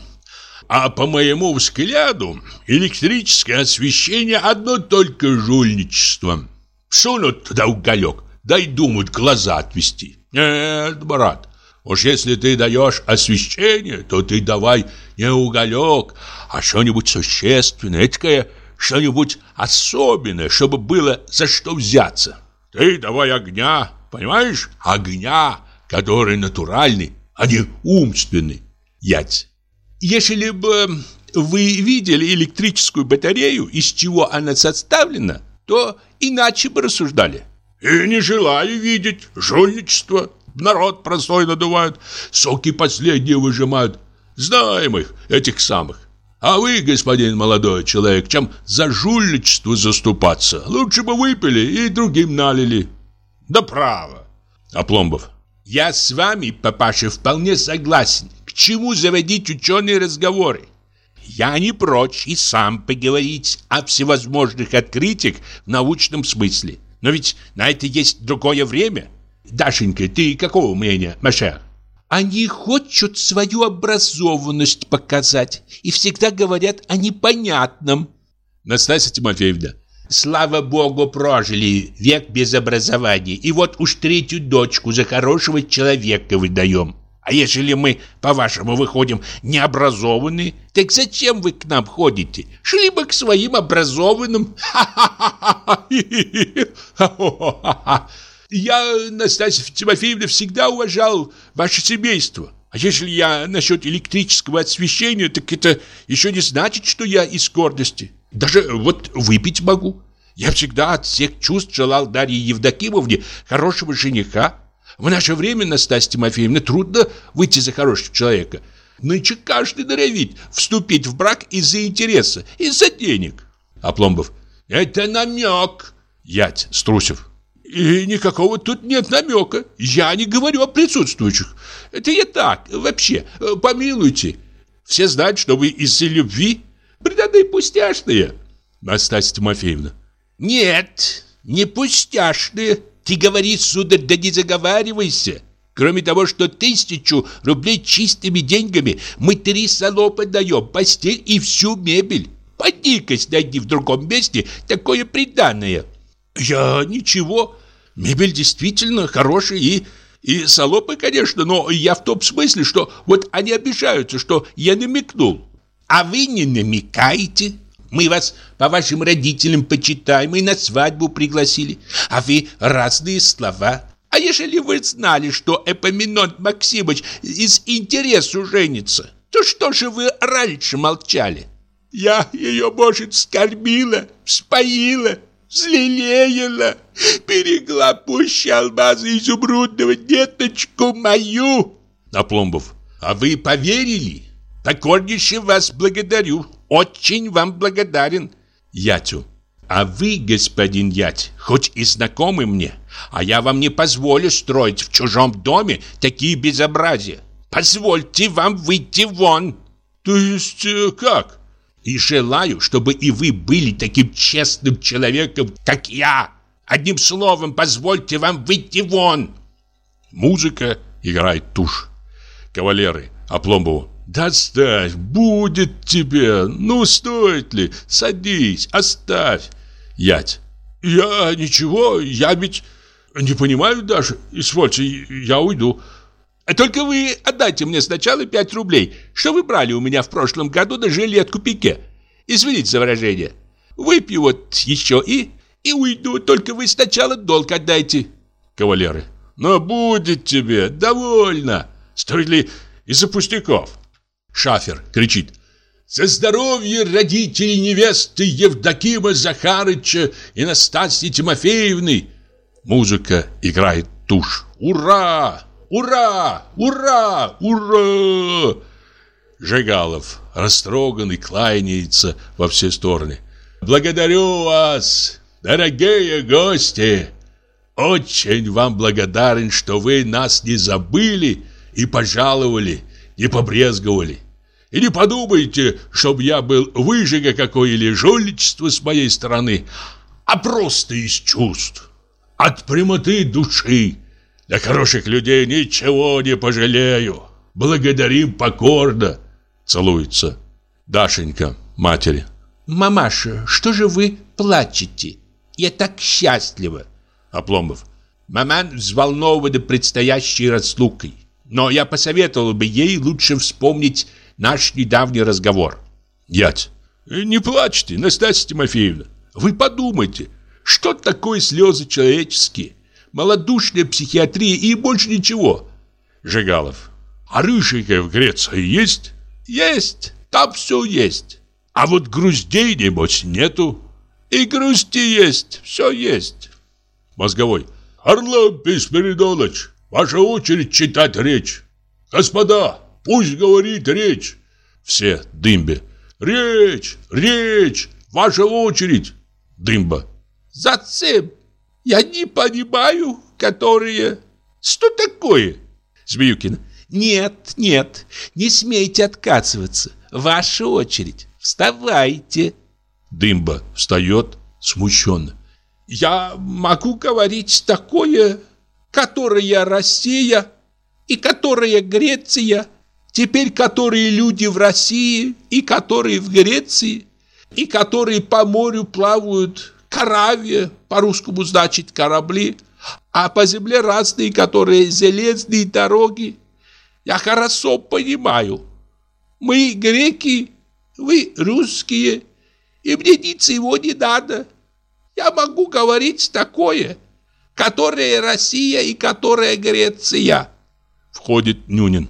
А по моему взгляду, электрическое освещение одно только жульничество. Сунут туда уголек, да и думают глаза отвести. Нет, брат, уж если ты даешь освещение, то ты давай не уголек, а что-нибудь существенное, этакое, что-нибудь особенное, чтобы было за что взяться. Ты давай огня, понимаешь? Огня, который натуральный, а не умственный. Яйца. Если бы вы видели электрическую батарею, из чего она составлена, то иначе бы рассуждали. И не желаю видеть жульничество. Народ простой надувают, соки последние выжимают. Знаем их, этих самых. А вы, господин молодой человек, чем за жульничество заступаться? Лучше бы выпили и другим налили. Да право. Опломбов. Я с вами, папаша, вполне согласен. К чему заводить ученые разговоры? Я не прочь и сам поговорить о всевозможных открытиях в научном смысле. Но ведь на это есть другое время. Дашенька, ты какого мнения, Маша? Они хотят свою образованность показать и всегда говорят о непонятном. Настасья Тимофеевна, слава богу, прожили век без образования, и вот уж третью дочку за хорошего человека выдаем. А если мы, по-вашему, выходим необразованные, так зачем вы к нам ходите? Шли бы к своим образованным. Я, Настасья Тимофеевна, всегда уважал ваше семейство. А если я насчет электрического освещения, так это еще не значит, что я из гордости. Даже вот выпить могу. Я всегда от всех чувств желал Дарье Евдокимовне хорошего жениха. В наше время, Настасья Тимофеевна, трудно выйти за хорошего человека. Нынче каждый норовит вступить в брак из-за интереса, из-за денег. Опломбов. Это намек. Ять, Струсев. И никакого тут нет намека. Я не говорю о присутствующих. Это я так, вообще, помилуйте. Все знают, что вы из-за любви преданные пустяшные. Настасья Тимофеевна. Нет, не пустяшные. Ты говори, сударь, да не заговаривайся. Кроме того, что тысячу рублей чистыми деньгами мы три салопа даем, постель и всю мебель. Поди-ка найди в другом месте такое приданное. Я ничего. Мебель действительно хорошая и... И салопы, конечно, но я в том смысле, что вот они обижаются, что я намекнул. А вы не намекаете. Мы вас по вашим родителям почитаем и на свадьбу пригласили. А вы разные слова. А если вы знали, что Эпоминонт Максимович из интересу женится, то что же вы раньше молчали? Я ее, может, скормила, споила, взлелеяла, берегла пуще алмаза изумрудного деточку мою. Напломбов, а вы поверили? Покорнейше вас благодарю. Очень вам благодарен. Ятю. А вы, господин Ять, хоть и знакомы мне, а я вам не позволю строить в чужом доме такие безобразия. Позвольте вам выйти вон. То есть э, как? И желаю, чтобы и вы были таким честным человеком, как я. Одним словом, позвольте вам выйти вон. Музыка играет тушь. Кавалеры, Опломбову. Да оставь, будет тебе. Ну, стоит ли? Садись, оставь. Ять. Я ничего, я ведь не понимаю даже. Извольте, я уйду. А только вы отдайте мне сначала 5 рублей, что вы брали у меня в прошлом году на жилетку пике. Извините за выражение. Выпью вот еще и... и уйду, только вы сначала долг отдайте. Кавалеры. Но будет тебе, довольно. Стоит ли из-за пустяков? Шафер кричит. За здоровье родителей невесты Евдокима Захарыча и Настасьи Тимофеевны. Музыка играет тушь. Ура! Ура! Ура! Ура! Жигалов, растроганный, кланяется во все стороны. Благодарю вас, дорогие гости! Очень вам благодарен, что вы нас не забыли и пожаловали, не побрезговали. И не подумайте, чтоб я был выжига какое или жульничество с моей стороны, а просто из чувств, от прямоты души. Для хороших людей ничего не пожалею. Благодарим покорно. Целуется. Дашенька, матери. Мамаша, что же вы плачете? Я так счастлива. Опломбов. Маман взволнована предстоящей разлукой. Но я посоветовал бы ей лучше вспомнить наш недавний разговор. Ять. Не плачьте, Настасья Тимофеевна. Вы подумайте, что такое слезы человеческие? Малодушная психиатрия и больше ничего. Жигалов. А рыжика в Греции есть? Есть, там все есть. А вот груздей, небось, нету. И грусти есть, все есть. Мозговой. Орлопий Спиридоныч, ваша очередь читать речь. Господа, пусть говорит речь. Все, дымбе. Речь, речь, ваша очередь. Дымба. Зачем? Я не понимаю, которые... Что такое? Змеюкин. Нет, нет, не смейте отказываться. Ваша очередь. Вставайте. Дымба встает смущенно. Я могу говорить такое, которое Россия и которая Греция, теперь которые люди в России и которые в Греции, и которые по морю плавают караве, по-русскому значит корабли, а по земле разные, которые железные дороги. Я хорошо понимаю. Мы греки, вы русские, и мне ничего не надо. Я могу говорить такое, которое Россия и которая Греция. Входит Нюнин.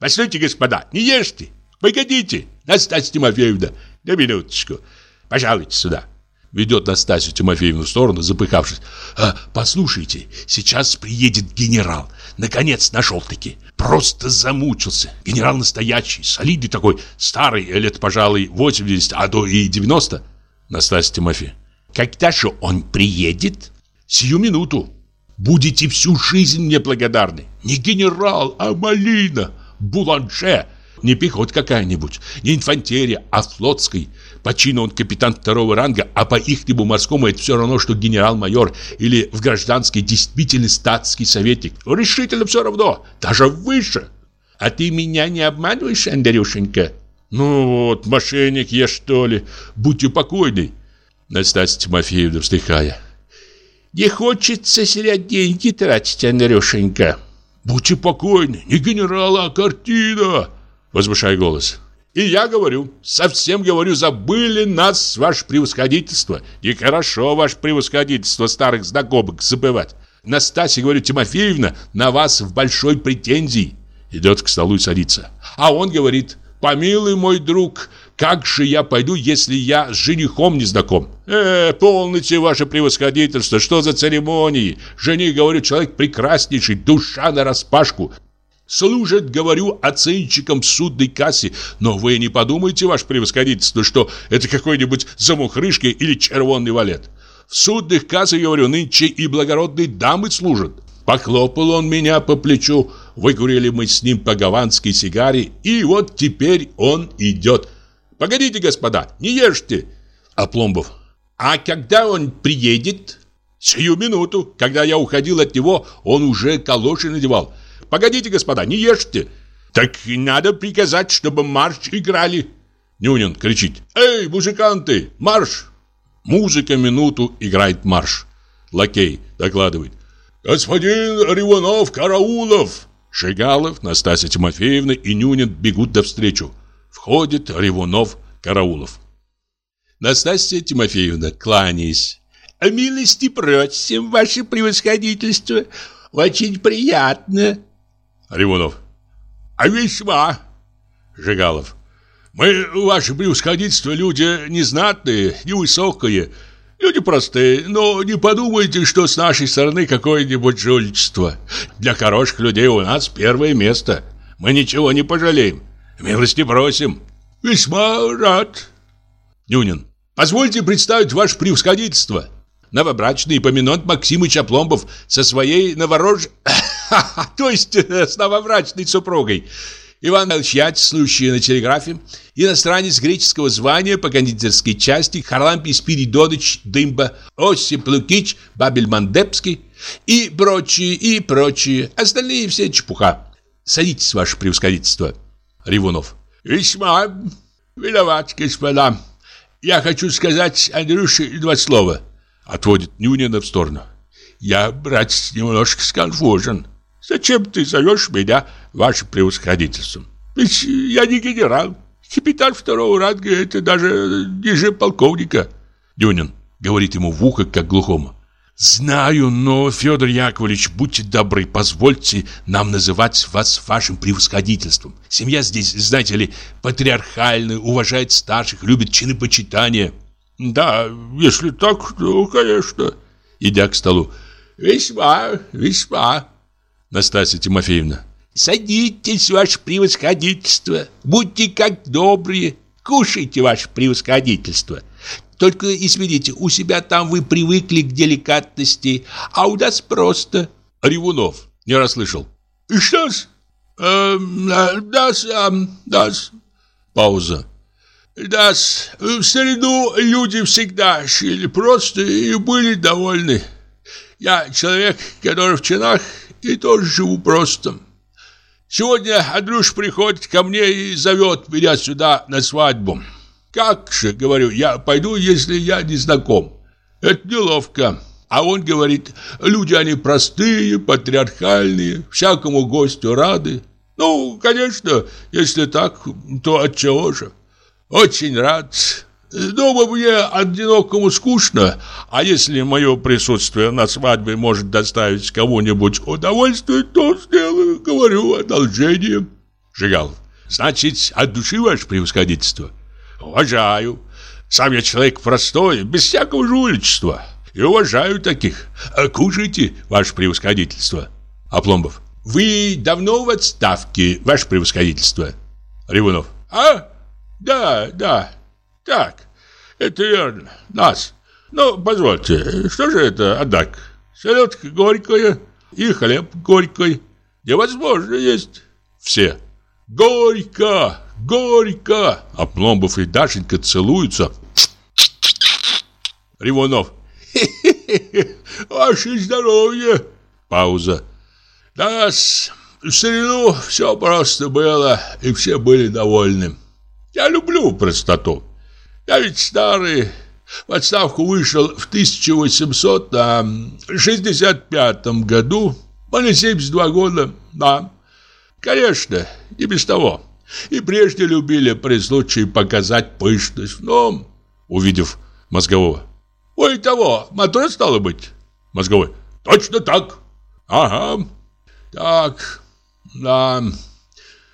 Постойте, господа, не ешьте. Погодите, Настасья Тимофеевна, на минуточку. Пожалуйте сюда. Ведет Настасью Тимофеевну в сторону, запыхавшись. А, послушайте, сейчас приедет генерал. Наконец нашел-таки. Просто замучился. Генерал настоящий, солидный такой, старый, лет, пожалуй, 80, а то и 90. Настасья Тимофеевна. Когда же он приедет? Сию минуту. Будете всю жизнь мне благодарны. Не генерал, а малина, буланже. Не пехот какая-нибудь, не инфантерия, а флотской. По чину он капитан второго ранга, а по ихнему морскому это все равно, что генерал-майор или в гражданский действительно статский советник. Решительно все равно, даже выше. А ты меня не обманываешь, Андрюшенька? Ну вот, мошенник я что ли, будьте покойны. Настасья Тимофеевна, вздыхая. Не хочется зря деньги тратить, Андрюшенька. Будьте покойны, не генерал, а картина. Возвышая голос. И я говорю, совсем говорю, забыли нас, ваше превосходительство. Нехорошо, ваше превосходительство, старых знакомых забывать. Настасья, говорю, Тимофеевна, на вас в большой претензии. Идет к столу и садится. А он говорит, помилуй мой друг, как же я пойду, если я с женихом не знаком? Э, полните ваше превосходительство, что за церемонии? Жених, говорю, человек прекраснейший, душа нараспашку. Служит, говорю, оценщиком судной кассе, но вы не подумайте, ваше превосходительство, что это какой-нибудь замухрышка или червонный валет. В судных кассах, говорю, нынче и благородные дамы служат. Похлопал он меня по плечу, выкурили мы с ним по гаванской сигаре, и вот теперь он идет. Погодите, господа, не ешьте. Опломбов. А когда он приедет? Сию минуту. Когда я уходил от него, он уже калоши надевал. Погодите, господа, не ешьте. Так надо приказать, чтобы марш играли. Нюнин кричит. Эй, музыканты, марш! Музыка минуту играет марш. Лакей докладывает. Господин Риванов, Караулов! Шигалов, Настасья Тимофеевна и Нюнин бегут навстречу. Входит Ревунов, Караулов. Настасья Тимофеевна, кланяясь. «Милости просим, ваше превосходительство. Очень приятно». Ревунов. А весьма. Жигалов. Мы, ваше превосходительство, люди незнатные, невысокие, люди простые, но не подумайте, что с нашей стороны какое-нибудь жульничество. Для хороших людей у нас первое место. Мы ничего не пожалеем. Милости просим. Весьма рад. Нюнин. Позвольте представить ваше превосходительство. Новобрачный Поминонт Максимыч Опломбов со своей новорож... то есть э, с новобрачной супругой. Иван Ильич слушающий на телеграфе, иностранец греческого звания по кондитерской части, Харлампий Спиридоныч Дымба, Осип Лукич, Бабель Мандепский и прочие, и прочие. Остальные все чепуха. Садитесь, ваше превосходительство. Ревунов. Весьма виноват, господа. Я хочу сказать Андрюше два слова. Отводит Нюнина в сторону. Я, брат, немножко сконфужен. Зачем ты зовешь меня вашим превосходительством? Ведь я не генерал. Капитан второго ранга – это даже ниже полковника. Дюнин говорит ему в ухо, как глухому. Знаю, но, Федор Яковлевич, будьте добры, позвольте нам называть вас вашим превосходительством. Семья здесь, знаете ли, патриархальная, уважает старших, любит чины почитания. Да, если так, то, конечно. Идя к столу. Весьма, весьма. Настасья Тимофеевна. Садитесь, ваше превосходительство. Будьте как добрые. Кушайте, ваше превосходительство. Только, извините, у себя там вы привыкли к деликатности, а у нас просто. Ревунов. Не расслышал. Что-с? Эм, да-с, эм, да-с. Пауза. Да-с, в среду люди всегда шили просто и были довольны. Я человек, который в чинах, и тоже живу просто. Сегодня Андрюш приходит ко мне и зовет меня сюда на свадьбу. Как же, говорю, я пойду, если я не знаком. Это неловко. А он говорит, люди они простые, патриархальные, всякому гостю рады. Ну, конечно, если так, то от чего же? Очень рад. Дома мне одинокому скучно, а если мое присутствие на свадьбе может доставить кому-нибудь удовольствие, то сделаю, говорю, одолжение. Жигалов. Значит, от души ваше превосходительство? Уважаю. Сам я человек простой, без всякого жульничества. И уважаю таких. Кушайте, ваше превосходительство. Опломбов. Вы давно в отставке, ваше превосходительство? Ревунов. А? Да, да. Так, это верно. Нас. Ну, позвольте, что же это, однако? Селедка горькая и хлеб горькой. Невозможно есть. Все. Горько, горько. Опломбов и Дашенька целуются. Ревунов. Ваше здоровье. Пауза. Да, в среду все просто было, и все были довольны. Я люблю простоту. Я ведь старый, в отставку вышел в 1865 году, мне 72 года, да. Конечно, не без того. И прежде любили при случае показать пышность, но... Увидев мозгового. Ой, того, матрос стало быть? Мозговой. Точно так. Ага. Так, да.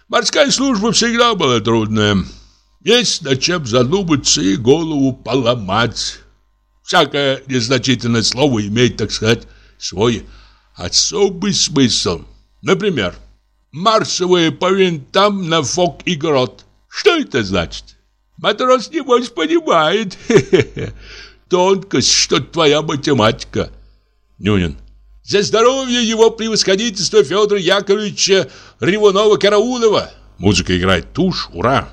Морская служба всегда была трудная. Есть над чем задуматься и голову поломать. Всякое незначительное слово имеет, так сказать, свой особый смысл. Например, марсовые по винтам на фок и грот. Что это значит? Матрос, небось, понимает. Тонкость, что твоя математика. Нюнин. За здоровье его превосходительства Федора Яковлевича Ревунова-Караулова. Музыка играет тушь, ура.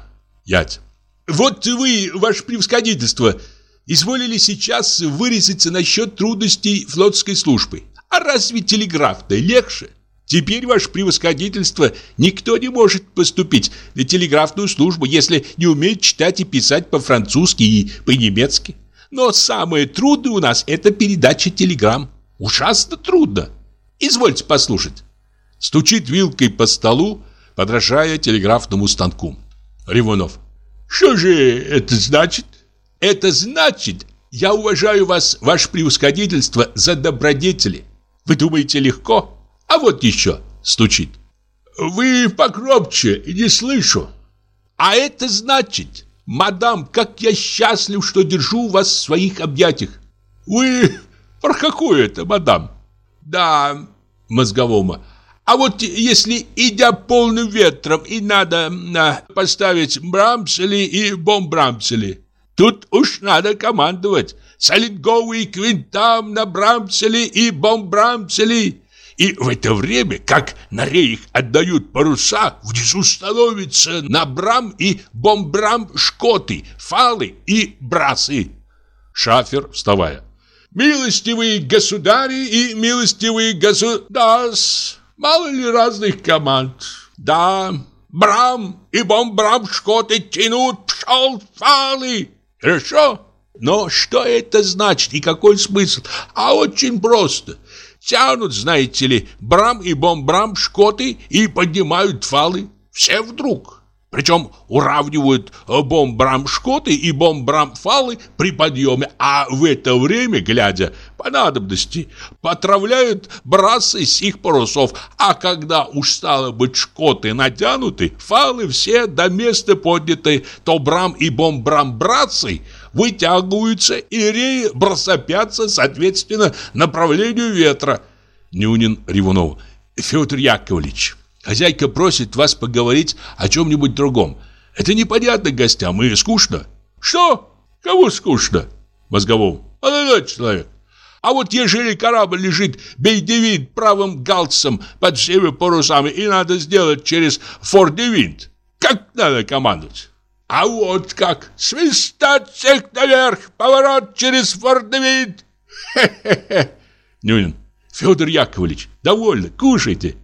Ять. Вот вы, ваше превосходительство, изволили сейчас вырезаться насчет трудностей флотской службы. А разве телеграф-то легче? Теперь, ваше превосходительство, никто не может поступить на телеграфную службу, если не умеет читать и писать по-французски и по-немецки. Но самое трудное у нас – это передача телеграмм. Ужасно трудно. Извольте послушать. Стучит вилкой по столу, подражая телеграфному станку. Ревунов. Что же это значит? Это значит, я уважаю вас, ваше превосходительство, за добродетели. Вы думаете легко? А вот еще стучит. Вы покропче, не слышу. А это значит, мадам, как я счастлив, что держу вас в своих объятиях. Вы про какую это, мадам? Да, мозговому. А вот если, идя полным ветром, и надо на, поставить брамсели и бомбрамсели, тут уж надо командовать. Солидговый квинтам на брамсели и бомбрамсели. И в это время, как на рейх отдают паруса, внизу становятся на брам и бомбрам шкоты, фалы и брасы. Шафер, вставая. Милостивые государи и милостивые государс. Мало ли разных команд. Да, брам и бомбрам шкоты тянут пшел фалы. Хорошо? Но что это значит и какой смысл? А очень просто. Тянут, знаете ли, брам и бомбрам шкоты и поднимают фалы. Все вдруг. Причем уравнивают э, бомбрам-шкоты и бомбрам-фалы при подъеме, а в это время, глядя по надобности, потравляют брасы с их парусов. А когда уж стало быть шкоты натянуты, фалы все до места подняты, то брам и бомбрам-братцы вытягиваются и реи бросопятся соответственно направлению ветра. Нюнин Ревунов. Федор Яковлевич, хозяйка просит вас поговорить о чем-нибудь другом. Это непонятно гостям и скучно. Что? Кому скучно? Мозговому. Молодой человек. А вот ежели корабль лежит бейдевинт правым галцем под всеми парусами и надо сделать через фордевинт, как надо командовать? А вот как! Свистать всех наверх! Поворот через фордевинт! Хе-хе-хе! Нюнин. Федор Яковлевич, довольно, кушайте.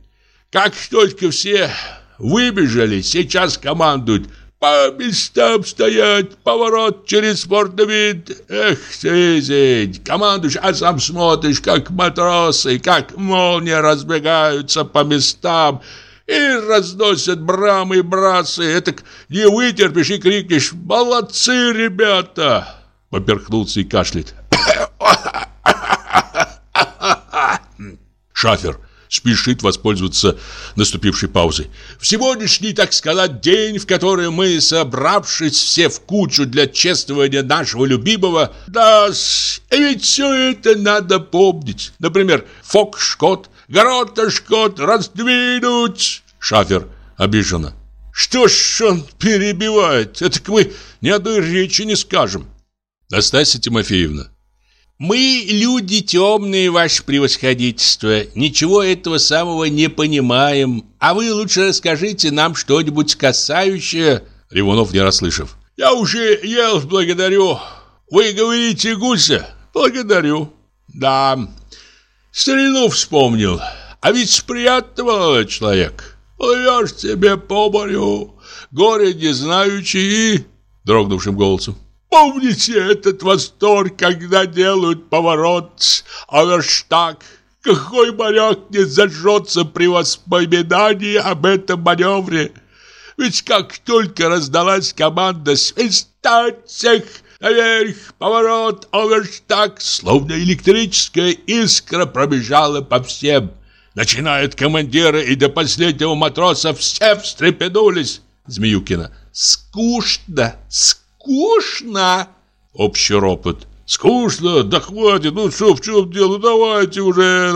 Как только все выбежали, сейчас командуют по местам стоять, поворот через фордовид. Эх, жизнь, командуешь, а сам смотришь, как матросы, как молния разбегаются по местам и разносят брамы и брасы. Это не вытерпишь и крикнешь «Молодцы, ребята!» Поперхнулся и кашляет. Шафер спешит воспользоваться наступившей паузой. В сегодняшний, так сказать, день, в который мы, собравшись все в кучу для чествования нашего любимого, да, ведь все это надо помнить. Например, Фокшкот, Горотошкот, раздвинуть. Шафер обиженно. Что ж он перебивает? Это мы ни одной речи не скажем. Настасья Тимофеевна. Мы люди темные, ваше превосходительство, ничего этого самого не понимаем. А вы лучше расскажите нам что-нибудь касающее... Ревунов не расслышав. Я уже ел, благодарю. Вы говорите гуся? Благодарю. Да, старину вспомнил. А ведь приятно, молодой человек. Плывешь себе по морю, горе не знающий. Дрогнувшим голосом. Помните этот восторг, когда делают поворот, оверштаг? Какой моряк не зажжется при воспоминании об этом маневре? Ведь как только раздалась команда «Свистать всех!» Наверх, поворот, оверштаг, словно электрическая искра пробежала по всем. Начиная от командира и до последнего матроса все встрепенулись. Змеюкина. Скучно, скучно скучно!» Общий ропот. «Скучно? Да хватит! Ну что, в чем дело? Давайте уже!»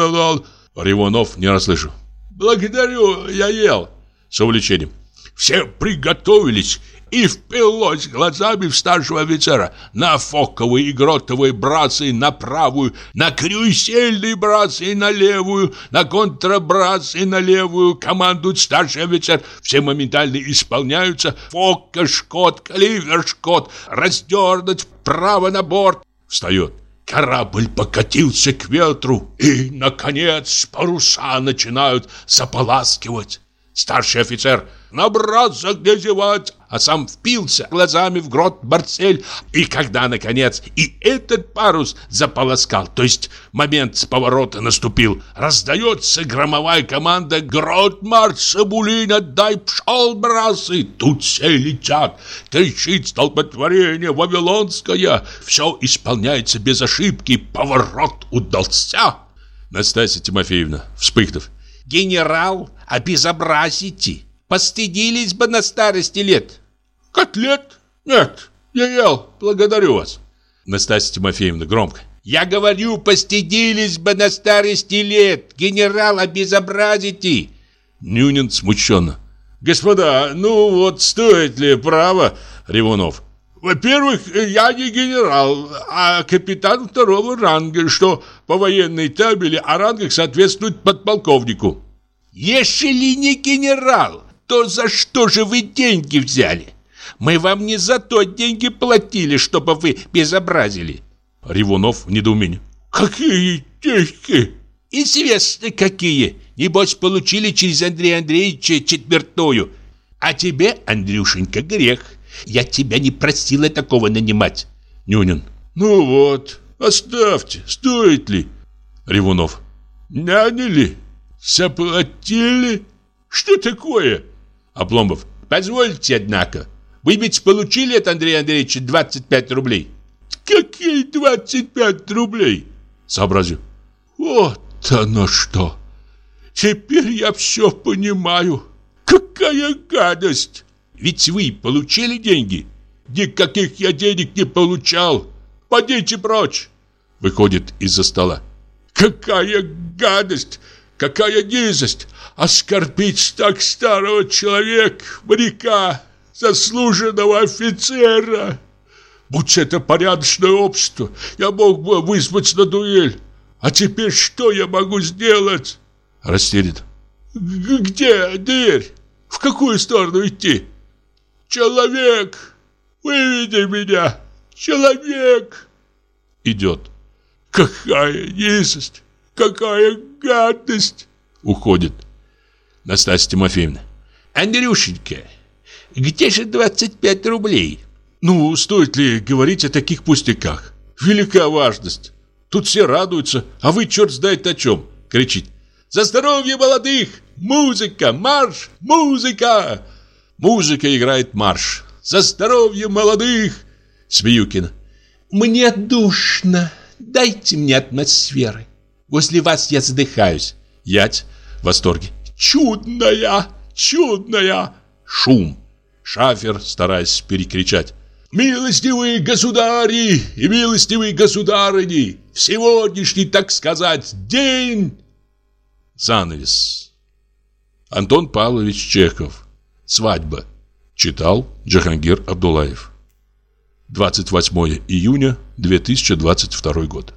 Риванов не расслышал. «Благодарю, я ел!» С увлечением. «Все приготовились!» И впилось глазами в старшего офицера на фоковые и гротовые брацы на правую, на крюсельные брацы на левую, на контрабрацы на левую. Командует старший офицер. Все моментально исполняются. Фока, шкот, кливер, шкот. Раздернуть право на борт. Встает. Корабль покатился к ветру, и, наконец, паруса начинают заполаскивать. Старший офицер набраться где зевать, а сам впился глазами в грот Барцель. И когда, наконец, и этот парус заполоскал, то есть момент с поворота наступил, раздается громовая команда «Грот Марс, Сабулин, отдай пшел, брасы!» Тут все летят, кричит столпотворение вавилонское. Все исполняется без ошибки, поворот удался. Настасья Тимофеевна, вспыхнув. «Генерал, обезобразите!» Постыдились бы на старости лет. Котлет? Нет, я ел, благодарю вас. Настасья Тимофеевна громко. Я говорю, постыдились бы на старости лет. Генерал, обезобразите. Нюнин смущенно. Господа, ну вот стоит ли право, Ревунов? Во-первых, я не генерал, а капитан второго ранга, что по военной табели о рангах соответствует подполковнику. Если не генерал, то за что же вы деньги взяли? Мы вам не за то деньги платили, чтобы вы безобразили. Ревунов в недоумении. Какие деньги? Известно какие. Небось, получили через Андрея Андреевича четвертую. А тебе, Андрюшенька, грех. Я тебя не просила такого нанимать. Нюнин. Ну вот, оставьте, стоит ли? Ревунов. Наняли? Заплатили? Что такое? Обломов. Позвольте, однако. Вы ведь получили от Андрея Андреевича 25 рублей? Какие 25 рублей? Сообразил. Вот оно что. Теперь я все понимаю. Какая гадость. Ведь вы получили деньги? Никаких я денег не получал. Пойдите прочь. Выходит из-за стола. Какая гадость, какая низость. Оскорбить так старого человека, моряка, заслуженного офицера. Будь это порядочное общество, я мог бы вызвать на дуэль. А теперь что я могу сделать? Растерян. Где дверь? В какую сторону идти? Человек, выведи меня, человек. Идет. Какая низость, какая гадость. Уходит. Настасья Тимофеевна. Андрюшенька, где же 25 рублей? Ну, стоит ли говорить о таких пустяках? Велика важность. Тут все радуются, а вы черт знает о чем. Кричит. За здоровье молодых! Музыка! Марш! Музыка! Музыка играет марш. За здоровье молодых! Смеюкина. Мне душно. Дайте мне атмосферы. Возле вас я задыхаюсь. Ять в восторге. Чудная! Чудная! Шум. Шафер, стараясь перекричать. Милостивые государи и милостивые государыни, в сегодняшний, так сказать, день... Занавес. Антон Павлович Чехов. Свадьба. Читал Джахангир Абдулаев. 28 июня 2022 год.